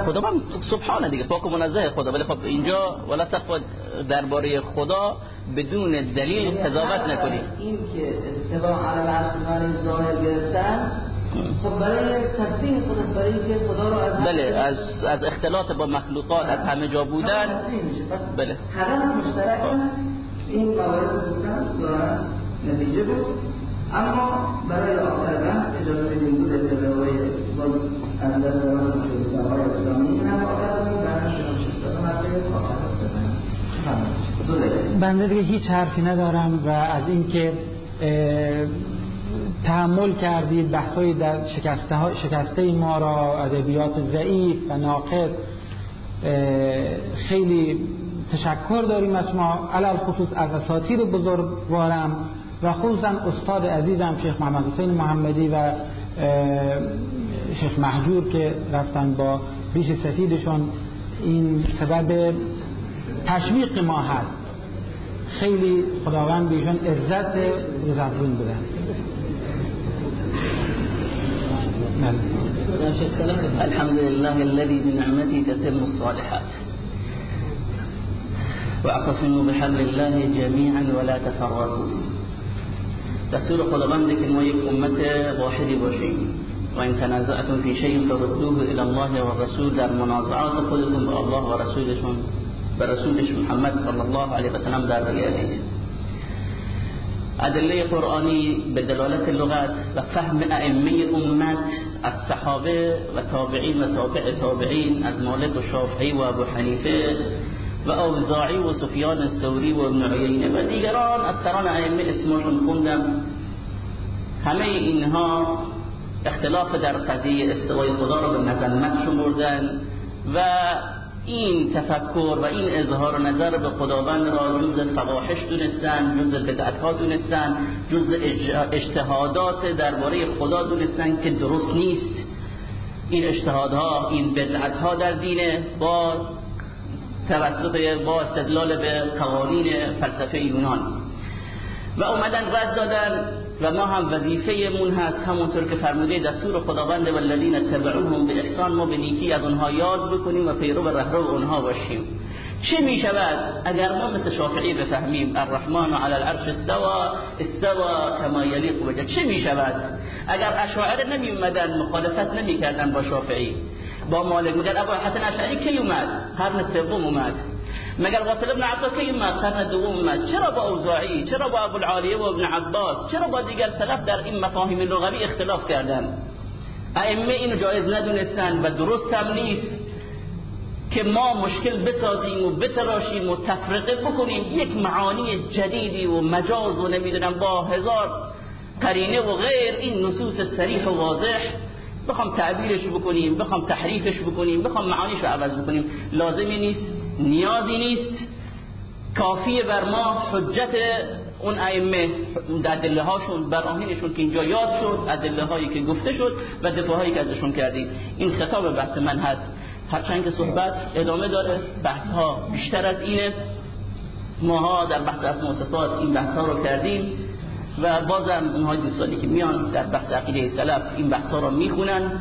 خداوند سبحانه دیگه پاک و منزه خدا. ولی خب اینجا ولا تقف درباره خدا بدون دلیل قضاوت نکنی. این که استوا علی العرش ظاهر گرفتن خب برای تسبیح خدا برای که خدا رو از بله از از اختلاط با مخلوقات از همه جا بودن. بله. هدف مشترک این موارد دارن نتیجه بود. اما برای آخر بحث اجازه بدیم دو ابتدای باز آخر بنده دیگه هیچ حرفی ندارم و از اینکه تحمل کردید بحثای در شکسته, شکسته ما را ادبیات ضعیف و ناقص خیلی تشکر داریم از ما علال خصوص از اساتیر بزرگوارم و خصوصا استاد عزیزم شیخ محمد حسین محمدی و شیخ محجور که رفتن با ریش سفیدشون این سبب تشویق ما هست. خیلی خداوند بیشون عزت روزافزون بودن الحمد لله الذي بنعمته تتم الصالحات. واعتصموا بحبل الله جميعا ولا تفرقوا. دستور خداوند که ما یک امت واحدی باشیم. و این تنازعتون فی شیء فردوه الى الله و رسول در منازعات خودتون به الله و رسولشون به رسولش محمد صلی الله علیه و سلم در بیارید ادله قرآنی به دلالت لغت و فهم ائمه امت از صحابه و تابعین و تابع تابعین از مالک و شافعی و ابو حنیفه و اوزاعی و سفیان الثوری و ابن و دیگران از سران ائمه اسمشون خوندم. همه اینها اختلاف در قضیه استوای خدا رو به مذمت شمردن و این تفکر و این اظهار نظر به خداوند را جز فواحش دونستن جز بدعت ها دونستن جز اجتهادات درباره خدا دونستن که درست نیست. این اجتهادها این بدعت ها در دینه با توسط با استدلال به قوانین فلسفه یونان. و اومدن رد دادن و ما هم وظیفه مون هست همونطور که فرموده دستور خداوند والذین تبعوهم به احسان ما به نیکی از اونها یاد بکنیم و پیرو و رهرو اونها باشیم. چه می شود اگر ما مثل شافعی بفهمیم الرحمن علی العرش استوا استوا کما یلیق بجد چه می شود؟ اگر اشاعره نمی اومدن مخالفت نمی کردن با شافعی. با مالک مگر ابو حسن اشعری کی اومد؟ قرن سوم اومد. مگر واصل ابن عطا کی اومد قرن دوم اومد چرا با اوزاعی؟ چرا با ابو العالیه و ابن عباس؟ چرا با دیگر سلف در این مفاهیم لغوی اختلاف کردن؟ ائمه اینو جایز ندونستن و درست هم نیست که ما مشکل بسازیم و بتراشیم و تفرقه بکنیم. یک معانی جدیدی و مجاز و نمی‌دونم با هزار قرینه و غیر این نصوص صریح و واضح. بخوام تعبیرش بکنیم بخوام تحریفش بکنیم بخوام معانیش رو عوض بکنیم. لازمی نیست. نیازی نیست. کافیه بر ما حجت اون ائمه ادله هاشون براهینشون که اینجا یاد شد ادله هایی که گفته شد و دفاع هایی که ازشون کردیم. این خطاب بحث من هست. هرچند که صحبت ادامه داره بحث ها بیشتر از اینه. ماها در بحث صفات این بحث ها رو کردیم و بازم اونهای دوستانی که میان در بحث عقیده سلف این بحث ها رو می‌خونن.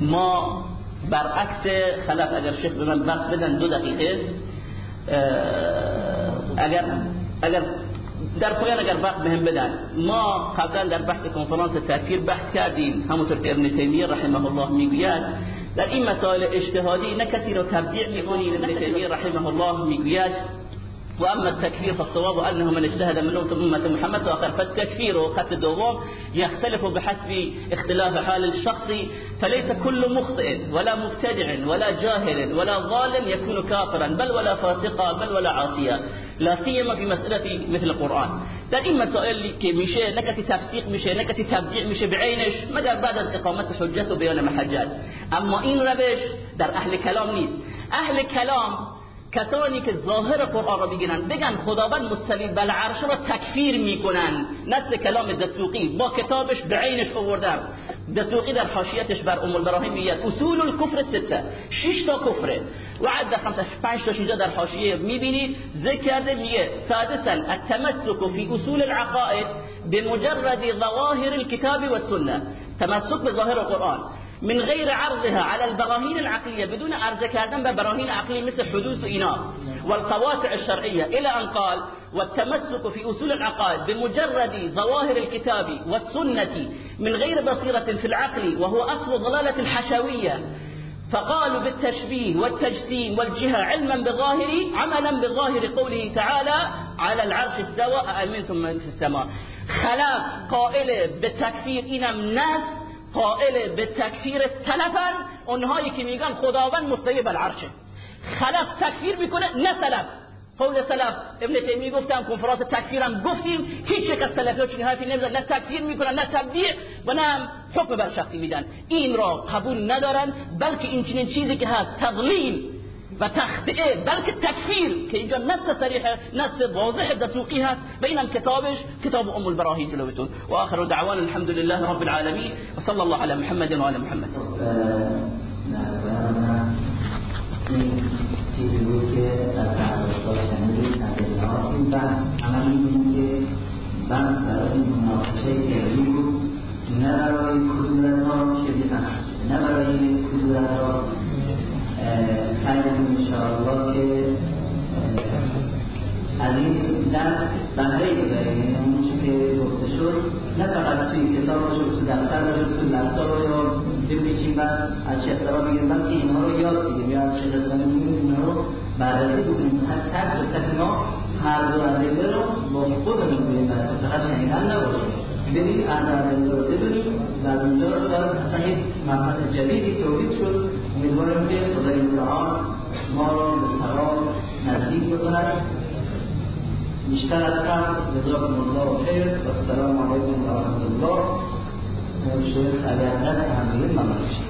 ما برعکس خلف اگر شیخ به من وقت بدن دو دقیقه اگر اگر در پایان اگر وقت بهم بدن ما قبلا در بحث کنفرانس تکفیر بحث کردیم همونطور که ابن تیمیه رحمه الله می‌گوید. در این مسائل اجتهادی نه کسی رو تبدیع می‌کنید ابن تیمیه رحمه الله می‌گوید. وأما التكفير فالصواب أنه من اجتهد من امه محمد واخر فالتكفير وقت الدوام يختلف بحسب اختلاف حال الشخص فليس كل مخطئ ولا مبتدع ولا جاهل ولا ظالم يكون كافرا بل ولا فاسقا بل ولا عاصيا لا سيما في مسألة مثل القرآن. در این مسائل که میشه نکتی تفسیق میشه نکتی تبدیع میشه بعینش مگر بعد از اقامت حجت و بیان محجت أما این روش در أهل کلام نیست. أهل کلام کسانی که ظاهر قرآن را بگیرن بگن خداوند مستوی بل عرش را تکفیر می‌کنن. نسل کلام دسوقی با کتابش به عینش آوردن. دسوقی در حاشیتش بر ام البراهیم میگه اصول الكفر سته. شش تا کفره. و عد خمسه پنج تا اینجا در حاشیه می‌بینید ذکر کرده میگه سادسا التمسك في اصول العقائد بمجرد ظواهر الكتاب والسنه تمسك بظاهر القرآن من غير عرضها على البراهين العقلية بدون عرض كردن ببراهين عقلية مثل حدوث إناء والقواطع الشرعية إلى أن قال والتمسك في أصول العقائد بمجرد ظواهر الكتاب والسنة من غير بصيرة في العقل وهو أصل ضلالة الحشوية فقالوا بالتشبيه والتجسيم والجهة علما بظاهر عملا بظاهر قوله تعالى على العرش استوى أأمنتم من في السماء. خلف قائل بالتكفير إنم ناس قائل به تکفیر سلفن اونهایی که میگن خداوند مستوی بر عرشه. خلف تکفیر می‌کنه نه سلف. قول سلف ابن تیمیه گفتم کنفرانس تکفیرم گفتیم. هیچ یک از سلفی ها چنین حرفی نمیزن نه تکفیر می‌کنن نه تبدیع و نه حکم بر شخصی میدن. این را قبول ندارن بلکه این چنین چیزی که هست تضلیل. و تخطئه بلکه تکفیر. که اینجا نص صریح نص واضح دسوقی هست. اینم کتابش کتاب ام البراهین جلوتون. و آخر دعوان الحمد لله رب العالمین. و صلی الله علی محمد و آل محمد. نه برای کدورت ها شدید نه برای کدورت ها خیلی انشاءالله که از این درس بهره ببریم اون که گفته شد نه فقط توی کتاب شد تو دفتر شد تو لپتاپ یا بپیچیم و از شخصا بگیم بلکه اینها رو یاد بگیریم یا از شخصا بگیم اینها رو بررسی بکنیم حتی تک ما هر دو ادله رو با خودمون بگیم بس فقط شنیدن نباشه ببینیم از ادله رو ببینیم و از اونجا شاید اصلا یک مبحث جدیدی تولید شد. امیدوارم که خدای متعال ما را به ثواب نزدیک بکند. بیشتر از قبل جزاکم الله خیر. و السلام علیکم و رحمت الله. شیخ اگر نه همدیگه ممنون